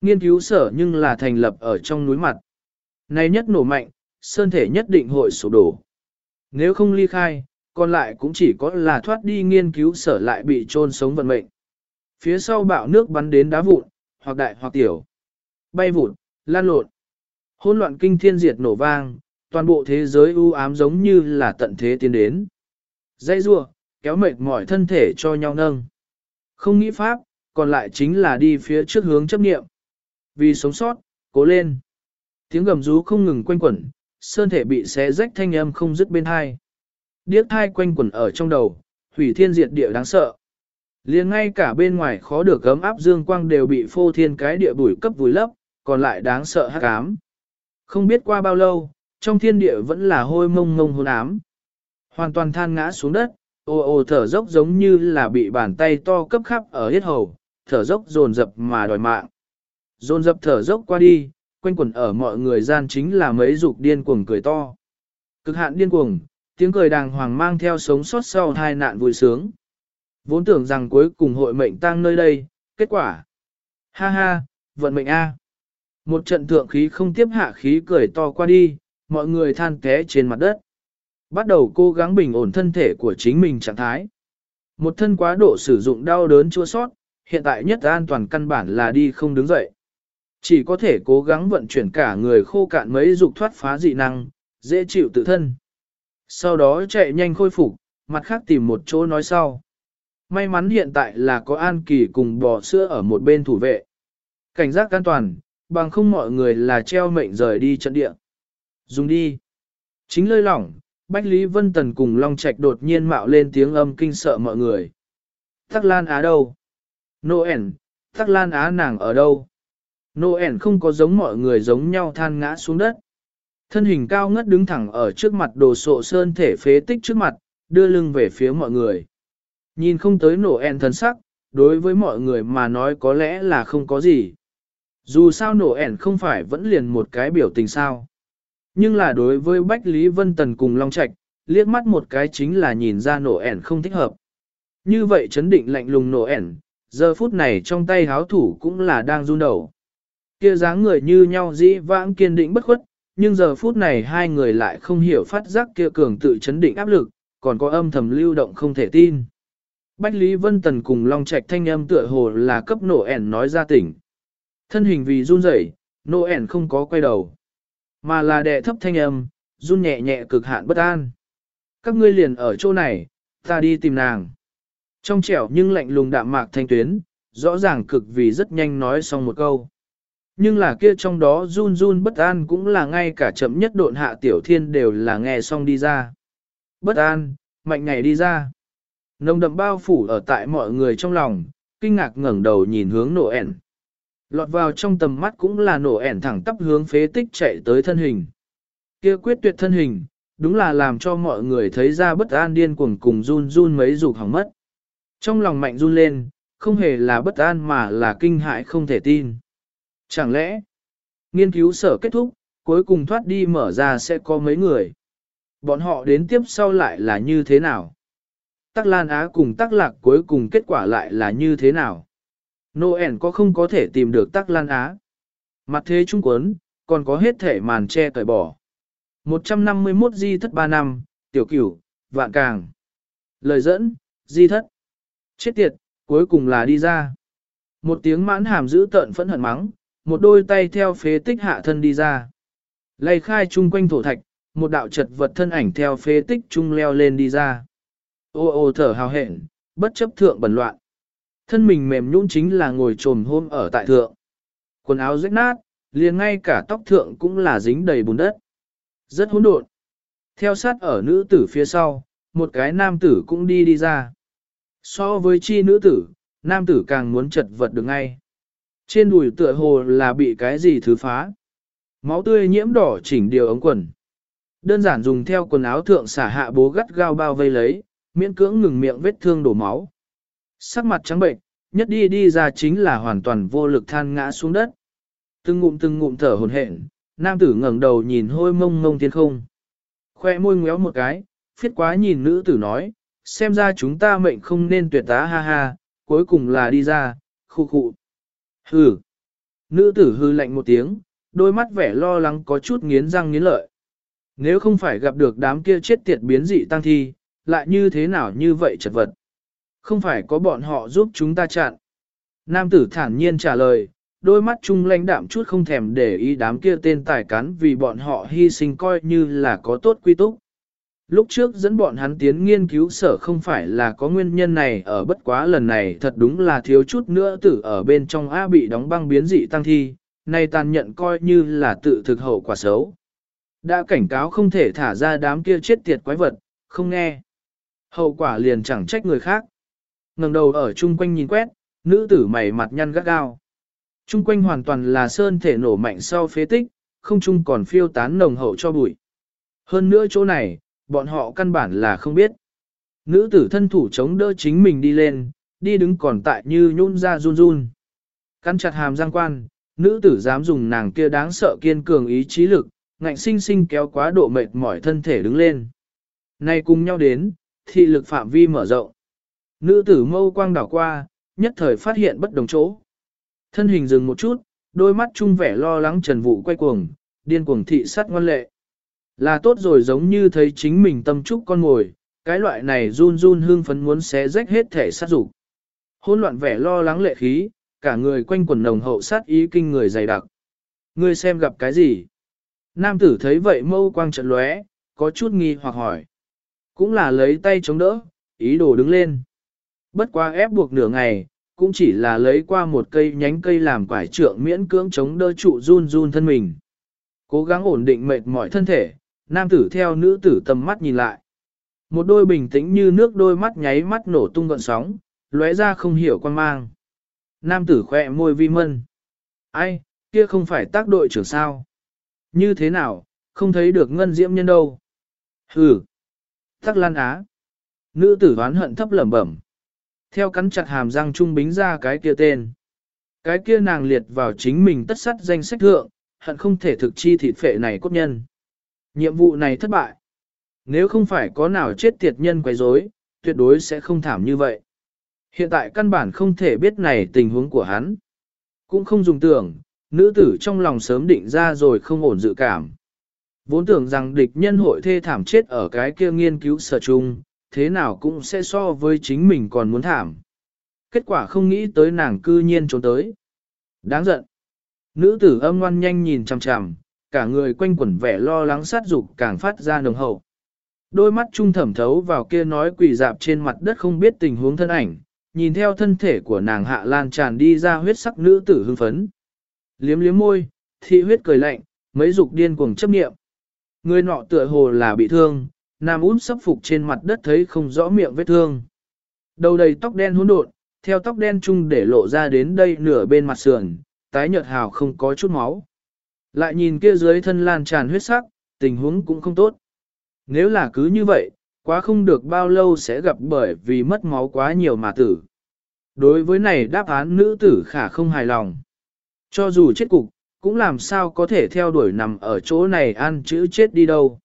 Nghiên cứu sở nhưng là thành lập ở trong núi mặt. Này nhất nổ mạnh, sơn thể nhất định hội sụp đổ. Nếu không ly khai, còn lại cũng chỉ có là thoát đi nghiên cứu sở lại bị trôn sống vận mệnh. Phía sau bạo nước bắn đến đá vụn, hoặc đại hoặc tiểu. Bay vụn, lan lộn. Hỗn loạn kinh thiên diệt nổ vang, toàn bộ thế giới u ám giống như là tận thế tiến đến. Dây rua, kéo mệt mỏi thân thể cho nhau nâng. Không nghĩ pháp, còn lại chính là đi phía trước hướng chấp nghiệm. Vì sống sót, cố lên. Tiếng gầm rú không ngừng quanh quẩn, sơn thể bị xé rách thanh âm không dứt bên hai. Điếc thai quanh quẩn ở trong đầu, hủy thiên diệt địa đáng sợ. liền ngay cả bên ngoài khó được gấm áp dương quang đều bị phô thiên cái địa bùi cấp vùi lấp, còn lại đáng sợ hắc ám. Không biết qua bao lâu, trong thiên địa vẫn là hôi mông mông hôn ám. Hoàn toàn than ngã xuống đất, ô ô thở dốc giống như là bị bàn tay to cấp khắp ở hết hầu, thở dốc dồn dập mà đòi mạng. Dồn dập thở dốc qua đi, quanh quẩn ở mọi người gian chính là mấy dục điên cuồng cười to. Cực hạn điên cuồng, tiếng cười đàng hoàng mang theo sống sót sau hai nạn vui sướng. Vốn tưởng rằng cuối cùng hội mệnh tang nơi đây, kết quả. Ha ha, vận mệnh A. Một trận thượng khí không tiếp hạ khí cười to qua đi, mọi người than té trên mặt đất. Bắt đầu cố gắng bình ổn thân thể của chính mình trạng thái. Một thân quá độ sử dụng đau đớn chua sót, hiện tại nhất an toàn căn bản là đi không đứng dậy. Chỉ có thể cố gắng vận chuyển cả người khô cạn mấy dục thoát phá dị năng, dễ chịu tự thân. Sau đó chạy nhanh khôi phục, mặt khác tìm một chỗ nói sau. May mắn hiện tại là có An Kỳ cùng bò sữa ở một bên thủ vệ. Cảnh giác an toàn, bằng không mọi người là treo mệnh rời đi trận địa. Dùng đi. Chính lơi lỏng, Bách Lý Vân Tần cùng Long Trạch đột nhiên mạo lên tiếng âm kinh sợ mọi người. Tắc Lan Á đâu? Noel, Tắc Lan Á nàng ở đâu? Noel không có giống mọi người giống nhau than ngã xuống đất. Thân hình cao ngất đứng thẳng ở trước mặt đồ sộ sơn thể phế tích trước mặt, đưa lưng về phía mọi người. Nhìn không tới nổ en thân sắc, đối với mọi người mà nói có lẽ là không có gì. Dù sao nổ ẻn không phải vẫn liền một cái biểu tình sao. Nhưng là đối với Bách Lý Vân Tần cùng Long Trạch, liếc mắt một cái chính là nhìn ra nổ ẻn không thích hợp. Như vậy chấn định lạnh lùng nổ ẻn, giờ phút này trong tay háo thủ cũng là đang run đầu. Kia dáng người như nhau dĩ vãng kiên định bất khuất, nhưng giờ phút này hai người lại không hiểu phát giác kia cường tự chấn định áp lực, còn có âm thầm lưu động không thể tin. Bách Lý Vân Tần cùng Long Trạch thanh âm tựa hồ là cấp nổ ẻn nói ra tỉnh. Thân hình vì run rẩy, nổ ẻn không có quay đầu. Mà là đệ thấp thanh âm, run nhẹ nhẹ cực hạn bất an. Các ngươi liền ở chỗ này, ta đi tìm nàng. Trong trẻo nhưng lạnh lùng đạm mạc thanh tuyến, rõ ràng cực vì rất nhanh nói xong một câu. Nhưng là kia trong đó run run bất an cũng là ngay cả chậm nhất độn hạ tiểu thiên đều là nghe xong đi ra. Bất an, mạnh ngày đi ra. Nồng đậm bao phủ ở tại mọi người trong lòng, kinh ngạc ngẩng đầu nhìn hướng nổ ẻn. Lọt vào trong tầm mắt cũng là nổ ẻn thẳng tắp hướng phế tích chạy tới thân hình. Kia quyết tuyệt thân hình, đúng là làm cho mọi người thấy ra bất an điên cuồng cùng run run mấy dục hỏng mất. Trong lòng mạnh run lên, không hề là bất an mà là kinh hãi không thể tin. Chẳng lẽ, nghiên cứu sở kết thúc, cuối cùng thoát đi mở ra sẽ có mấy người. Bọn họ đến tiếp sau lại là như thế nào? Tắc Lan Á cùng Tắc Lạc cuối cùng kết quả lại là như thế nào? Noel có không có thể tìm được Tắc Lan Á? Mặt thế trung quấn, còn có hết thể màn che cởi bỏ. 151 di thất 3 năm, tiểu cửu, vạn càng. Lời dẫn, di thất. Chết tiệt, cuối cùng là đi ra. Một tiếng mãn hàm giữ tợn phẫn hận mắng, một đôi tay theo phế tích hạ thân đi ra. Lây khai chung quanh thổ thạch, một đạo chật vật thân ảnh theo phế tích chung leo lên đi ra. Ô ô thở hào hẹn, bất chấp thượng bẩn loạn. Thân mình mềm nhũn chính là ngồi trồm hôm ở tại thượng. Quần áo rách nát, liền ngay cả tóc thượng cũng là dính đầy bùn đất. Rất hỗn độn. Theo sát ở nữ tử phía sau, một cái nam tử cũng đi đi ra. So với chi nữ tử, nam tử càng muốn chật vật được ngay. Trên đùi tựa hồ là bị cái gì thứ phá. Máu tươi nhiễm đỏ chỉnh điều ống quần. Đơn giản dùng theo quần áo thượng xả hạ bố gắt gao bao vây lấy, miễn cưỡng ngừng miệng vết thương đổ máu. Sắc mặt trắng bệnh, nhất đi đi ra chính là hoàn toàn vô lực than ngã xuống đất. Từng ngụm từng ngụm thở hồn hển, nam tử ngẩng đầu nhìn hôi mông mông thiên không. Khoe môi ngéo một cái, phiết quá nhìn nữ tử nói, xem ra chúng ta mệnh không nên tuyệt tá ha ha, cuối cùng là đi ra, khu khụ Hừ. Nữ tử hư lạnh một tiếng, đôi mắt vẻ lo lắng có chút nghiến răng nghiến lợi. Nếu không phải gặp được đám kia chết tiệt biến dị tăng thi, lại như thế nào như vậy chật vật. Không phải có bọn họ giúp chúng ta chặn. Nam tử thản nhiên trả lời, đôi mắt trung lãnh đạm chút không thèm để ý đám kia tên tài cán vì bọn họ hy sinh coi như là có tốt quy túc. Lúc trước dẫn bọn hắn tiến nghiên cứu sở không phải là có nguyên nhân này ở bất quá lần này thật đúng là thiếu chút nữa tử ở bên trong A bị đóng băng biến dị tăng thi, nay tàn nhận coi như là tự thực hậu quả xấu. Đã cảnh cáo không thể thả ra đám kia chết tiệt quái vật, không nghe. Hậu quả liền chẳng trách người khác. ngẩng đầu ở chung quanh nhìn quét, nữ tử mày mặt nhăn gắt gao. Trung quanh hoàn toàn là sơn thể nổ mạnh sau phế tích, không chung còn phiêu tán nồng hậu cho bụi. Hơn nữa chỗ này, bọn họ căn bản là không biết. Nữ tử thân thủ chống đỡ chính mình đi lên, đi đứng còn tại như nhún ra run run. Căn chặt hàm giang quan, nữ tử dám dùng nàng kia đáng sợ kiên cường ý chí lực, ngạnh sinh sinh kéo quá độ mệt mỏi thân thể đứng lên. nay cùng nhau đến, thị lực phạm vi mở rộng. Nữ tử mâu quang đảo qua, nhất thời phát hiện bất đồng chỗ. Thân hình dừng một chút, đôi mắt chung vẻ lo lắng trần vụ quay cuồng, điên cuồng thị sát ngoan lệ. Là tốt rồi giống như thấy chính mình tâm trúc con ngồi, cái loại này run run hương phấn muốn xé rách hết thể sát dục Hôn loạn vẻ lo lắng lệ khí, cả người quanh quần nồng hậu sát ý kinh người dày đặc. Ngươi xem gặp cái gì? Nam tử thấy vậy mâu quang trận lóe, có chút nghi hoặc hỏi. Cũng là lấy tay chống đỡ, ý đồ đứng lên. Bất quá ép buộc nửa ngày, cũng chỉ là lấy qua một cây nhánh cây làm quải trượng miễn cưỡng chống đỡ trụ run run thân mình. Cố gắng ổn định mệt mỏi thân thể, nam tử theo nữ tử tầm mắt nhìn lại. Một đôi bình tĩnh như nước đôi mắt nháy mắt nổ tung gọn sóng, lóe ra không hiểu quan mang. Nam tử khỏe môi vi mân. Ai, kia không phải tác đội trưởng sao? Như thế nào, không thấy được ngân diễm nhân đâu? Hừ. Tắc lan á. Nữ tử đoán hận thấp lẩm bẩm. Theo cắn chặt hàm răng trung bính ra cái kia tên. Cái kia nàng liệt vào chính mình tất sắt danh sách thượng, hận không thể thực chi thịt phệ này cốt nhân. Nhiệm vụ này thất bại. Nếu không phải có nào chết tiệt nhân quấy rối, tuyệt đối sẽ không thảm như vậy. Hiện tại căn bản không thể biết này tình huống của hắn. Cũng không dùng tưởng, nữ tử trong lòng sớm định ra rồi không ổn dự cảm. Vốn tưởng rằng địch nhân hội thê thảm chết ở cái kia nghiên cứu sở chung, thế nào cũng sẽ so với chính mình còn muốn thảm. Kết quả không nghĩ tới nàng cư nhiên trốn tới. Đáng giận. Nữ tử âm ngoan nhanh nhìn chằm chằm, cả người quanh quẩn vẻ lo lắng sát dục càng phát ra nồng hậu. Đôi mắt trung thẩm thấu vào kia nói quỳ dạp trên mặt đất không biết tình huống thân ảnh, nhìn theo thân thể của nàng hạ lan tràn đi ra huyết sắc nữ tử hưng phấn. Liếm liếm môi, thị huyết cười lạnh, mấy dục điên cuồng chấp niệm. Người nọ tựa hồ là bị thương, nam út sắp phục trên mặt đất thấy không rõ miệng vết thương. Đầu đầy tóc đen hỗn độn, theo tóc đen chung để lộ ra đến đây nửa bên mặt sườn, tái nhợt hào không có chút máu. Lại nhìn kia dưới thân lan tràn huyết sắc, tình huống cũng không tốt. Nếu là cứ như vậy, quá không được bao lâu sẽ gặp bởi vì mất máu quá nhiều mà tử. Đối với này đáp án nữ tử khả không hài lòng. Cho dù chết cục, cũng làm sao có thể theo đuổi nằm ở chỗ này ăn chữ chết đi đâu.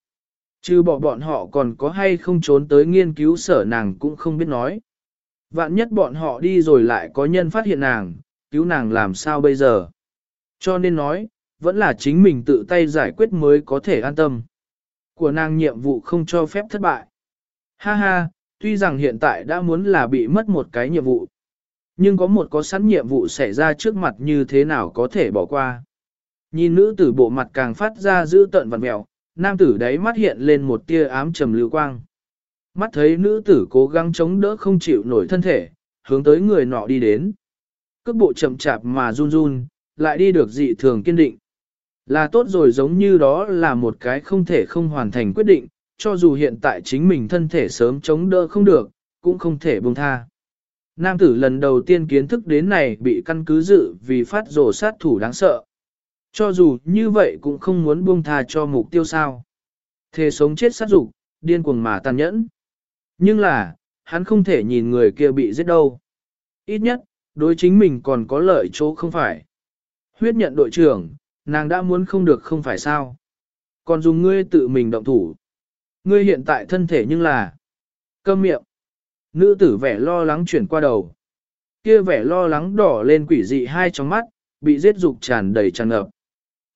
Chứ bỏ bọn họ còn có hay không trốn tới nghiên cứu sở nàng cũng không biết nói. Vạn nhất bọn họ đi rồi lại có nhân phát hiện nàng, cứu nàng làm sao bây giờ. Cho nên nói, vẫn là chính mình tự tay giải quyết mới có thể an tâm. Của nàng nhiệm vụ không cho phép thất bại. Ha ha, tuy rằng hiện tại đã muốn là bị mất một cái nhiệm vụ. Nhưng có một có sẵn nhiệm vụ xảy ra trước mặt như thế nào có thể bỏ qua. Nhìn nữ tử bộ mặt càng phát ra giữ tận vật mèo, nam tử đáy mắt hiện lên một tia ám trầm lưu quang. Mắt thấy nữ tử cố gắng chống đỡ không chịu nổi thân thể, hướng tới người nọ đi đến. Cước bộ chậm chạp mà run run, lại đi được dị thường kiên định. Là tốt rồi giống như đó là một cái không thể không hoàn thành quyết định, cho dù hiện tại chính mình thân thể sớm chống đỡ không được, cũng không thể buông tha. Nam tử lần đầu tiên kiến thức đến này bị căn cứ dự vì phát rổ sát thủ đáng sợ. Cho dù như vậy cũng không muốn buông tha cho mục tiêu sao. Thề sống chết sát dục, điên cuồng mà tàn nhẫn. Nhưng là, hắn không thể nhìn người kia bị giết đâu. Ít nhất, đối chính mình còn có lợi chỗ không phải. Huyết nhận đội trưởng, nàng đã muốn không được không phải sao. Còn dùng ngươi tự mình động thủ. Ngươi hiện tại thân thể nhưng là câm miệng. Nữ tử vẻ lo lắng chuyển qua đầu. Kia vẻ lo lắng đỏ lên quỷ dị hai trong mắt, bị giết dục tràn đầy tràn ngập.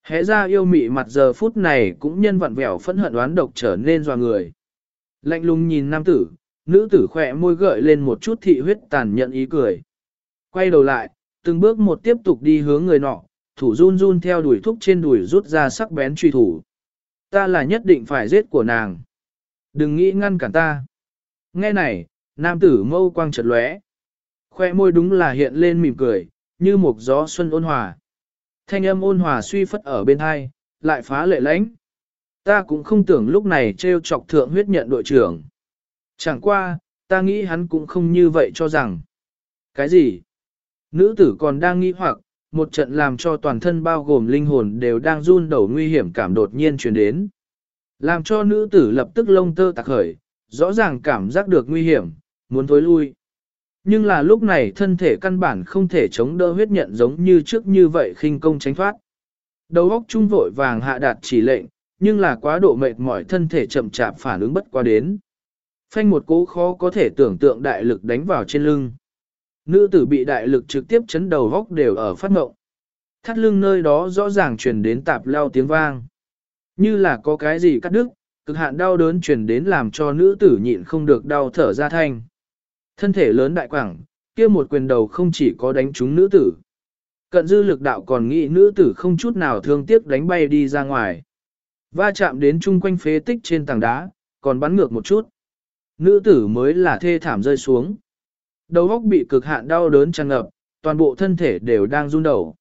Hẽ ra yêu mị mặt giờ phút này cũng nhân vặn vẹo phẫn hận đoán độc trở nên doa người. Lạnh lùng nhìn nam tử, nữ tử khỏe môi gợi lên một chút thị huyết tàn nhận ý cười. Quay đầu lại, từng bước một tiếp tục đi hướng người nọ, thủ run run theo đuổi thúc trên đuổi rút ra sắc bén truy thủ. Ta là nhất định phải giết của nàng. Đừng nghĩ ngăn cản ta. Nghe này, nam tử mâu quang chợt lóe. Khoe môi đúng là hiện lên mỉm cười, như một gió xuân ôn hòa. Thanh âm ôn hòa suy phất ở bên hai, lại phá lệ lãnh. Ta cũng không tưởng lúc này trêu chọc thượng huyết nhận đội trưởng. Chẳng qua, ta nghĩ hắn cũng không như vậy cho rằng. Cái gì? Nữ tử còn đang nghĩ hoặc, một trận làm cho toàn thân bao gồm linh hồn đều đang run đầu nguy hiểm cảm đột nhiên truyền đến. Làm cho nữ tử lập tức lông tơ tạc khởi, rõ ràng cảm giác được nguy hiểm, muốn thối lui. Nhưng là lúc này thân thể căn bản không thể chống đỡ huyết nhận giống như trước như vậy khinh công tránh thoát. Đầu óc trung vội vàng hạ đạt chỉ lệnh, nhưng là quá độ mệt mỏi thân thể chậm chạp phản ứng bất qua đến. Phanh một cố khó có thể tưởng tượng đại lực đánh vào trên lưng. Nữ tử bị đại lực trực tiếp chấn đầu góc đều ở phát ngộng. Thắt lưng nơi đó rõ ràng truyền đến tạp lao tiếng vang. Như là có cái gì cắt đứt, cực hạn đau đớn truyền đến làm cho nữ tử nhịn không được đau thở ra thanh. Thân thể lớn đại quảng, kia một quyền đầu không chỉ có đánh trúng nữ tử. Cận dư lực đạo còn nghĩ nữ tử không chút nào thương tiếc đánh bay đi ra ngoài. Va chạm đến chung quanh phế tích trên tảng đá, còn bắn ngược một chút. Nữ tử mới là thê thảm rơi xuống. Đầu óc bị cực hạn đau đớn tràn ngập, toàn bộ thân thể đều đang run đầu.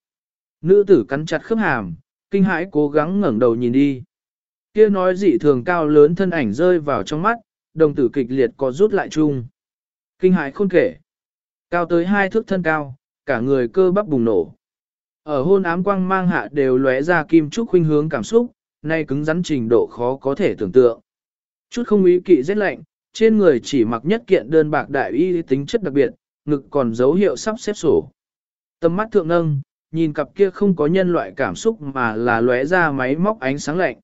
Nữ tử cắn chặt khớp hàm, kinh hãi cố gắng ngẩng đầu nhìn đi. Kia nói dị thường cao lớn thân ảnh rơi vào trong mắt, đồng tử kịch liệt có rút lại chung. Kinh hãi khôn kể. Cao tới hai thước thân cao, cả người cơ bắp bùng nổ. Ở hôn ám quang mang hạ đều lóe ra kim trúc khuynh hướng cảm xúc, nay cứng rắn trình độ khó có thể tưởng tượng. Chút không ý kỵ rét lạnh, trên người chỉ mặc nhất kiện đơn bạc đại y tính chất đặc biệt, ngực còn dấu hiệu sắp xếp sổ. Tầm mắt thượng nâng, nhìn cặp kia không có nhân loại cảm xúc mà là lóe ra máy móc ánh sáng lạnh.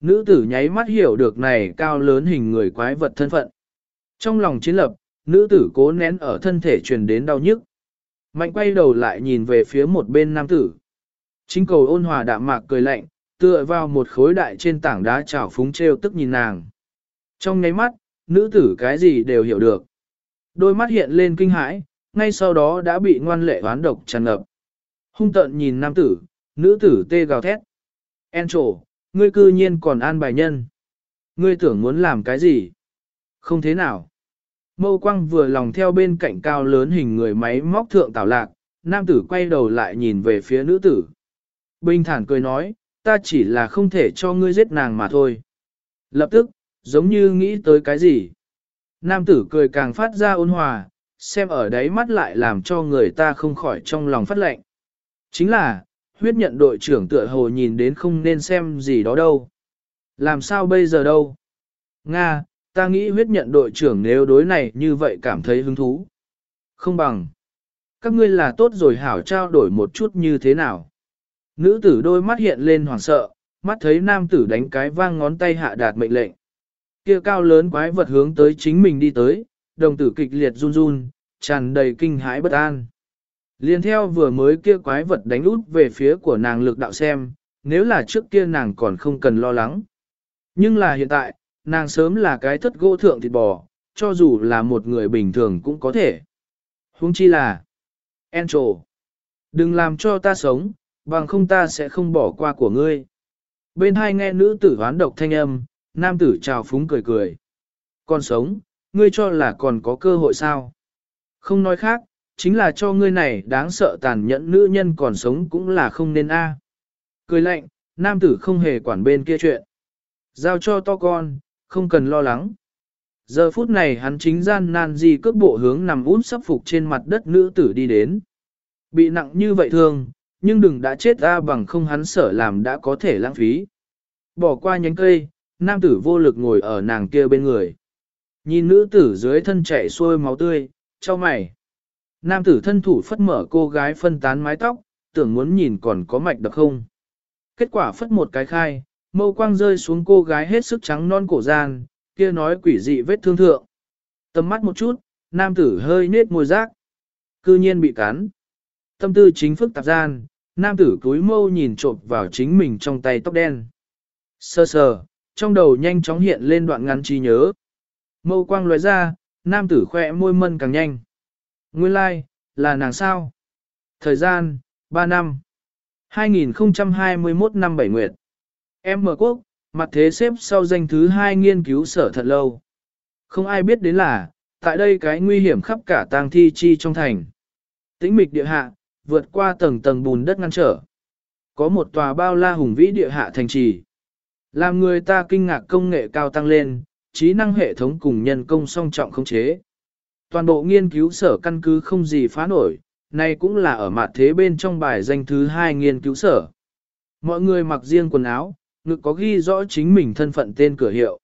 Nữ tử nháy mắt hiểu được này cao lớn hình người quái vật thân phận. Trong lòng chiến lập, nữ tử cố nén ở thân thể truyền đến đau nhức. Mạnh quay đầu lại nhìn về phía một bên nam tử. Chính cầu ôn hòa đạm mạc cười lạnh, tựa vào một khối đại trên tảng đá chảo phúng treo tức nhìn nàng. Trong nháy mắt, nữ tử cái gì đều hiểu được. Đôi mắt hiện lên kinh hãi, ngay sau đó đã bị ngoan lệ hoán độc tràn ngập. Hung tận nhìn nam tử, nữ tử tê gào thét. En trổ, ngươi cư nhiên còn an bài nhân. Ngươi tưởng muốn làm cái gì? Không thế nào. Mâu quang vừa lòng theo bên cạnh cao lớn hình người máy móc thượng tảo lạc, nam tử quay đầu lại nhìn về phía nữ tử. Bình thản cười nói, ta chỉ là không thể cho ngươi giết nàng mà thôi. Lập tức, giống như nghĩ tới cái gì. Nam tử cười càng phát ra ôn hòa, xem ở đấy mắt lại làm cho người ta không khỏi trong lòng phát lệnh. Chính là, huyết nhận đội trưởng tựa hồ nhìn đến không nên xem gì đó đâu. Làm sao bây giờ đâu? Nga, ta nghĩ huyết nhận đội trưởng nếu đối này như vậy cảm thấy hứng thú. Không bằng. Các ngươi là tốt rồi hảo trao đổi một chút như thế nào. Nữ tử đôi mắt hiện lên hoảng sợ, mắt thấy nam tử đánh cái vang ngón tay hạ đạt mệnh lệnh. Kia cao lớn quái vật hướng tới chính mình đi tới, đồng tử kịch liệt run run, tràn đầy kinh hãi bất an. Liên theo vừa mới kia quái vật đánh út về phía của nàng lực đạo xem, nếu là trước kia nàng còn không cần lo lắng. Nhưng là hiện tại, nàng sớm là cái thất gỗ thượng thịt bò, cho dù là một người bình thường cũng có thể. Huống chi là, Encho, đừng làm cho ta sống, bằng không ta sẽ không bỏ qua của ngươi. Bên hai nghe nữ tử hoán độc thanh âm, nam tử chào phúng cười cười. Còn sống, ngươi cho là còn có cơ hội sao? Không nói khác, chính là cho ngươi này đáng sợ tàn nhẫn nữ nhân còn sống cũng là không nên a. Cười lạnh, nam tử không hề quản bên kia chuyện. Giao cho to con, không cần lo lắng. Giờ phút này hắn chính gian nan di cước bộ hướng nằm út sắp phục trên mặt đất nữ tử đi đến. Bị nặng như vậy thương, nhưng đừng đã chết ra bằng không hắn sở làm đã có thể lãng phí. Bỏ qua nhánh cây, nam tử vô lực ngồi ở nàng kia bên người. Nhìn nữ tử dưới thân chảy xuôi máu tươi, cho mày. Nam tử thân thủ phất mở cô gái phân tán mái tóc, tưởng muốn nhìn còn có mạch được không. Kết quả phất một cái khai, mâu quang rơi xuống cô gái hết sức trắng non cổ gian, kia nói quỷ dị vết thương thượng. Tầm mắt một chút, nam tử hơi nết môi rác. cư nhiên bị cắn. Tâm tư chính phức tạp gian, nam tử cúi mâu nhìn trộm vào chính mình trong tay tóc đen. Sơ sờ, trong đầu nhanh chóng hiện lên đoạn ngắn trí nhớ. Mâu quang lóe ra, nam tử khỏe môi mân càng nhanh. Nguyên lai, like, là nàng sao? Thời gian, 3 năm. 2021 năm 7 nguyệt. Em mở quốc, mặt thế xếp sau danh thứ hai nghiên cứu sở thật lâu. Không ai biết đến là, tại đây cái nguy hiểm khắp cả tang thi chi trong thành. Tĩnh mịch địa hạ, vượt qua tầng tầng bùn đất ngăn trở. Có một tòa bao la hùng vĩ địa hạ thành trì. Làm người ta kinh ngạc công nghệ cao tăng lên, trí năng hệ thống cùng nhân công song trọng khống chế. Toàn bộ nghiên cứu sở căn cứ không gì phá nổi, này cũng là ở mặt thế bên trong bài danh thứ hai nghiên cứu sở. Mọi người mặc riêng quần áo, ngực có ghi rõ chính mình thân phận tên cửa hiệu.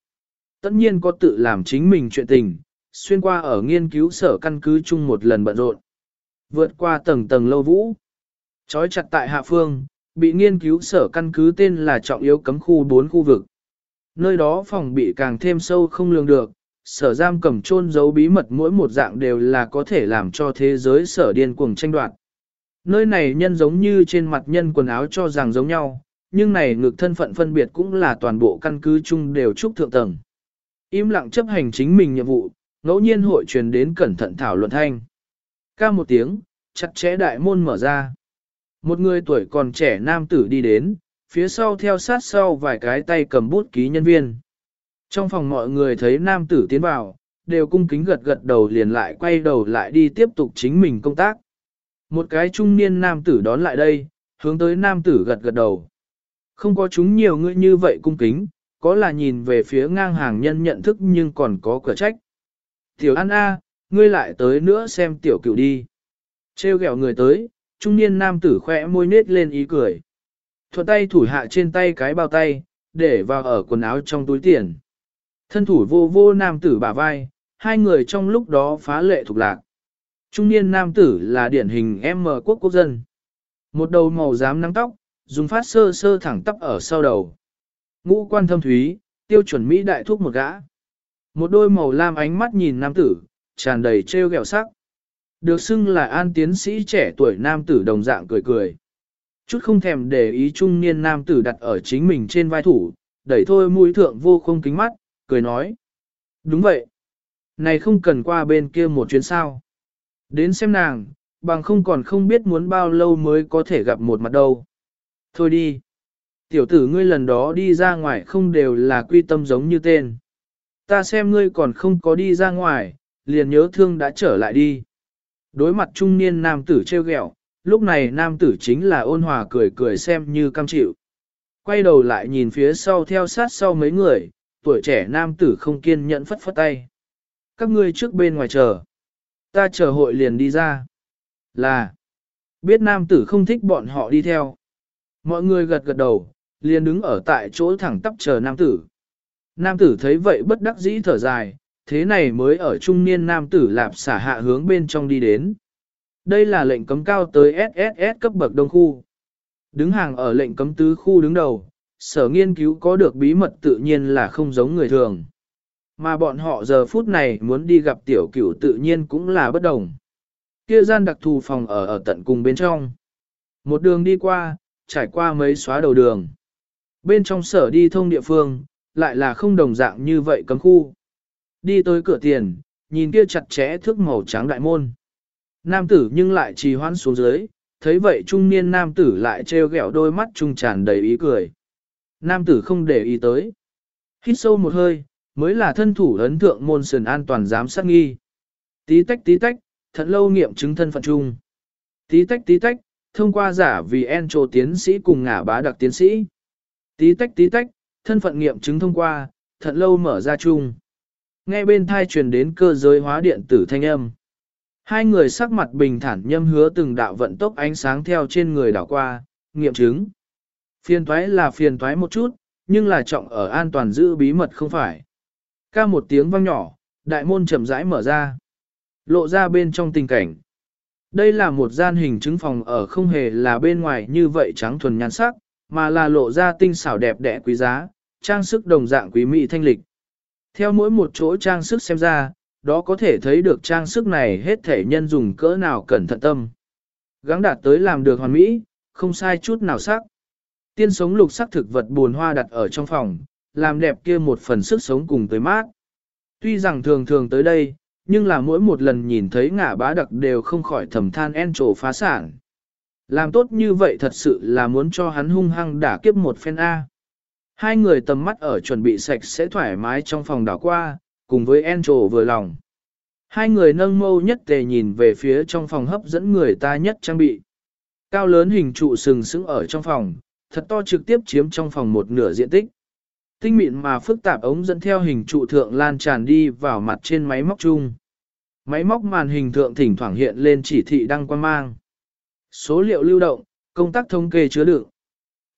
Tất nhiên có tự làm chính mình chuyện tình, xuyên qua ở nghiên cứu sở căn cứ chung một lần bận rộn. Vượt qua tầng tầng lâu vũ. Chói chặt tại hạ phương, bị nghiên cứu sở căn cứ tên là trọng yếu cấm khu 4 khu vực. Nơi đó phòng bị càng thêm sâu không lường được, sở giam cầm chôn giấu bí mật mỗi một dạng đều là có thể làm cho thế giới sở điên cuồng tranh đoạt. Nơi này nhân giống như trên mặt nhân quần áo cho rằng giống nhau, nhưng này ngược thân phận phân biệt cũng là toàn bộ căn cứ chung đều trúc thượng tầng. Im lặng chấp hành chính mình nhiệm vụ, ngẫu nhiên hội truyền đến cẩn thận thảo luận thanh. Ca một tiếng, chặt chẽ đại môn mở ra. Một người tuổi còn trẻ nam tử đi đến, phía sau theo sát sau vài cái tay cầm bút ký nhân viên. Trong phòng mọi người thấy nam tử tiến vào, đều cung kính gật gật đầu liền lại quay đầu lại đi tiếp tục chính mình công tác. Một cái trung niên nam tử đón lại đây, hướng tới nam tử gật gật đầu. Không có chúng nhiều người như vậy cung kính, có là nhìn về phía ngang hàng nhân nhận thức nhưng còn có cửa trách. Tiểu An A, ngươi lại tới nữa xem tiểu cựu đi. Trêu ghẹo người tới, trung niên nam tử khỏe môi nết lên ý cười. Thuận tay thủ hạ trên tay cái bao tay, để vào ở quần áo trong túi tiền. Thân thủ vô vô nam tử bả vai, hai người trong lúc đó phá lệ thuộc lạc. Trung niên nam tử là điển hình M quốc quốc dân. Một đầu màu xám nắng tóc, dùng phát sơ sơ thẳng tắp ở sau đầu. Ngũ quan thâm thúy, tiêu chuẩn Mỹ đại thuốc một gã. Một đôi màu lam ánh mắt nhìn nam tử, tràn đầy trêu ghẹo sắc. Được xưng là an tiến sĩ trẻ tuổi nam tử đồng dạng cười cười. Chút không thèm để ý trung niên nam tử đặt ở chính mình trên vai thủ, đẩy thôi mũi thượng vô không kính mắt, cười nói. Đúng vậy. Này không cần qua bên kia một chuyến sao. Đến xem nàng, bằng không còn không biết muốn bao lâu mới có thể gặp một mặt đâu. Thôi đi. Tiểu tử ngươi lần đó đi ra ngoài không đều là quy tâm giống như tên. Ta xem ngươi còn không có đi ra ngoài, liền nhớ thương đã trở lại đi. Đối mặt trung niên nam tử treo gẹo, lúc này nam tử chính là ôn hòa cười cười xem như cam chịu. Quay đầu lại nhìn phía sau theo sát sau mấy người, tuổi trẻ nam tử không kiên nhẫn phất phất tay. Các ngươi trước bên ngoài chờ. Ta chờ hội liền đi ra. Là. Biết nam tử không thích bọn họ đi theo. Mọi người gật gật đầu, liền đứng ở tại chỗ thẳng tắp chờ nam tử. Nam tử thấy vậy bất đắc dĩ thở dài, thế này mới ở trung niên nam tử lạp xả hạ hướng bên trong đi đến. Đây là lệnh cấm cao tới SSS cấp bậc đông khu. Đứng hàng ở lệnh cấm tứ khu đứng đầu, sở nghiên cứu có được bí mật tự nhiên là không giống người thường. Mà bọn họ giờ phút này muốn đi gặp tiểu cửu tự nhiên cũng là bất đồng. Kia gian đặc thù phòng ở ở tận cùng bên trong. Một đường đi qua, trải qua mấy xóa đầu đường. Bên trong sở đi thông địa phương, lại là không đồng dạng như vậy cấm khu. Đi tới cửa tiền, nhìn kia chặt chẽ thước màu trắng đại môn. Nam tử nhưng lại trì hoãn xuống dưới, thấy vậy trung niên nam tử lại treo ghẹo đôi mắt trung tràn đầy ý cười. Nam tử không để ý tới. Hít sâu một hơi, mới là thân thủ ấn thượng môn sườn an toàn giám sát nghi. Tí tách tí tách, thật lâu nghiệm chứng thân phận chung. Tí tách tí tách, thông qua giả vì en trồ tiến sĩ cùng ngả bá đặc tiến sĩ. Tí tách tí tách, thân phận nghiệm chứng thông qua, thật lâu mở ra chung. Nghe bên thai truyền đến cơ giới hóa điện tử thanh âm. Hai người sắc mặt bình thản nhâm hứa từng đạo vận tốc ánh sáng theo trên người đảo qua, nghiệm chứng. Phiền toái là phiền toái một chút, nhưng là trọng ở an toàn giữ bí mật không phải. Ca một tiếng vang nhỏ, đại môn chậm rãi mở ra. Lộ ra bên trong tình cảnh. Đây là một gian hình chứng phòng ở không hề là bên ngoài như vậy trắng thuần nhan sắc, mà là lộ ra tinh xảo đẹp đẽ quý giá, trang sức đồng dạng quý mỹ thanh lịch. Theo mỗi một chỗ trang sức xem ra, đó có thể thấy được trang sức này hết thể nhân dùng cỡ nào cẩn thận tâm. Gắng đạt tới làm được hoàn mỹ, không sai chút nào sắc. Tiên sống lục sắc thực vật buồn hoa đặt ở trong phòng, làm đẹp kia một phần sức sống cùng tới mát. Tuy rằng thường thường tới đây, nhưng là mỗi một lần nhìn thấy ngả bá đặc đều không khỏi thầm than en trổ phá sản. Làm tốt như vậy thật sự là muốn cho hắn hung hăng đả kiếp một phen A. Hai người tầm mắt ở chuẩn bị sạch sẽ thoải mái trong phòng đảo qua, cùng với Angel vừa lòng. Hai người nâng mâu nhất tề nhìn về phía trong phòng hấp dẫn người ta nhất trang bị. Cao lớn hình trụ sừng sững ở trong phòng, thật to trực tiếp chiếm trong phòng một nửa diện tích. Tinh mịn mà phức tạp ống dẫn theo hình trụ thượng lan tràn đi vào mặt trên máy móc chung. Máy móc màn hình thượng thỉnh thoảng hiện lên chỉ thị đăng quan mang. Số liệu lưu động, công tác thống kê chứa đựng.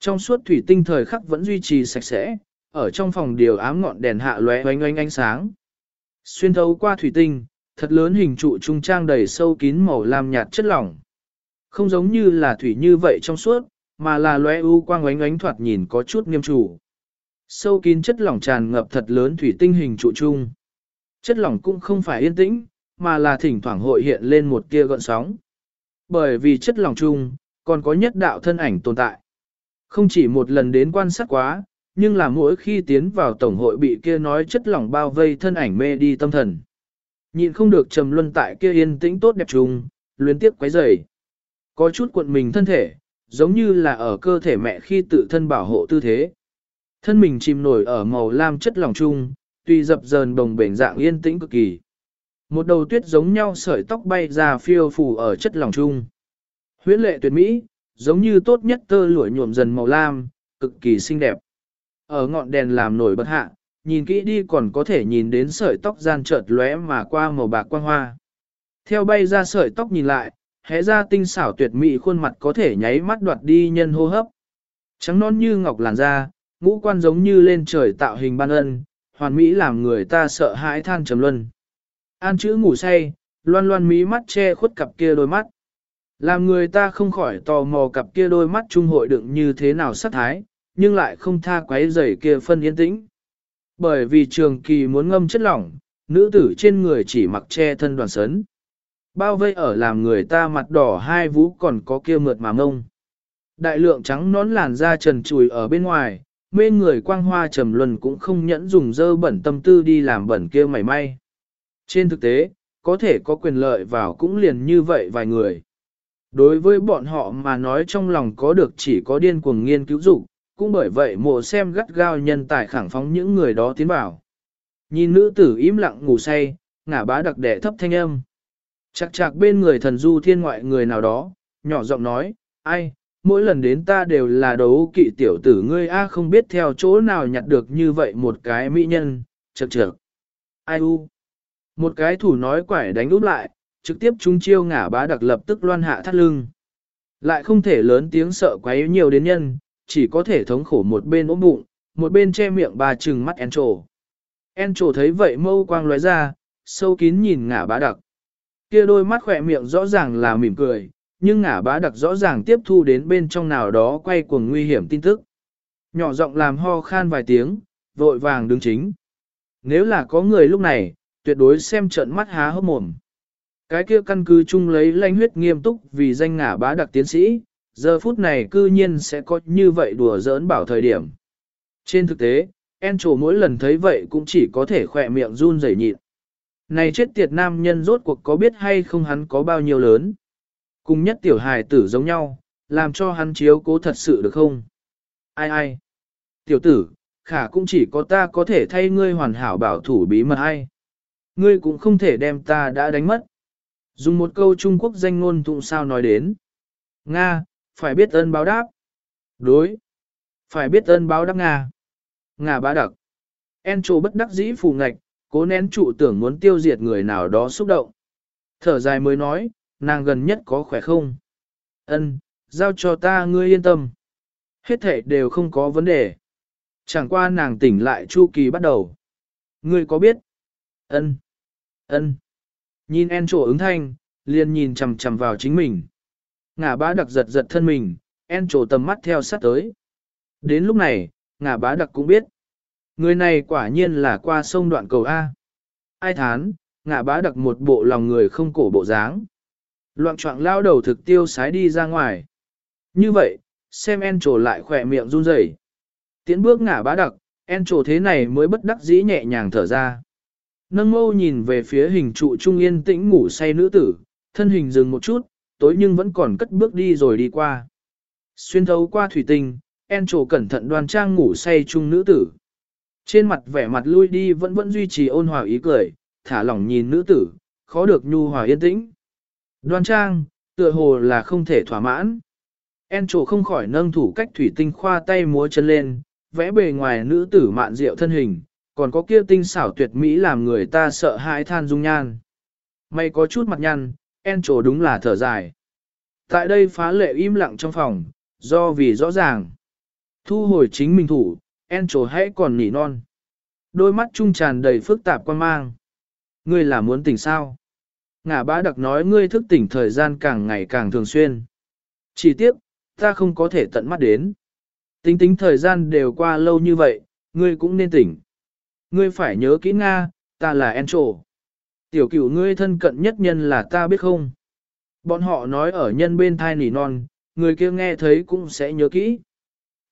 Trong suốt thủy tinh thời khắc vẫn duy trì sạch sẽ, ở trong phòng điều ám ngọn đèn hạ lóe oanh oanh ánh sáng. Xuyên thấu qua thủy tinh, thật lớn hình trụ trung trang đầy sâu kín màu lam nhạt chất lỏng. Không giống như là thủy như vậy trong suốt, mà là lóe u quang oánh oánh thoạt nhìn có chút nghiêm chủ. Sâu kín chất lỏng tràn ngập thật lớn thủy tinh hình trụ trung. Chất lỏng cũng không phải yên tĩnh, mà là thỉnh thoảng hội hiện lên một tia gợn sóng. Bởi vì chất lỏng chung, còn có nhất đạo thân ảnh tồn tại. Không chỉ một lần đến quan sát quá, nhưng là mỗi khi tiến vào tổng hội bị kia nói chất lỏng bao vây thân ảnh mê đi tâm thần. Nhịn không được trầm luân tại kia yên tĩnh tốt đẹp chung, luyến tiếp quấy rầy. Có chút cuộn mình thân thể, giống như là ở cơ thể mẹ khi tự thân bảo hộ tư thế. Thân mình chìm nổi ở màu lam chất lỏng chung, tuy dập dờn đồng bền dạng yên tĩnh cực kỳ. Một đầu tuyết giống nhau sợi tóc bay ra phiêu phù ở chất lỏng chung. Huyễn lệ tuyệt mỹ, giống như tốt nhất tơ lụa nhuộm dần màu lam, cực kỳ xinh đẹp. Ở ngọn đèn làm nổi bật hạ, nhìn kỹ đi còn có thể nhìn đến sợi tóc gian chợt lóe mà qua màu bạc quang hoa. Theo bay ra sợi tóc nhìn lại, hé ra tinh xảo tuyệt mỹ khuôn mặt có thể nháy mắt đoạt đi nhân hô hấp. Trắng non như ngọc làn da, ngũ quan giống như lên trời tạo hình ban ân, hoàn mỹ làm người ta sợ hãi than trầm luân. An chữ ngủ say, loan loan mí mắt che khuất cặp kia đôi mắt. Làm người ta không khỏi tò mò cặp kia đôi mắt trung hội đựng như thế nào sắc thái, nhưng lại không tha quấy rầy kia phân yên tĩnh. Bởi vì trường kỳ muốn ngâm chất lỏng, nữ tử trên người chỉ mặc che thân đoàn sấn. Bao vây ở làm người ta mặt đỏ hai vú còn có kia mượt mà ngông. Đại lượng trắng nón làn da trần trùi ở bên ngoài, mê người quang hoa trầm luân cũng không nhẫn dùng dơ bẩn tâm tư đi làm bẩn kia mảy may. Trên thực tế, có thể có quyền lợi vào cũng liền như vậy vài người. Đối với bọn họ mà nói trong lòng có được chỉ có điên cuồng nghiên cứu dục, cũng bởi vậy mộ xem gắt gao nhân tài khẳng phóng những người đó tiến vào. Nhìn nữ tử im lặng ngủ say, ngả bá đặc đẻ thấp thanh âm. Chạc chạc bên người thần du thiên ngoại người nào đó, nhỏ giọng nói, ai, mỗi lần đến ta đều là đấu kỵ tiểu tử ngươi a không biết theo chỗ nào nhặt được như vậy một cái mỹ nhân, chật chật. Ai u? Một cái thủ nói quải đánh úp lại, trực tiếp chúng chiêu ngả bá đặc lập tức loan hạ thắt lưng. Lại không thể lớn tiếng sợ quấy nhiều đến nhân, chỉ có thể thống khổ một bên ốm bụng, một bên che miệng bà trừng mắt en trổ. En trổ thấy vậy mâu quang lóe ra, sâu kín nhìn ngả bá đặc. Kia đôi mắt khỏe miệng rõ ràng là mỉm cười, nhưng ngả bá đặc rõ ràng tiếp thu đến bên trong nào đó quay cuồng nguy hiểm tin tức. Nhỏ giọng làm ho khan vài tiếng, vội vàng đứng chính. Nếu là có người lúc này, tuyệt đối xem trận mắt há hốc mồm. Cái kia căn cứ chung lấy lãnh huyết nghiêm túc vì danh ngả bá đặc tiến sĩ, giờ phút này cư nhiên sẽ có như vậy đùa giỡn bảo thời điểm. Trên thực tế, En trổ mỗi lần thấy vậy cũng chỉ có thể khỏe miệng run rẩy nhịn. Này chết tiệt nam nhân rốt cuộc có biết hay không hắn có bao nhiêu lớn. Cùng nhất tiểu hài tử giống nhau, làm cho hắn chiếu cố thật sự được không? Ai ai? Tiểu tử, khả cũng chỉ có ta có thể thay ngươi hoàn hảo bảo thủ bí mật ai. Ngươi cũng không thể đem ta đã đánh mất. Dùng một câu Trung Quốc danh ngôn tụng sao nói đến. Nga, phải biết ơn báo đáp. Đối. Phải biết ơn báo đáp Nga. Nga bá đặc. En trô bất đắc dĩ phù ngạch, cố nén trụ tưởng muốn tiêu diệt người nào đó xúc động. Thở dài mới nói, nàng gần nhất có khỏe không? Ân, giao cho ta ngươi yên tâm. Hết thể đều không có vấn đề. Chẳng qua nàng tỉnh lại chu kỳ bắt đầu. Ngươi có biết? Ân, ân. Nhìn en trổ ứng thanh, liền nhìn chằm chằm vào chính mình. Ngả bá đặc giật giật thân mình, en trổ tầm mắt theo sát tới. Đến lúc này, ngả bá đặc cũng biết. Người này quả nhiên là qua sông đoạn cầu A. Ai thán, ngả bá đặc một bộ lòng người không cổ bộ dáng. Loạn trọng lao đầu thực tiêu sái đi ra ngoài. Như vậy, xem en trổ lại khỏe miệng run rẩy. Tiến bước ngả bá đặc, en trổ thế này mới bất đắc dĩ nhẹ nhàng thở ra. Nâng mâu nhìn về phía hình trụ trung yên tĩnh ngủ say nữ tử, thân hình dừng một chút, tối nhưng vẫn còn cất bước đi rồi đi qua. Xuyên thấu qua thủy tinh, en trổ cẩn thận đoan trang ngủ say chung nữ tử. Trên mặt vẻ mặt lui đi vẫn vẫn duy trì ôn hòa ý cười, thả lỏng nhìn nữ tử, khó được nhu hòa yên tĩnh. Đoan trang, tựa hồ là không thể thỏa mãn. En trổ không khỏi nâng thủ cách thủy tinh khoa tay múa chân lên, vẽ bề ngoài nữ tử mạn diệu thân hình, còn có kia tinh xảo tuyệt mỹ làm người ta sợ hãi than dung nhan. May có chút mặt nhăn, en trổ đúng là thở dài. Tại đây phá lệ im lặng trong phòng, do vì rõ ràng. Thu hồi chính mình thủ, en trổ hãy còn nỉ non. Đôi mắt trung tràn đầy phức tạp quan mang. Ngươi là muốn tỉnh sao? Ngả bá đặc nói ngươi thức tỉnh thời gian càng ngày càng thường xuyên. Chỉ tiếc, ta không có thể tận mắt đến. Tính tính thời gian đều qua lâu như vậy, ngươi cũng nên tỉnh. Ngươi phải nhớ kỹ Nga, ta là Encho. Tiểu cửu ngươi thân cận nhất nhân là ta biết không? Bọn họ nói ở nhân bên thai nỉ non, người kia nghe thấy cũng sẽ nhớ kỹ.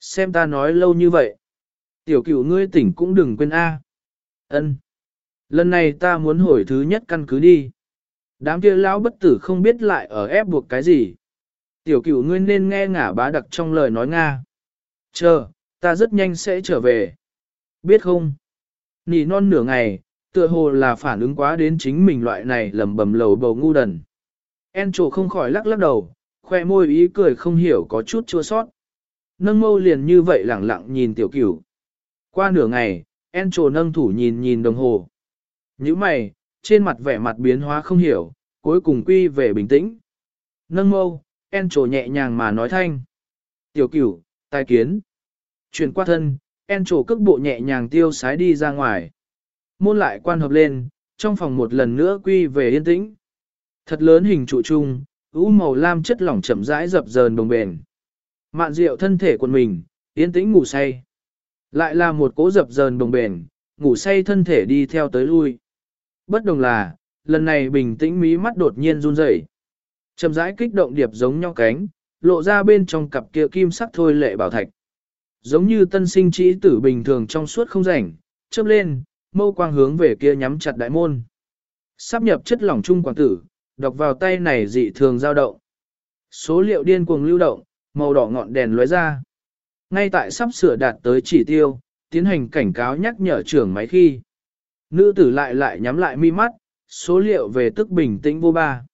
Xem ta nói lâu như vậy. Tiểu cửu ngươi tỉnh cũng đừng quên A. Ân. Lần này ta muốn hồi thứ nhất căn cứ đi. Đám kia lão bất tử không biết lại ở ép buộc cái gì. Tiểu cửu ngươi nên nghe ngả bá đặc trong lời nói Nga. Chờ, ta rất nhanh sẽ trở về. Biết không? Nỉ non nửa ngày, tựa hồ là phản ứng quá đến chính mình loại này lầm bầm lầu bầu ngu đần. En trổ không khỏi lắc lắc đầu, khoe môi ý cười không hiểu có chút chua sót. Nâng mâu liền như vậy lẳng lặng nhìn tiểu cửu. Qua nửa ngày, En trổ nâng thủ nhìn nhìn đồng hồ. Như mày, trên mặt vẻ mặt biến hóa không hiểu, cuối cùng quy về bình tĩnh. Nâng mâu, En trổ nhẹ nhàng mà nói thanh. Tiểu cửu, tai kiến. Chuyển qua thân, En trổ cước bộ nhẹ nhàng tiêu sái đi ra ngoài. Môn lại quan hợp lên, trong phòng một lần nữa quy về yên tĩnh. Thật lớn hình trụ trung, ú màu lam chất lỏng chậm rãi dập dờn đồng bền. Mạn rượu thân thể của mình, yên tĩnh ngủ say. Lại là một cố dập dờn đồng bền, ngủ say thân thể đi theo tới lui. Bất đồng là, lần này bình tĩnh mí mắt đột nhiên run rẩy, Chậm rãi kích động điệp giống nhau cánh, lộ ra bên trong cặp kia kim sắc thôi lệ bảo thạch. Giống như tân sinh trĩ tử bình thường trong suốt không rảnh, chớp lên, mâu quang hướng về kia nhắm chặt đại môn. Sắp nhập chất lỏng trung quảng tử, đọc vào tay này dị thường dao động. Số liệu điên cuồng lưu động, màu đỏ ngọn đèn lóe ra. Ngay tại sắp sửa đạt tới chỉ tiêu, tiến hành cảnh cáo nhắc nhở trưởng máy khi. Nữ tử lại lại nhắm lại mi mắt, số liệu về tức bình tĩnh vô ba.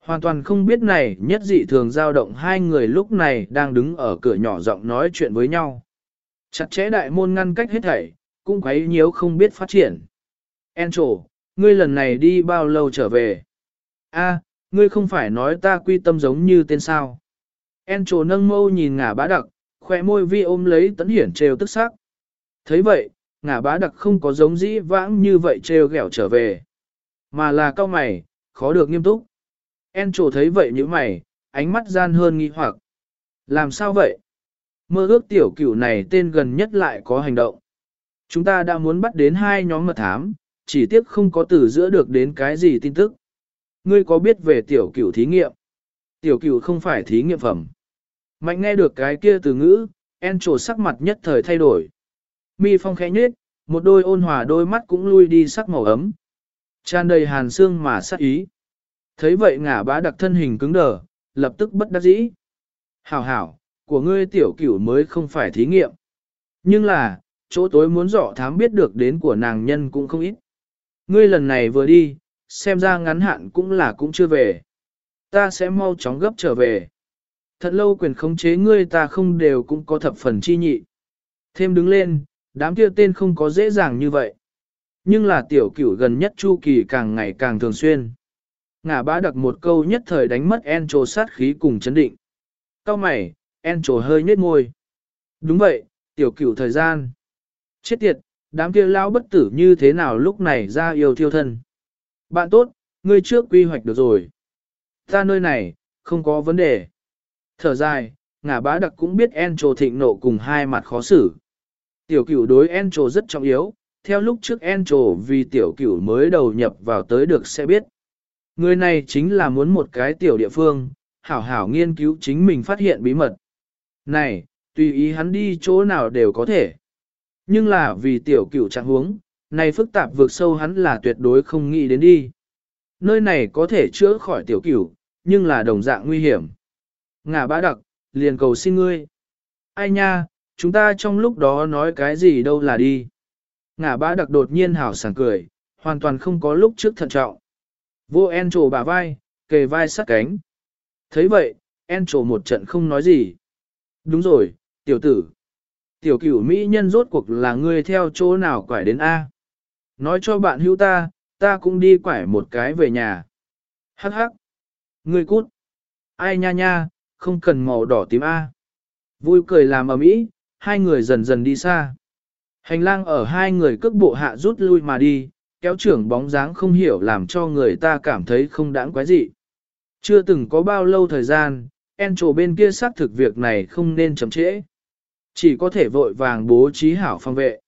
Hoàn toàn không biết này nhất dị thường dao động hai người lúc này đang đứng ở cửa nhỏ giọng nói chuyện với nhau. Chặt chẽ đại môn ngăn cách hết thảy, cũng quấy nhiễu không biết phát triển. Enchổ, ngươi lần này đi bao lâu trở về? A, ngươi không phải nói ta quy tâm giống như tên sao. Enchổ nâng mâu nhìn ngả bá đặc, khỏe môi vi ôm lấy tấn hiển trêu tức sắc. thấy vậy, ngả bá đặc không có giống dĩ vãng như vậy trêu ghẹo trở về. Mà là cao mày, khó được nghiêm túc. En trổ thấy vậy như mày, ánh mắt gian hơn nghi hoặc. Làm sao vậy? Mơ ước tiểu cửu này tên gần nhất lại có hành động. Chúng ta đã muốn bắt đến hai nhóm mật thám, chỉ tiếc không có từ giữa được đến cái gì tin tức. Ngươi có biết về tiểu cửu thí nghiệm? Tiểu cửu không phải thí nghiệm phẩm. Mạnh nghe được cái kia từ ngữ, en trổ sắc mặt nhất thời thay đổi. Mi phong khẽ nhết, một đôi ôn hòa đôi mắt cũng lui đi sắc màu ấm. Tràn đầy hàn xương mà sắc ý. Thấy vậy ngả bá đặc thân hình cứng đờ, lập tức bất đắc dĩ. Hảo hảo, của ngươi tiểu cửu mới không phải thí nghiệm. Nhưng là, chỗ tối muốn dọ thám biết được đến của nàng nhân cũng không ít. Ngươi lần này vừa đi, xem ra ngắn hạn cũng là cũng chưa về. Ta sẽ mau chóng gấp trở về. Thật lâu quyền khống chế ngươi ta không đều cũng có thập phần chi nhị. Thêm đứng lên, đám kia tên không có dễ dàng như vậy. Nhưng là tiểu cửu gần nhất chu kỳ càng ngày càng thường xuyên. Ngả bá đặc một câu nhất thời đánh mất Encho sát khí cùng chấn định. Cao mày, Encho hơi nhếch môi. Đúng vậy, tiểu cửu thời gian. Chết tiệt, đám kia lão bất tử như thế nào lúc này ra yêu thiêu thân. Bạn tốt, ngươi trước quy hoạch được rồi. Ta nơi này, không có vấn đề. Thở dài, ngả bá đặc cũng biết Encho thịnh nộ cùng hai mặt khó xử. Tiểu cửu đối Encho rất trọng yếu, theo lúc trước Encho vì tiểu cửu mới đầu nhập vào tới được sẽ biết. Người này chính là muốn một cái tiểu địa phương, hảo hảo nghiên cứu chính mình phát hiện bí mật. Này, tùy ý hắn đi chỗ nào đều có thể. Nhưng là vì tiểu cửu trạng huống, này phức tạp vượt sâu hắn là tuyệt đối không nghĩ đến đi. Nơi này có thể chữa khỏi tiểu cửu, nhưng là đồng dạng nguy hiểm. Ngả bá đặc, liền cầu xin ngươi. Ai nha, chúng ta trong lúc đó nói cái gì đâu là đi. Ngả bá đặc đột nhiên hảo sảng cười, hoàn toàn không có lúc trước thận trọng. Vô en trổ bả vai, kề vai sát cánh. thấy vậy, en trổ một trận không nói gì. Đúng rồi, tiểu tử. Tiểu cửu Mỹ nhân rốt cuộc là ngươi theo chỗ nào quải đến A. Nói cho bạn hữu ta, ta cũng đi quải một cái về nhà. Hắc hắc. Ngươi cút. Ai nha nha, không cần màu đỏ tím A. Vui cười làm ở mỹ, hai người dần dần đi xa. Hành lang ở hai người cước bộ hạ rút lui mà đi, kéo trưởng bóng dáng không hiểu làm cho người ta cảm thấy không đáng quái gì. Chưa từng có bao lâu thời gian, en trổ bên kia xác thực việc này không nên chậm trễ. Chỉ có thể vội vàng bố trí hảo phong vệ.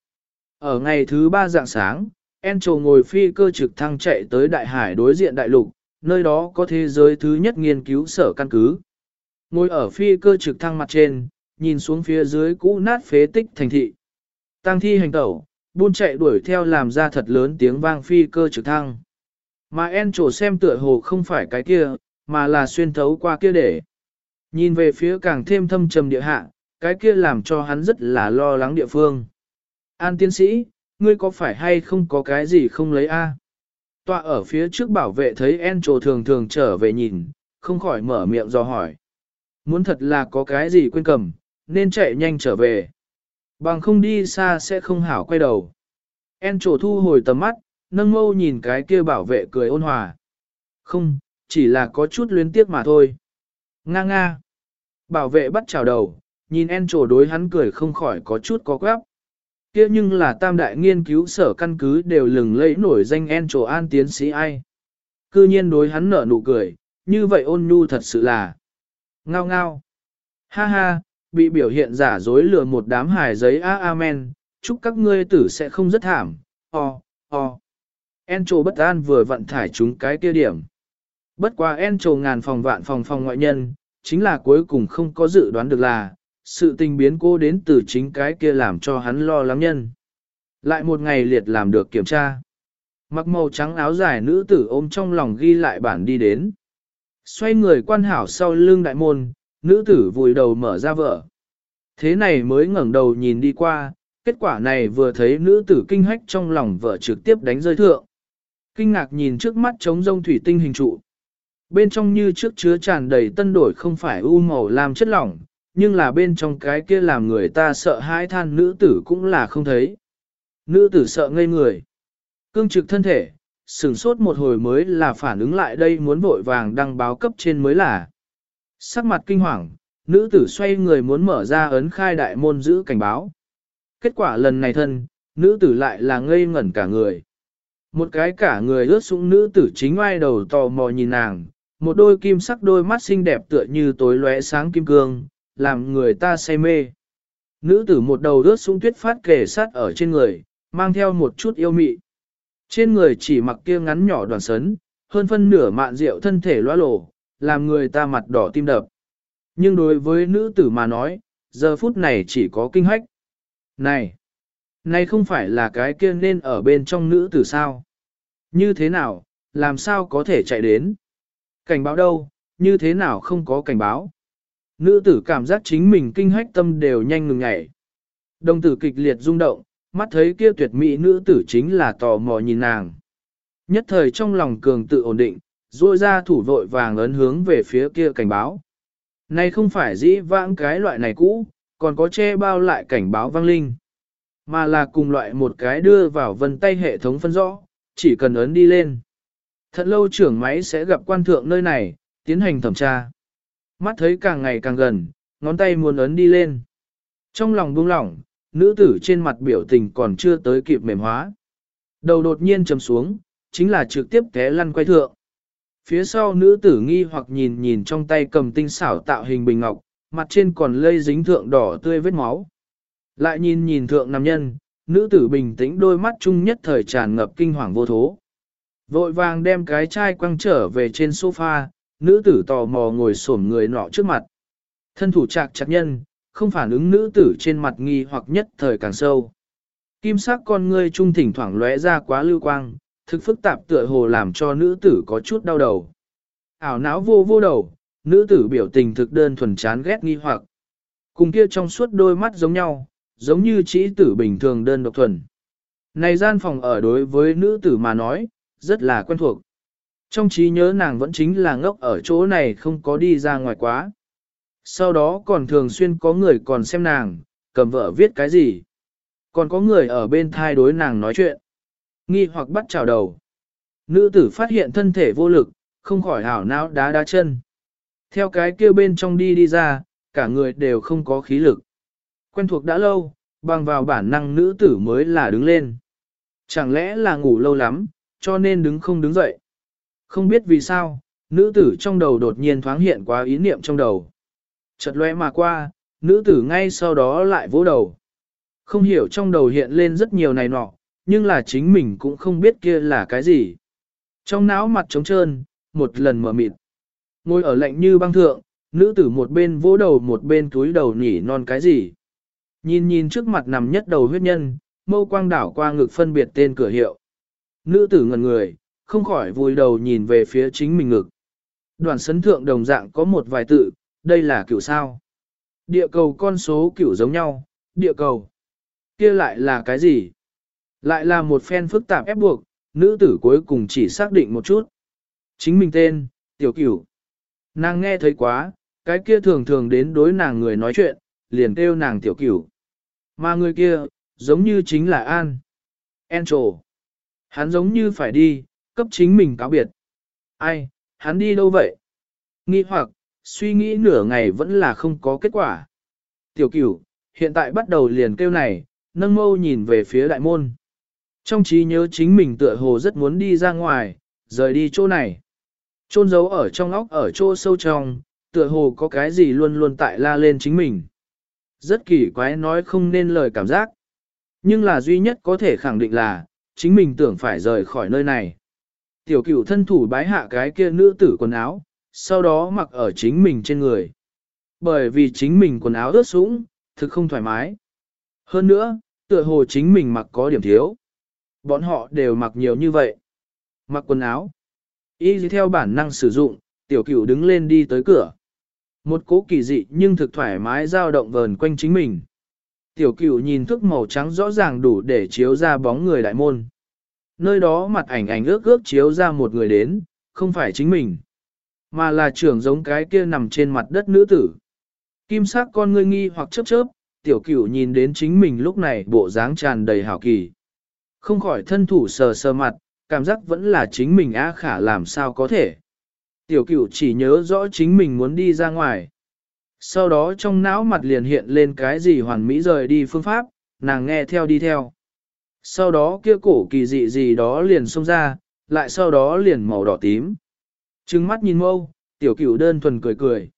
Ở ngày thứ ba dạng sáng, en trổ ngồi phi cơ trực thăng chạy tới đại hải đối diện đại lục, nơi đó có thế giới thứ nhất nghiên cứu sở căn cứ. Ngồi ở phi cơ trực thăng mặt trên, nhìn xuống phía dưới cũ nát phế tích thành thị. Tăng thi hành tẩu, buôn chạy đuổi theo làm ra thật lớn tiếng vang phi cơ trực thăng. Mà en trổ xem tựa hồ không phải cái kia, mà là xuyên thấu qua kia để. Nhìn về phía càng thêm thâm trầm địa hạ, cái kia làm cho hắn rất là lo lắng địa phương. An tiến sĩ, ngươi có phải hay không có cái gì không lấy a? Tọa ở phía trước bảo vệ thấy en trổ thường thường trở về nhìn, không khỏi mở miệng do hỏi. Muốn thật là có cái gì quên cầm, nên chạy nhanh trở về. Bằng không đi xa sẽ không hảo quay đầu. En trổ thu hồi tầm mắt, nâng mâu nhìn cái kia bảo vệ cười ôn hòa. Không, chỉ là có chút luyến tiếc mà thôi. Nga nga. Bảo vệ bắt chào đầu, nhìn en trổ đối hắn cười không khỏi có chút có quép. kia nhưng là tam đại nghiên cứu sở căn cứ đều lừng lẫy nổi danh en trổ an tiến sĩ ai. Cư nhiên đối hắn nở nụ cười, như vậy ôn nhu thật sự là. Ngao ngao. Ha ha, bị biểu hiện giả dối lừa một đám hài giấy a amen, chúc các ngươi tử sẽ không rất thảm, o, o. Encho bất an vừa vận thải chúng cái kia điểm. Bất quá Encho ngàn phòng vạn phòng phòng ngoại nhân, chính là cuối cùng không có dự đoán được là, sự tình biến cô đến từ chính cái kia làm cho hắn lo lắng nhân. Lại một ngày liệt làm được kiểm tra. Mặc màu trắng áo dài nữ tử ôm trong lòng ghi lại bản đi đến. Xoay người quan hảo sau lưng đại môn, nữ tử vùi đầu mở ra vợ. Thế này mới ngẩng đầu nhìn đi qua, kết quả này vừa thấy nữ tử kinh hách trong lòng vợ trực tiếp đánh rơi thượng. Kinh ngạc nhìn trước mắt trống rông thủy tinh hình trụ. Bên trong như trước chứa tràn đầy tân đổi không phải u màu làm chất lỏng, nhưng là bên trong cái kia làm người ta sợ hãi than nữ tử cũng là không thấy. Nữ tử sợ ngây người. Cương trực thân thể, sửng sốt một hồi mới là phản ứng lại đây muốn vội vàng đăng báo cấp trên mới là. Sắc mặt kinh hoàng, nữ tử xoay người muốn mở ra ấn khai đại môn giữ cảnh báo. Kết quả lần này thân, nữ tử lại là ngây ngẩn cả người. Một cái cả người ướt sũng nữ tử chính ai đầu tò mò nhìn nàng, một đôi kim sắc đôi mắt xinh đẹp tựa như tối lóe sáng kim cương, làm người ta say mê. Nữ tử một đầu ướt sũng tuyết phát kề sát ở trên người, mang theo một chút yêu mị. Trên người chỉ mặc kia ngắn nhỏ đoàn sấn, hơn phân nửa mạn rượu thân thể loa lổ, làm người ta mặt đỏ tim đập. Nhưng đối với nữ tử mà nói, giờ phút này chỉ có kinh hách. Này! Này không phải là cái kia nên ở bên trong nữ tử sao? Như thế nào, làm sao có thể chạy đến? Cảnh báo đâu, như thế nào không có cảnh báo? Nữ tử cảm giác chính mình kinh hách tâm đều nhanh ngừng nhảy. Đồng tử kịch liệt rung động, mắt thấy kia tuyệt mỹ nữ tử chính là tò mò nhìn nàng. Nhất thời trong lòng cường tự ổn định, ruôi ra thủ vội vàng ấn hướng về phía kia cảnh báo. Này không phải dĩ vãng cái loại này cũ, còn có che bao lại cảnh báo vang linh, mà là cùng loại một cái đưa vào vân tay hệ thống phân rõ, chỉ cần ấn đi lên. Thật lâu trưởng máy sẽ gặp quan thượng nơi này, tiến hành thẩm tra. Mắt thấy càng ngày càng gần, ngón tay muốn ấn đi lên. Trong lòng buông lỏng, nữ tử trên mặt biểu tình còn chưa tới kịp mềm hóa. Đầu đột nhiên chầm xuống, chính là trực tiếp té lăn quay thượng. Phía sau nữ tử nghi hoặc nhìn nhìn trong tay cầm tinh xảo tạo hình bình ngọc, mặt trên còn lây dính thượng đỏ tươi vết máu. Lại nhìn nhìn thượng nam nhân, nữ tử bình tĩnh đôi mắt chung nhất thời tràn ngập kinh hoàng vô thố. Vội vàng đem cái chai quăng trở về trên sofa, nữ tử tò mò ngồi xổm người nọ trước mặt. Thân thủ chạc chặt nhân, không phản ứng nữ tử trên mặt nghi hoặc nhất thời càng sâu. Kim sắc con ngươi trung thỉnh thoảng lóe ra quá lưu quang, thực phức tạp tựa hồ làm cho nữ tử có chút đau đầu. Ảo não vô vô đầu, nữ tử biểu tình thực đơn thuần chán ghét nghi hoặc. Cùng kia trong suốt đôi mắt giống nhau, giống như chỉ tử bình thường đơn độc thuần. Này gian phòng ở đối với nữ tử mà nói, rất là quen thuộc. Trong trí nhớ nàng vẫn chính là ngốc ở chỗ này không có đi ra ngoài quá. Sau đó còn thường xuyên có người còn xem nàng, cầm vợ viết cái gì. Còn có người ở bên thai đối nàng nói chuyện. Nghi hoặc bắt chào đầu. Nữ tử phát hiện thân thể vô lực, không khỏi hảo não đá đá chân. Theo cái kia bên trong đi đi ra, cả người đều không có khí lực. Quen thuộc đã lâu, bằng vào bản năng nữ tử mới là đứng lên. Chẳng lẽ là ngủ lâu lắm, cho nên đứng không đứng dậy. Không biết vì sao, nữ tử trong đầu đột nhiên thoáng hiện quá ý niệm trong đầu. Chật lóe mà qua, nữ tử ngay sau đó lại vỗ đầu. Không hiểu trong đầu hiện lên rất nhiều này nọ, nhưng là chính mình cũng không biết kia là cái gì. Trong não mặt trống trơn, một lần mở mịt. Ngồi ở lạnh như băng thượng, nữ tử một bên vỗ đầu một bên túi đầu nhỉ non cái gì. Nhìn nhìn trước mặt nằm nhất đầu huyết nhân, mâu quang đảo qua ngực phân biệt tên cửa hiệu. Nữ tử ngần người, không khỏi vùi đầu nhìn về phía chính mình ngực. Đoàn sấn thượng đồng dạng có một vài tự, đây là cửu sao. Địa cầu con số cửu giống nhau, địa cầu. kia lại là cái gì? Lại là một phen phức tạp ép buộc, nữ tử cuối cùng chỉ xác định một chút. Chính mình tên, tiểu cửu. Nàng nghe thấy quá, cái kia thường thường đến đối nàng người nói chuyện, liền kêu nàng tiểu cửu. Mà người kia, giống như chính là An. Angel. Hắn giống như phải đi, cấp chính mình cáo biệt. Ai, hắn đi đâu vậy? Nghi hoặc, suy nghĩ nửa ngày vẫn là không có kết quả. Tiểu cửu, hiện tại bắt đầu liền kêu này, nâng mâu nhìn về phía đại môn. Trong trí nhớ chính mình tựa hồ rất muốn đi ra ngoài, rời đi chỗ này. Trôn giấu ở trong óc ở chỗ sâu trong, tựa hồ có cái gì luôn luôn tại la lên chính mình. Rất kỳ quái nói không nên lời cảm giác. Nhưng là duy nhất có thể khẳng định là, chính mình tưởng phải rời khỏi nơi này. Tiểu cửu thân thủ bái hạ cái kia nữ tử quần áo, sau đó mặc ở chính mình trên người. Bởi vì chính mình quần áo ướt sũng, thực không thoải mái. Hơn nữa, tựa hồ chính mình mặc có điểm thiếu. Bọn họ đều mặc nhiều như vậy. Mặc quần áo. Y theo bản năng sử dụng, tiểu cửu đứng lên đi tới cửa. Một cố kỳ dị nhưng thực thoải mái dao động vờn quanh chính mình. Tiểu cửu nhìn thức màu trắng rõ ràng đủ để chiếu ra bóng người đại môn. Nơi đó mặt ảnh ảnh ước ước chiếu ra một người đến, không phải chính mình, mà là trưởng giống cái kia nằm trên mặt đất nữ tử. Kim sắc con ngươi nghi hoặc chớp chớp, tiểu cửu nhìn đến chính mình lúc này bộ dáng tràn đầy hảo kỳ. Không khỏi thân thủ sờ sờ mặt, cảm giác vẫn là chính mình á khả làm sao có thể. Tiểu cửu chỉ nhớ rõ chính mình muốn đi ra ngoài. Sau đó trong não mặt liền hiện lên cái gì hoàn mỹ rời đi phương pháp, nàng nghe theo đi theo. Sau đó kia cổ kỳ dị gì đó liền xông ra, lại sau đó liền màu đỏ tím. Trừng mắt nhìn mâu, tiểu cửu đơn thuần cười cười.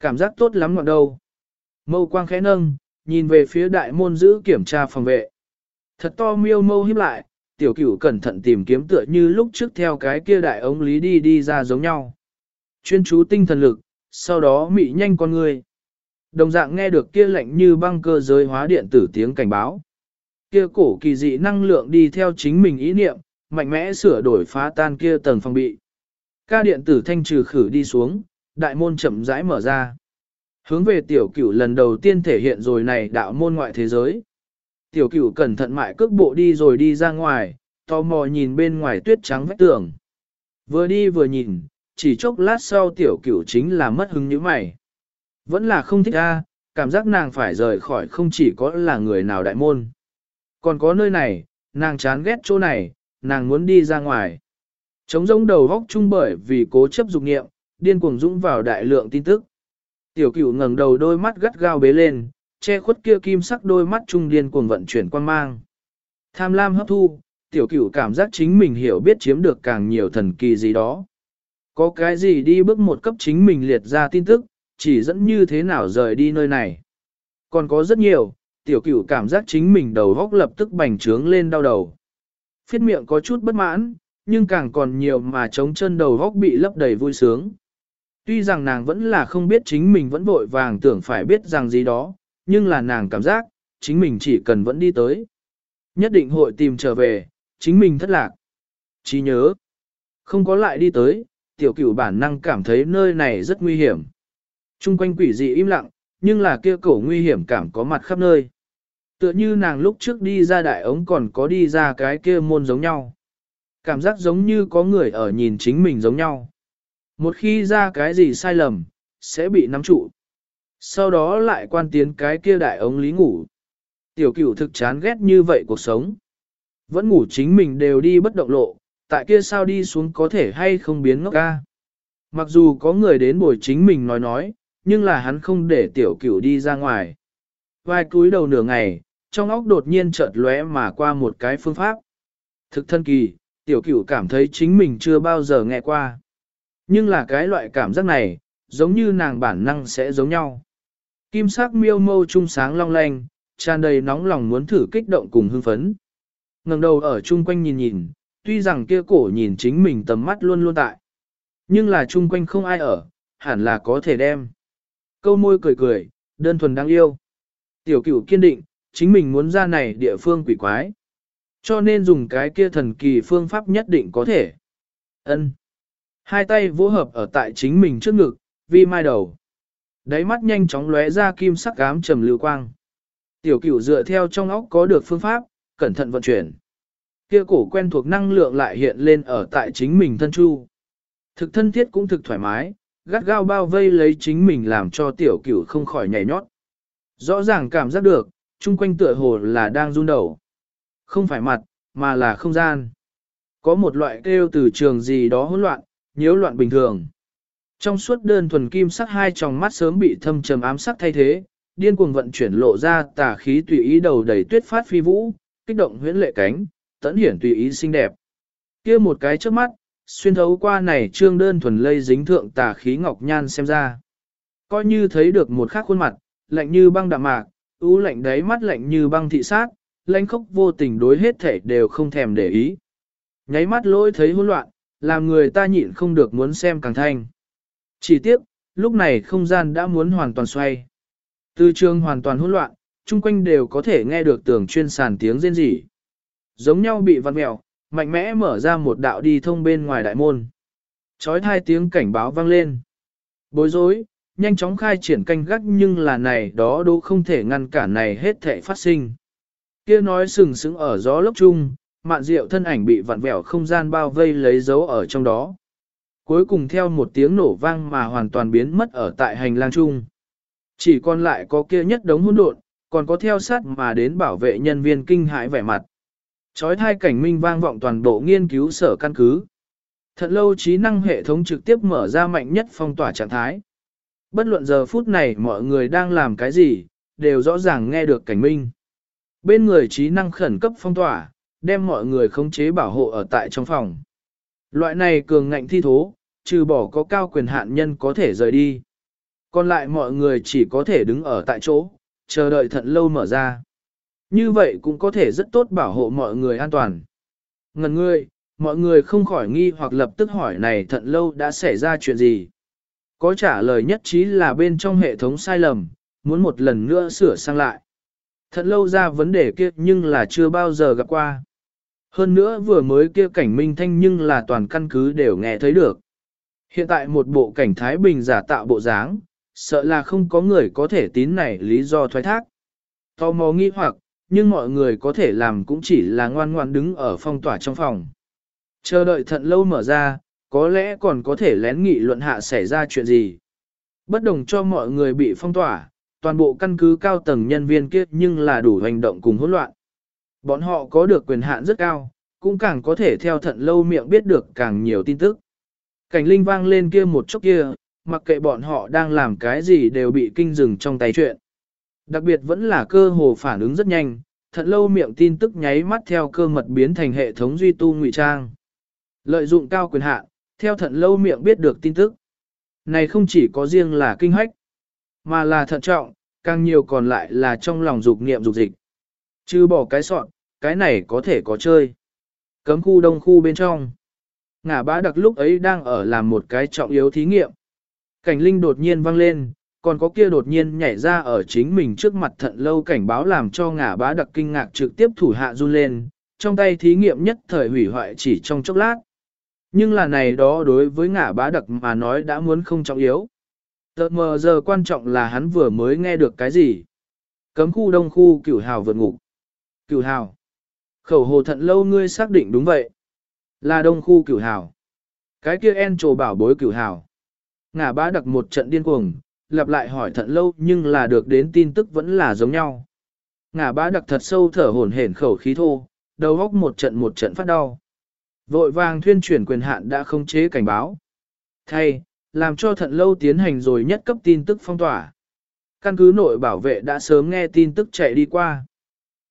Cảm giác tốt lắm ngọn đâu. Mâu quang khẽ nâng, nhìn về phía đại môn giữ kiểm tra phòng vệ. Thật to miêu mâu híp lại, tiểu cửu cẩn thận tìm kiếm tựa như lúc trước theo cái kia đại ống lý đi đi ra giống nhau. Chuyên chú tinh thần lực, sau đó mị nhanh con người. Đồng dạng nghe được kia lệnh như băng cơ giới hóa điện tử tiếng cảnh báo. Kia cổ kỳ dị năng lượng đi theo chính mình ý niệm, mạnh mẽ sửa đổi phá tan kia tầng phòng bị. Ca điện tử thanh trừ khử đi xuống, đại môn chậm rãi mở ra. Hướng về tiểu cửu lần đầu tiên thể hiện rồi này đạo môn ngoại thế giới. Tiểu cửu cẩn thận mại cước bộ đi rồi đi ra ngoài, tò mò nhìn bên ngoài tuyết trắng vách tường. Vừa đi vừa nhìn, chỉ chốc lát sau tiểu cửu chính là mất hứng như mày. Vẫn là không thích a, cảm giác nàng phải rời khỏi không chỉ có là người nào đại môn. Còn có nơi này, nàng chán ghét chỗ này, nàng muốn đi ra ngoài. Trống rỗng đầu góc chung bởi vì cố chấp dục nghiệm, điên cuồng dũng vào đại lượng tin tức. Tiểu cửu ngẩng đầu đôi mắt gắt gao bế lên, che khuất kia kim sắc đôi mắt trung điên cuồng vận chuyển quan mang. Tham lam hấp thu, tiểu cửu cảm giác chính mình hiểu biết chiếm được càng nhiều thần kỳ gì đó. Có cái gì đi bước một cấp chính mình liệt ra tin tức, chỉ dẫn như thế nào rời đi nơi này. Còn có rất nhiều, tiểu cửu cảm giác chính mình đầu góc lập tức bành trướng lên đau đầu. Phiết miệng có chút bất mãn, nhưng càng còn nhiều mà trống chân đầu góc bị lấp đầy vui sướng. Tuy rằng nàng vẫn là không biết chính mình vẫn vội vàng tưởng phải biết rằng gì đó, nhưng là nàng cảm giác, chính mình chỉ cần vẫn đi tới. Nhất định hội tìm trở về, chính mình thất lạc. Chỉ nhớ, không có lại đi tới, tiểu cửu bản năng cảm thấy nơi này rất nguy hiểm. Trung quanh quỷ dị im lặng, nhưng là kia cổ nguy hiểm cảm có mặt khắp nơi. Tựa như nàng lúc trước đi ra đại ống còn có đi ra cái kia môn giống nhau. Cảm giác giống như có người ở nhìn chính mình giống nhau. Một khi ra cái gì sai lầm, sẽ bị nắm trụ. Sau đó lại quan tiến cái kia đại ống lý ngủ. Tiểu cửu thực chán ghét như vậy cuộc sống. Vẫn ngủ chính mình đều đi bất động lộ, tại kia sao đi xuống có thể hay không biến ngốc ca. Mặc dù có người đến buổi chính mình nói nói, nhưng là hắn không để tiểu cửu đi ra ngoài. Vai cúi đầu nửa ngày, trong óc đột nhiên chợt lóe mà qua một cái phương pháp. Thực thân kỳ, tiểu cửu cảm thấy chính mình chưa bao giờ nghe qua. Nhưng là cái loại cảm giác này, giống như nàng bản năng sẽ giống nhau. Kim sắc miêu mâu trung sáng long lanh, tràn đầy nóng lòng muốn thử kích động cùng hưng phấn. ngẩng đầu ở chung quanh nhìn nhìn, tuy rằng kia cổ nhìn chính mình tầm mắt luôn luôn tại. Nhưng là chung quanh không ai ở, hẳn là có thể đem. Câu môi cười cười, đơn thuần đáng yêu. Tiểu cửu kiên định, chính mình muốn ra này địa phương quỷ quái. Cho nên dùng cái kia thần kỳ phương pháp nhất định có thể. ân Hai tay vỗ hợp ở tại chính mình trước ngực, vi mai đầu. Đáy mắt nhanh chóng lóe ra kim sắc ám trầm lưu quang. Tiểu cửu dựa theo trong óc có được phương pháp, cẩn thận vận chuyển. Kia cổ quen thuộc năng lượng lại hiện lên ở tại chính mình thân chu. Thực thân thiết cũng thực thoải mái, gắt gao bao vây lấy chính mình làm cho tiểu cửu không khỏi nhảy nhót. Rõ ràng cảm giác được, chung quanh tựa hồ là đang run đầu. Không phải mặt, mà là không gian. Có một loại kêu từ trường gì đó hỗn loạn, nhiễu loạn bình thường. Trong suốt đơn thuần kim sắc hai tròng mắt sớm bị thâm trầm ám sắc thay thế, điên cuồng vận chuyển lộ ra tà khí tùy ý đầu đầy tuyết phát phi vũ, kích động huyễn lệ cánh, tẫn hiển tùy ý xinh đẹp. kia một cái trước mắt, xuyên thấu qua này trương đơn thuần lây dính thượng tà khí ngọc nhan xem ra. Coi như thấy được một khắc khuôn mặt, lạnh như băng đạm mạc, ú lạnh đáy mắt lạnh như băng thị sát, lãnh khốc vô tình đối hết thể đều không thèm để ý. Nháy mắt lỗi thấy hỗn loạn, làm người ta nhịn không được muốn xem càng thanh. Chỉ tiếc, lúc này không gian đã muốn hoàn toàn xoay. Từ trường hoàn toàn hỗn loạn, chung quanh đều có thể nghe được tưởng chuyên sàn tiếng rên rỉ. Giống nhau bị vặn mèo, mạnh mẽ mở ra một đạo đi thông bên ngoài đại môn. Chói hai tiếng cảnh báo vang lên. Bối rối, nhanh chóng khai triển canh gác nhưng là này đó đâu không thể ngăn cản này hết thể phát sinh. Kia nói sừng sững ở gió lốc chung, mạn diệu thân ảnh bị vặn vẹo không gian bao vây lấy dấu ở trong đó. Cuối cùng theo một tiếng nổ vang mà hoàn toàn biến mất ở tại hành lang chung. Chỉ còn lại có kia nhất đống hỗn độn, còn có theo sát mà đến bảo vệ nhân viên kinh hãi vẻ mặt. Chói thai cảnh minh vang vọng toàn bộ nghiên cứu sở căn cứ. Thật lâu trí năng hệ thống trực tiếp mở ra mạnh nhất phong tỏa trạng thái. Bất luận giờ phút này mọi người đang làm cái gì, đều rõ ràng nghe được cảnh minh. Bên người trí năng khẩn cấp phong tỏa, đem mọi người khống chế bảo hộ ở tại trong phòng. Loại này cường ngạnh thi thố, trừ bỏ có cao quyền hạn nhân có thể rời đi. Còn lại mọi người chỉ có thể đứng ở tại chỗ, chờ đợi thận lâu mở ra. Như vậy cũng có thể rất tốt bảo hộ mọi người an toàn. Ngần ngươi, mọi người không khỏi nghi hoặc lập tức hỏi này thận lâu đã xảy ra chuyện gì. Có trả lời nhất trí là bên trong hệ thống sai lầm, muốn một lần nữa sửa sang lại. Thận lâu ra vấn đề kia nhưng là chưa bao giờ gặp qua. Hơn nữa vừa mới kia cảnh minh thanh nhưng là toàn căn cứ đều nghe thấy được. Hiện tại một bộ cảnh Thái Bình giả tạo bộ dáng, sợ là không có người có thể tín này lý do thoái thác. Tò mò nghi hoặc, nhưng mọi người có thể làm cũng chỉ là ngoan ngoan đứng ở phong tỏa trong phòng. Chờ đợi thận lâu mở ra, có lẽ còn có thể lén nghị luận hạ xảy ra chuyện gì. Bất đồng cho mọi người bị phong tỏa, toàn bộ căn cứ cao tầng nhân viên kia nhưng là đủ hành động cùng hỗn loạn. Bọn họ có được quyền hạn rất cao, cũng càng có thể theo thận lâu miệng biết được càng nhiều tin tức. Cảnh linh vang lên kia một chốc kia, mặc kệ bọn họ đang làm cái gì đều bị kinh rừng trong tay chuyện. Đặc biệt vẫn là cơ hồ phản ứng rất nhanh, thật lâu miệng tin tức nháy mắt theo cơ mật biến thành hệ thống duy tu ngụy trang. Lợi dụng cao quyền hạn, theo thận lâu miệng biết được tin tức. Này không chỉ có riêng là kinh hách, mà là thận trọng, càng nhiều còn lại là trong lòng dục niệm dục dịch. Chứ bỏ cái sọn, cái này có thể có chơi. Cấm khu đông khu bên trong. Ngả bá đặc lúc ấy đang ở làm một cái trọng yếu thí nghiệm. Cảnh linh đột nhiên vang lên, còn có kia đột nhiên nhảy ra ở chính mình trước mặt thận lâu cảnh báo làm cho ngả bá đặc kinh ngạc trực tiếp thủ hạ run lên, trong tay thí nghiệm nhất thời hủy hoại chỉ trong chốc lát. Nhưng là này đó đối với ngả bá đặc mà nói đã muốn không trọng yếu. Tờ mờ giờ quan trọng là hắn vừa mới nghe được cái gì. Cấm khu đông khu cửu hào vượt ngục. Cửu hào. Khẩu hồ thận lâu ngươi xác định đúng vậy. Là đông khu cửu hào. Cái kia en trồ bảo bối cửu hào. Ngả bá đặc một trận điên cuồng, lặp lại hỏi thận lâu nhưng là được đến tin tức vẫn là giống nhau. Ngả bá đặc thật sâu thở hổn hển khẩu khí thô, đầu góc một trận một trận phát đau. Vội vàng thuyên chuyển quyền hạn đã không chế cảnh báo. Thay, làm cho thận lâu tiến hành rồi nhất cấp tin tức phong tỏa. Căn cứ nội bảo vệ đã sớm nghe tin tức chạy đi qua.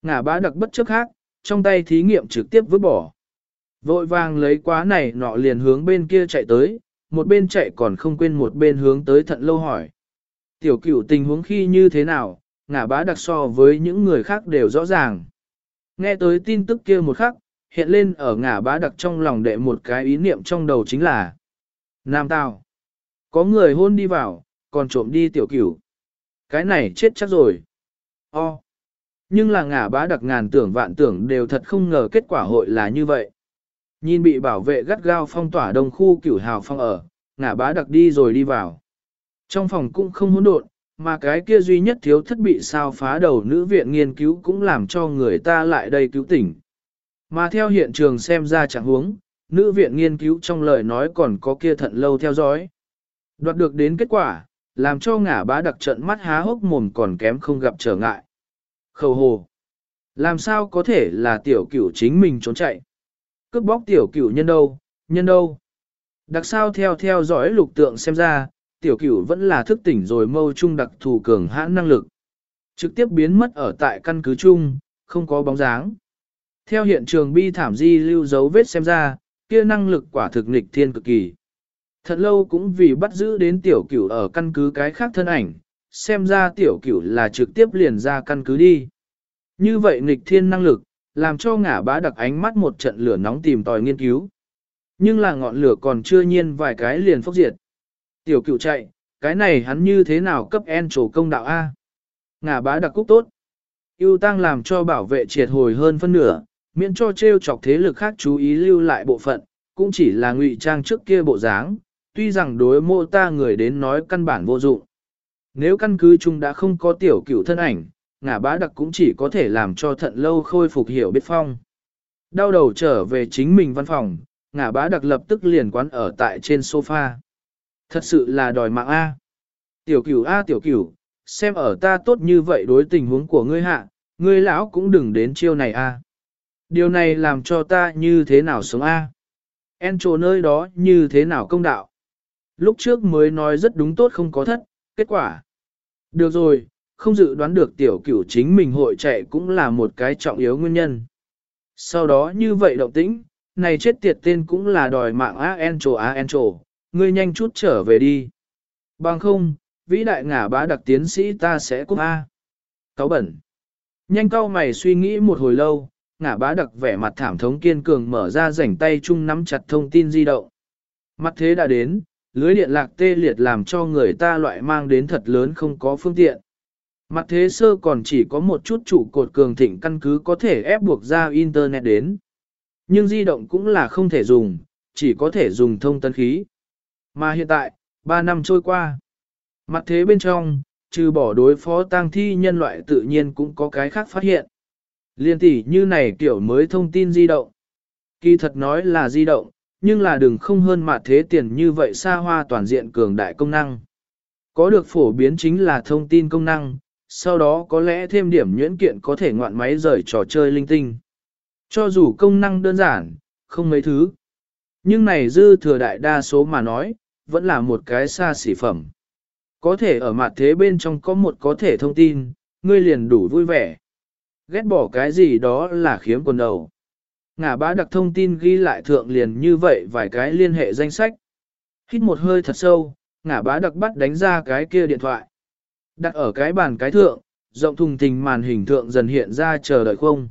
Ngả bá đặc bất chấp khác, trong tay thí nghiệm trực tiếp vứt bỏ. Vội vàng lấy quá này nọ liền hướng bên kia chạy tới, một bên chạy còn không quên một bên hướng tới thận lâu hỏi. Tiểu cửu tình huống khi như thế nào, ngả bá đặc so với những người khác đều rõ ràng. Nghe tới tin tức kia một khắc, hiện lên ở ngả bá đặc trong lòng đệ một cái ý niệm trong đầu chính là Nam Tào. Có người hôn đi vào, còn trộm đi tiểu cửu. Cái này chết chắc rồi. O. Nhưng là ngả bá đặc ngàn tưởng vạn tưởng đều thật không ngờ kết quả hội là như vậy. Nhìn bị bảo vệ gắt gao phong tỏa đông khu cửu hào phong ở, ngả bá đặc đi rồi đi vào. Trong phòng cũng không hỗn độn, mà cái kia duy nhất thiếu thất bị sao phá đầu nữ viện nghiên cứu cũng làm cho người ta lại đây cứu tỉnh. Mà theo hiện trường xem ra chẳng huống, nữ viện nghiên cứu trong lời nói còn có kia thận lâu theo dõi. Đoạt được đến kết quả, làm cho ngả bá đặc trận mắt há hốc mồm còn kém không gặp trở ngại. Khẩu hồ. Làm sao có thể là tiểu cửu chính mình trốn chạy? Cướp bóc tiểu cửu nhân đâu, nhân đâu? Đặc sao theo theo dõi lục tượng xem ra, tiểu cửu vẫn là thức tỉnh rồi mâu trung đặc thù cường hãn năng lực. Trực tiếp biến mất ở tại căn cứ chung, không có bóng dáng. Theo hiện trường bi thảm di lưu dấu vết xem ra, kia năng lực quả thực nghịch thiên cực kỳ. Thật lâu cũng vì bắt giữ đến tiểu cửu ở căn cứ cái khác thân ảnh, xem ra tiểu cửu là trực tiếp liền ra căn cứ đi. Như vậy nghịch thiên năng lực, làm cho ngả bá đặc ánh mắt một trận lửa nóng tìm tòi nghiên cứu. Nhưng là ngọn lửa còn chưa nhiên vài cái liền phốc diệt. Tiểu cựu chạy, cái này hắn như thế nào cấp en trổ công đạo A. Ngả bá đặc cúc tốt. Yêu tăng làm cho bảo vệ triệt hồi hơn phân nửa, miễn cho treo chọc thế lực khác chú ý lưu lại bộ phận, cũng chỉ là ngụy trang trước kia bộ dáng, tuy rằng đối mô ta người đến nói căn bản vô dụng. Nếu căn cứ chung đã không có tiểu cửu thân ảnh, ngả bá đặc cũng chỉ có thể làm cho thận lâu khôi phục hiểu biết phong. Đau đầu trở về chính mình văn phòng, ngả bá đặc lập tức liền quán ở tại trên sofa. Thật sự là đòi mạng A. Tiểu cửu A tiểu cửu, xem ở ta tốt như vậy đối tình huống của ngươi hạ, ngươi lão cũng đừng đến chiêu này A. Điều này làm cho ta như thế nào sống A. En trồ nơi đó như thế nào công đạo. Lúc trước mới nói rất đúng tốt không có thất, kết quả. Được rồi, không dự đoán được tiểu cửu chính mình hội chạy cũng là một cái trọng yếu nguyên nhân. Sau đó như vậy động tĩnh, này chết tiệt tên cũng là đòi mạng a en trổ a en trổ, ngươi nhanh chút trở về đi. Bằng không, vĩ đại ngả bá đặc tiến sĩ ta sẽ cúp A. Cáo bẩn. Nhanh cau mày suy nghĩ một hồi lâu, ngả bá đặc vẻ mặt thảm thống kiên cường mở ra rảnh tay chung nắm chặt thông tin di động. Mặt thế đã đến, lưới điện lạc tê liệt làm cho người ta loại mang đến thật lớn không có phương tiện. Mặt thế sơ còn chỉ có một chút trụ cột cường thịnh căn cứ có thể ép buộc ra Internet đến. Nhưng di động cũng là không thể dùng, chỉ có thể dùng thông tấn khí. Mà hiện tại, 3 năm trôi qua. Mặt thế bên trong, trừ bỏ đối phó tang thi nhân loại tự nhiên cũng có cái khác phát hiện. Liên tỷ như này kiểu mới thông tin di động. Kỳ thật nói là di động, nhưng là đừng không hơn mặt thế tiền như vậy xa hoa toàn diện cường đại công năng. Có được phổ biến chính là thông tin công năng, sau đó có lẽ thêm điểm nhuyễn kiện có thể ngoạn máy rời trò chơi linh tinh. Cho dù công năng đơn giản, không mấy thứ. Nhưng này dư thừa đại đa số mà nói, vẫn là một cái xa xỉ phẩm. Có thể ở mặt thế bên trong có một có thể thông tin, ngươi liền đủ vui vẻ. Ghét bỏ cái gì đó là khiếm quần đầu. Ngả bá đặc thông tin ghi lại thượng liền như vậy vài cái liên hệ danh sách. Hít một hơi thật sâu, ngả bá đặc bắt đánh ra cái kia điện thoại. Đặt ở cái bàn cái thượng, rộng thùng thình màn hình thượng dần hiện ra chờ đợi không.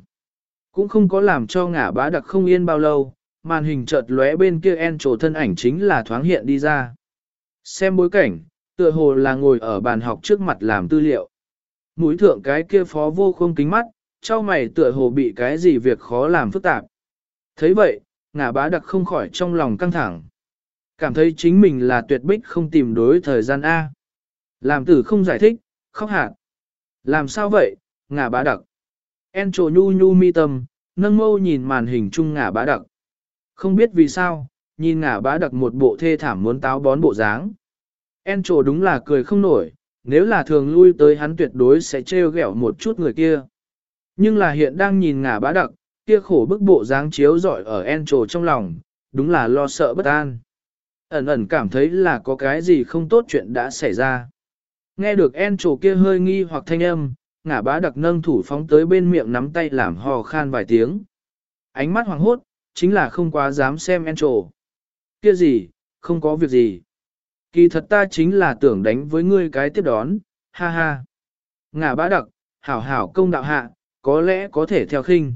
Cũng không có làm cho ngả bá đặc không yên bao lâu, màn hình chợt lóe bên kia en trổ thân ảnh chính là thoáng hiện đi ra. Xem bối cảnh, tựa hồ là ngồi ở bàn học trước mặt làm tư liệu. Mũi thượng cái kia phó vô không kính mắt, trao mày tựa hồ bị cái gì việc khó làm phức tạp. thấy vậy, ngả bá đặc không khỏi trong lòng căng thẳng. Cảm thấy chính mình là tuyệt bích không tìm đối thời gian A. Làm tử không giải thích, khóc hạt. Làm sao vậy, ngả bá đặc. En trồ nhu nhu mi tâm, nâng mâu nhìn màn hình chung ngả bá đặc. Không biết vì sao, nhìn ngả bá đặc một bộ thê thảm muốn táo bón bộ dáng. En trồ đúng là cười không nổi, nếu là thường lui tới hắn tuyệt đối sẽ trêu ghẹo một chút người kia. Nhưng là hiện đang nhìn ngả bá đặc, kia khổ bức bộ dáng chiếu rọi ở en trồ trong lòng, đúng là lo sợ bất an. Ẩn ẩn cảm thấy là có cái gì không tốt chuyện đã xảy ra. Nghe được en trổ kia hơi nghi hoặc thanh âm, ngả bá đặc nâng thủ phóng tới bên miệng nắm tay làm hò khan vài tiếng. Ánh mắt hoàng hốt, chính là không quá dám xem en trổ. Kia gì, không có việc gì. Kỳ thật ta chính là tưởng đánh với ngươi cái tiếp đón, ha ha. Ngả bá đặc, hảo hảo công đạo hạ, có lẽ có thể theo khinh.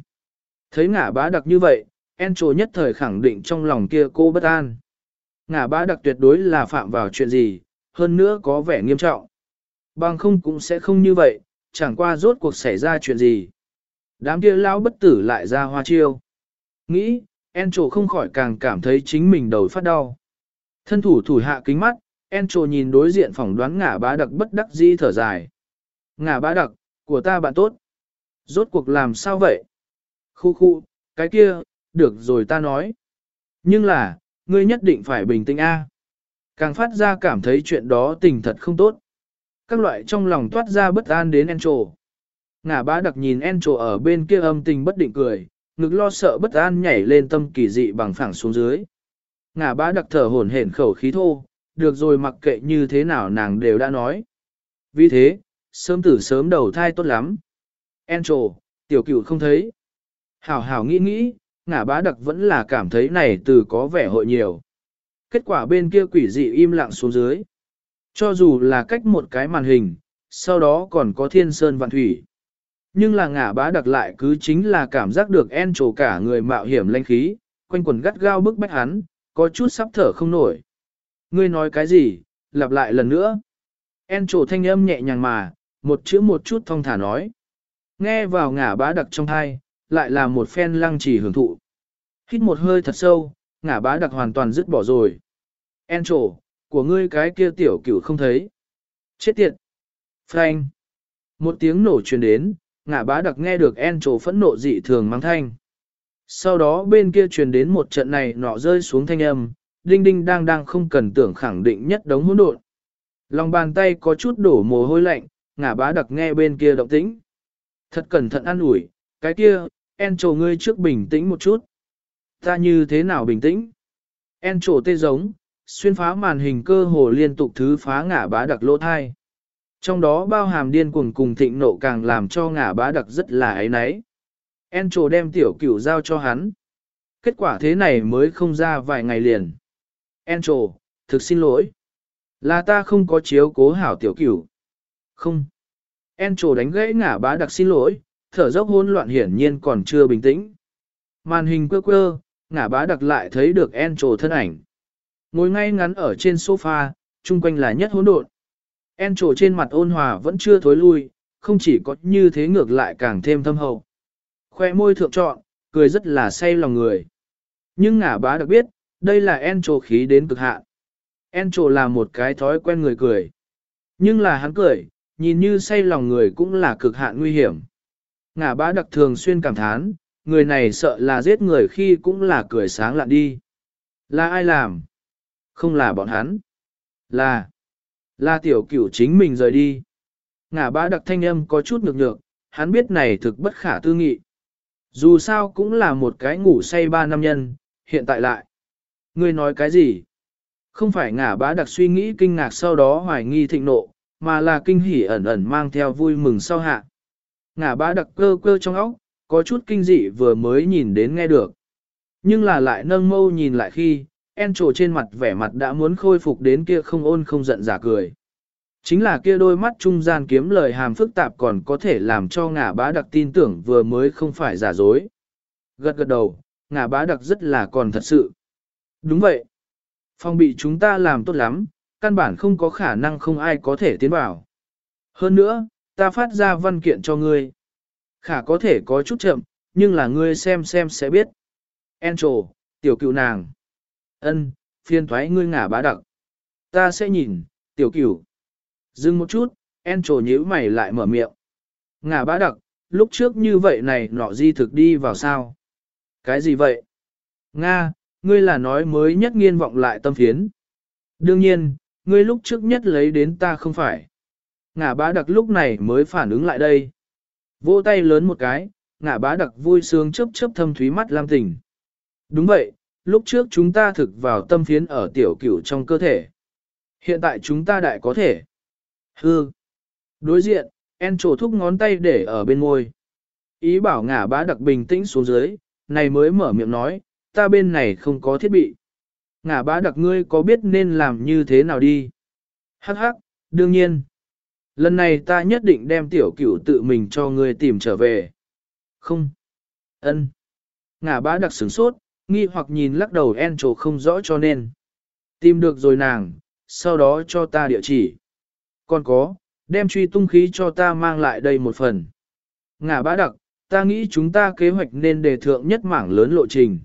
Thấy ngả bá đặc như vậy, en trổ nhất thời khẳng định trong lòng kia cô bất an. Ngả bá đặc tuyệt đối là phạm vào chuyện gì, hơn nữa có vẻ nghiêm trọng. Bằng không cũng sẽ không như vậy, chẳng qua rốt cuộc xảy ra chuyện gì. Đám kia lão bất tử lại ra hoa chiêu. Nghĩ, Encho không khỏi càng cảm thấy chính mình đầu phát đau. Thân thủ thủ hạ kính mắt, Encho nhìn đối diện phỏng đoán ngả bá đặc bất đắc dĩ thở dài. Ngả bá đặc, của ta bạn tốt. Rốt cuộc làm sao vậy? Khu khu, cái kia, được rồi ta nói. Nhưng là, ngươi nhất định phải bình tĩnh a. Càng phát ra cảm thấy chuyện đó tình thật không tốt. Các loại trong lòng toát ra bất an đến Encho. Ngả bá đặc nhìn Encho ở bên kia âm tình bất định cười, ngực lo sợ bất an nhảy lên tâm kỳ dị bằng phẳng xuống dưới. Ngả bá đặc thở hổn hển khẩu khí thô, được rồi mặc kệ như thế nào nàng đều đã nói. Vì thế, sớm tử sớm đầu thai tốt lắm. Encho, tiểu cửu không thấy. Hảo hảo nghĩ nghĩ, ngả bá đặc vẫn là cảm thấy này từ có vẻ hội nhiều. Kết quả bên kia quỷ dị im lặng xuống dưới. Cho dù là cách một cái màn hình, sau đó còn có thiên sơn vạn thủy. Nhưng là ngả bá đặc lại cứ chính là cảm giác được en trổ cả người mạo hiểm lanh khí, quanh quần gắt gao bức bách hắn, có chút sắp thở không nổi. Ngươi nói cái gì, lặp lại lần nữa. En trổ thanh âm nhẹ nhàng mà, một chữ một chút thong thả nói. Nghe vào ngả bá đặc trong thai, lại là một phen lăng trì hưởng thụ. Hít một hơi thật sâu, ngả bá đặc hoàn toàn dứt bỏ rồi. En trổ, của ngươi cái kia tiểu cửu không thấy. Chết tiệt! Frank! Một tiếng nổ truyền đến, ngã bá đặc nghe được en trổ phẫn nộ dị thường mang thanh. Sau đó bên kia truyền đến một trận này nọ rơi xuống thanh âm, đinh đinh đang đang không cần tưởng khẳng định nhất đống hỗn độn. Lòng bàn tay có chút đổ mồ hôi lạnh, ngã bá đặc nghe bên kia động tĩnh. Thật cẩn thận ăn ủi, cái kia, en trổ ngươi trước bình tĩnh một chút. Ta như thế nào bình tĩnh? En trổ tê giống, xuyên phá màn hình cơ hồ liên tục thứ phá ngã bá đặc lỗ thai. Trong đó bao hàm điên cuồng cùng thịnh nộ càng làm cho ngã bá đặc rất là ấy náy. Encho đem tiểu cửu giao cho hắn. Kết quả thế này mới không ra vài ngày liền. Encho, thực xin lỗi. Là ta không có chiếu cố hảo tiểu cửu. Không. Encho đánh gãy ngã bá đặc xin lỗi, thở dốc hỗn loạn hiển nhiên còn chưa bình tĩnh. Màn hình quơ quơ, ngã bá đặc lại thấy được Encho thân ảnh. Ngồi ngay ngắn ở trên sofa, chung quanh là nhất hỗn độn. En trổ trên mặt ôn hòa vẫn chưa thối lui, không chỉ có như thế ngược lại càng thêm thâm hậu. Khoe môi thượng trọn, cười rất là say lòng người. Nhưng ngả bá đặc biết, đây là en trổ khí đến cực hạn. En trổ là một cái thói quen người cười. Nhưng là hắn cười, nhìn như say lòng người cũng là cực hạn nguy hiểm. Ngả bá đặc thường xuyên cảm thán, người này sợ là giết người khi cũng là cười sáng lạn đi. Là ai làm? Không là bọn hắn. Là. Là tiểu cửu chính mình rời đi. Ngả bá đặc thanh âm có chút nhược nhược, hắn biết này thực bất khả tư nghị. Dù sao cũng là một cái ngủ say ba năm nhân, hiện tại lại. Ngươi nói cái gì? Không phải ngả bá đặc suy nghĩ kinh ngạc sau đó hoài nghi thịnh nộ, mà là kinh hỉ ẩn ẩn mang theo vui mừng sau hạ. Ngả bá đặc cơ cơ trong óc, có chút kinh dị vừa mới nhìn đến nghe được. Nhưng là lại nâng mâu nhìn lại khi, en trổ trên mặt vẻ mặt đã muốn khôi phục đến kia không ôn không giận giả cười. Chính là kia đôi mắt trung gian kiếm lời hàm phức tạp còn có thể làm cho ngả bá đặc tin tưởng vừa mới không phải giả dối. Gật gật đầu, ngả bá đặc rất là còn thật sự. Đúng vậy. Phòng bị chúng ta làm tốt lắm, căn bản không có khả năng không ai có thể tiến vào. Hơn nữa, ta phát ra văn kiện cho ngươi. Khả có thể có chút chậm, nhưng là ngươi xem xem sẽ biết. Enchor, tiểu cựu nàng ân, phiên thoái ngươi ngả bá đặc. Ta sẽ nhìn, tiểu cửu. Dừng một chút, en trổ nhíu mày lại mở miệng. Ngả bá đặc, lúc trước như vậy này nọ di thực đi vào sao? Cái gì vậy? Nga, ngươi là nói mới nhất nghiên vọng lại tâm phiến. Đương nhiên, ngươi lúc trước nhất lấy đến ta không phải. Ngả bá đặc lúc này mới phản ứng lại đây. Vỗ tay lớn một cái, ngả bá đặc vui sướng chớp chớp thâm thúy mắt lam tình. Đúng vậy, lúc trước chúng ta thực vào tâm phiến ở tiểu cửu trong cơ thể. Hiện tại chúng ta đại có thể. Hư. Đối diện, En trổ thúc ngón tay để ở bên môi. Ý bảo ngả bá đặc bình tĩnh xuống dưới, này mới mở miệng nói, ta bên này không có thiết bị. Ngả bá đặc ngươi có biết nên làm như thế nào đi? Hắc hắc, đương nhiên. Lần này ta nhất định đem tiểu cửu tự mình cho ngươi tìm trở về. Không. ân. Ngả bá đặc sửng sốt, nghi hoặc nhìn lắc đầu en trổ không rõ cho nên. Tìm được rồi nàng, sau đó cho ta địa chỉ. Còn có, đem truy tung khí cho ta mang lại đây một phần. Ngả bá đặc, ta nghĩ chúng ta kế hoạch nên đề thượng nhất mảng lớn lộ trình.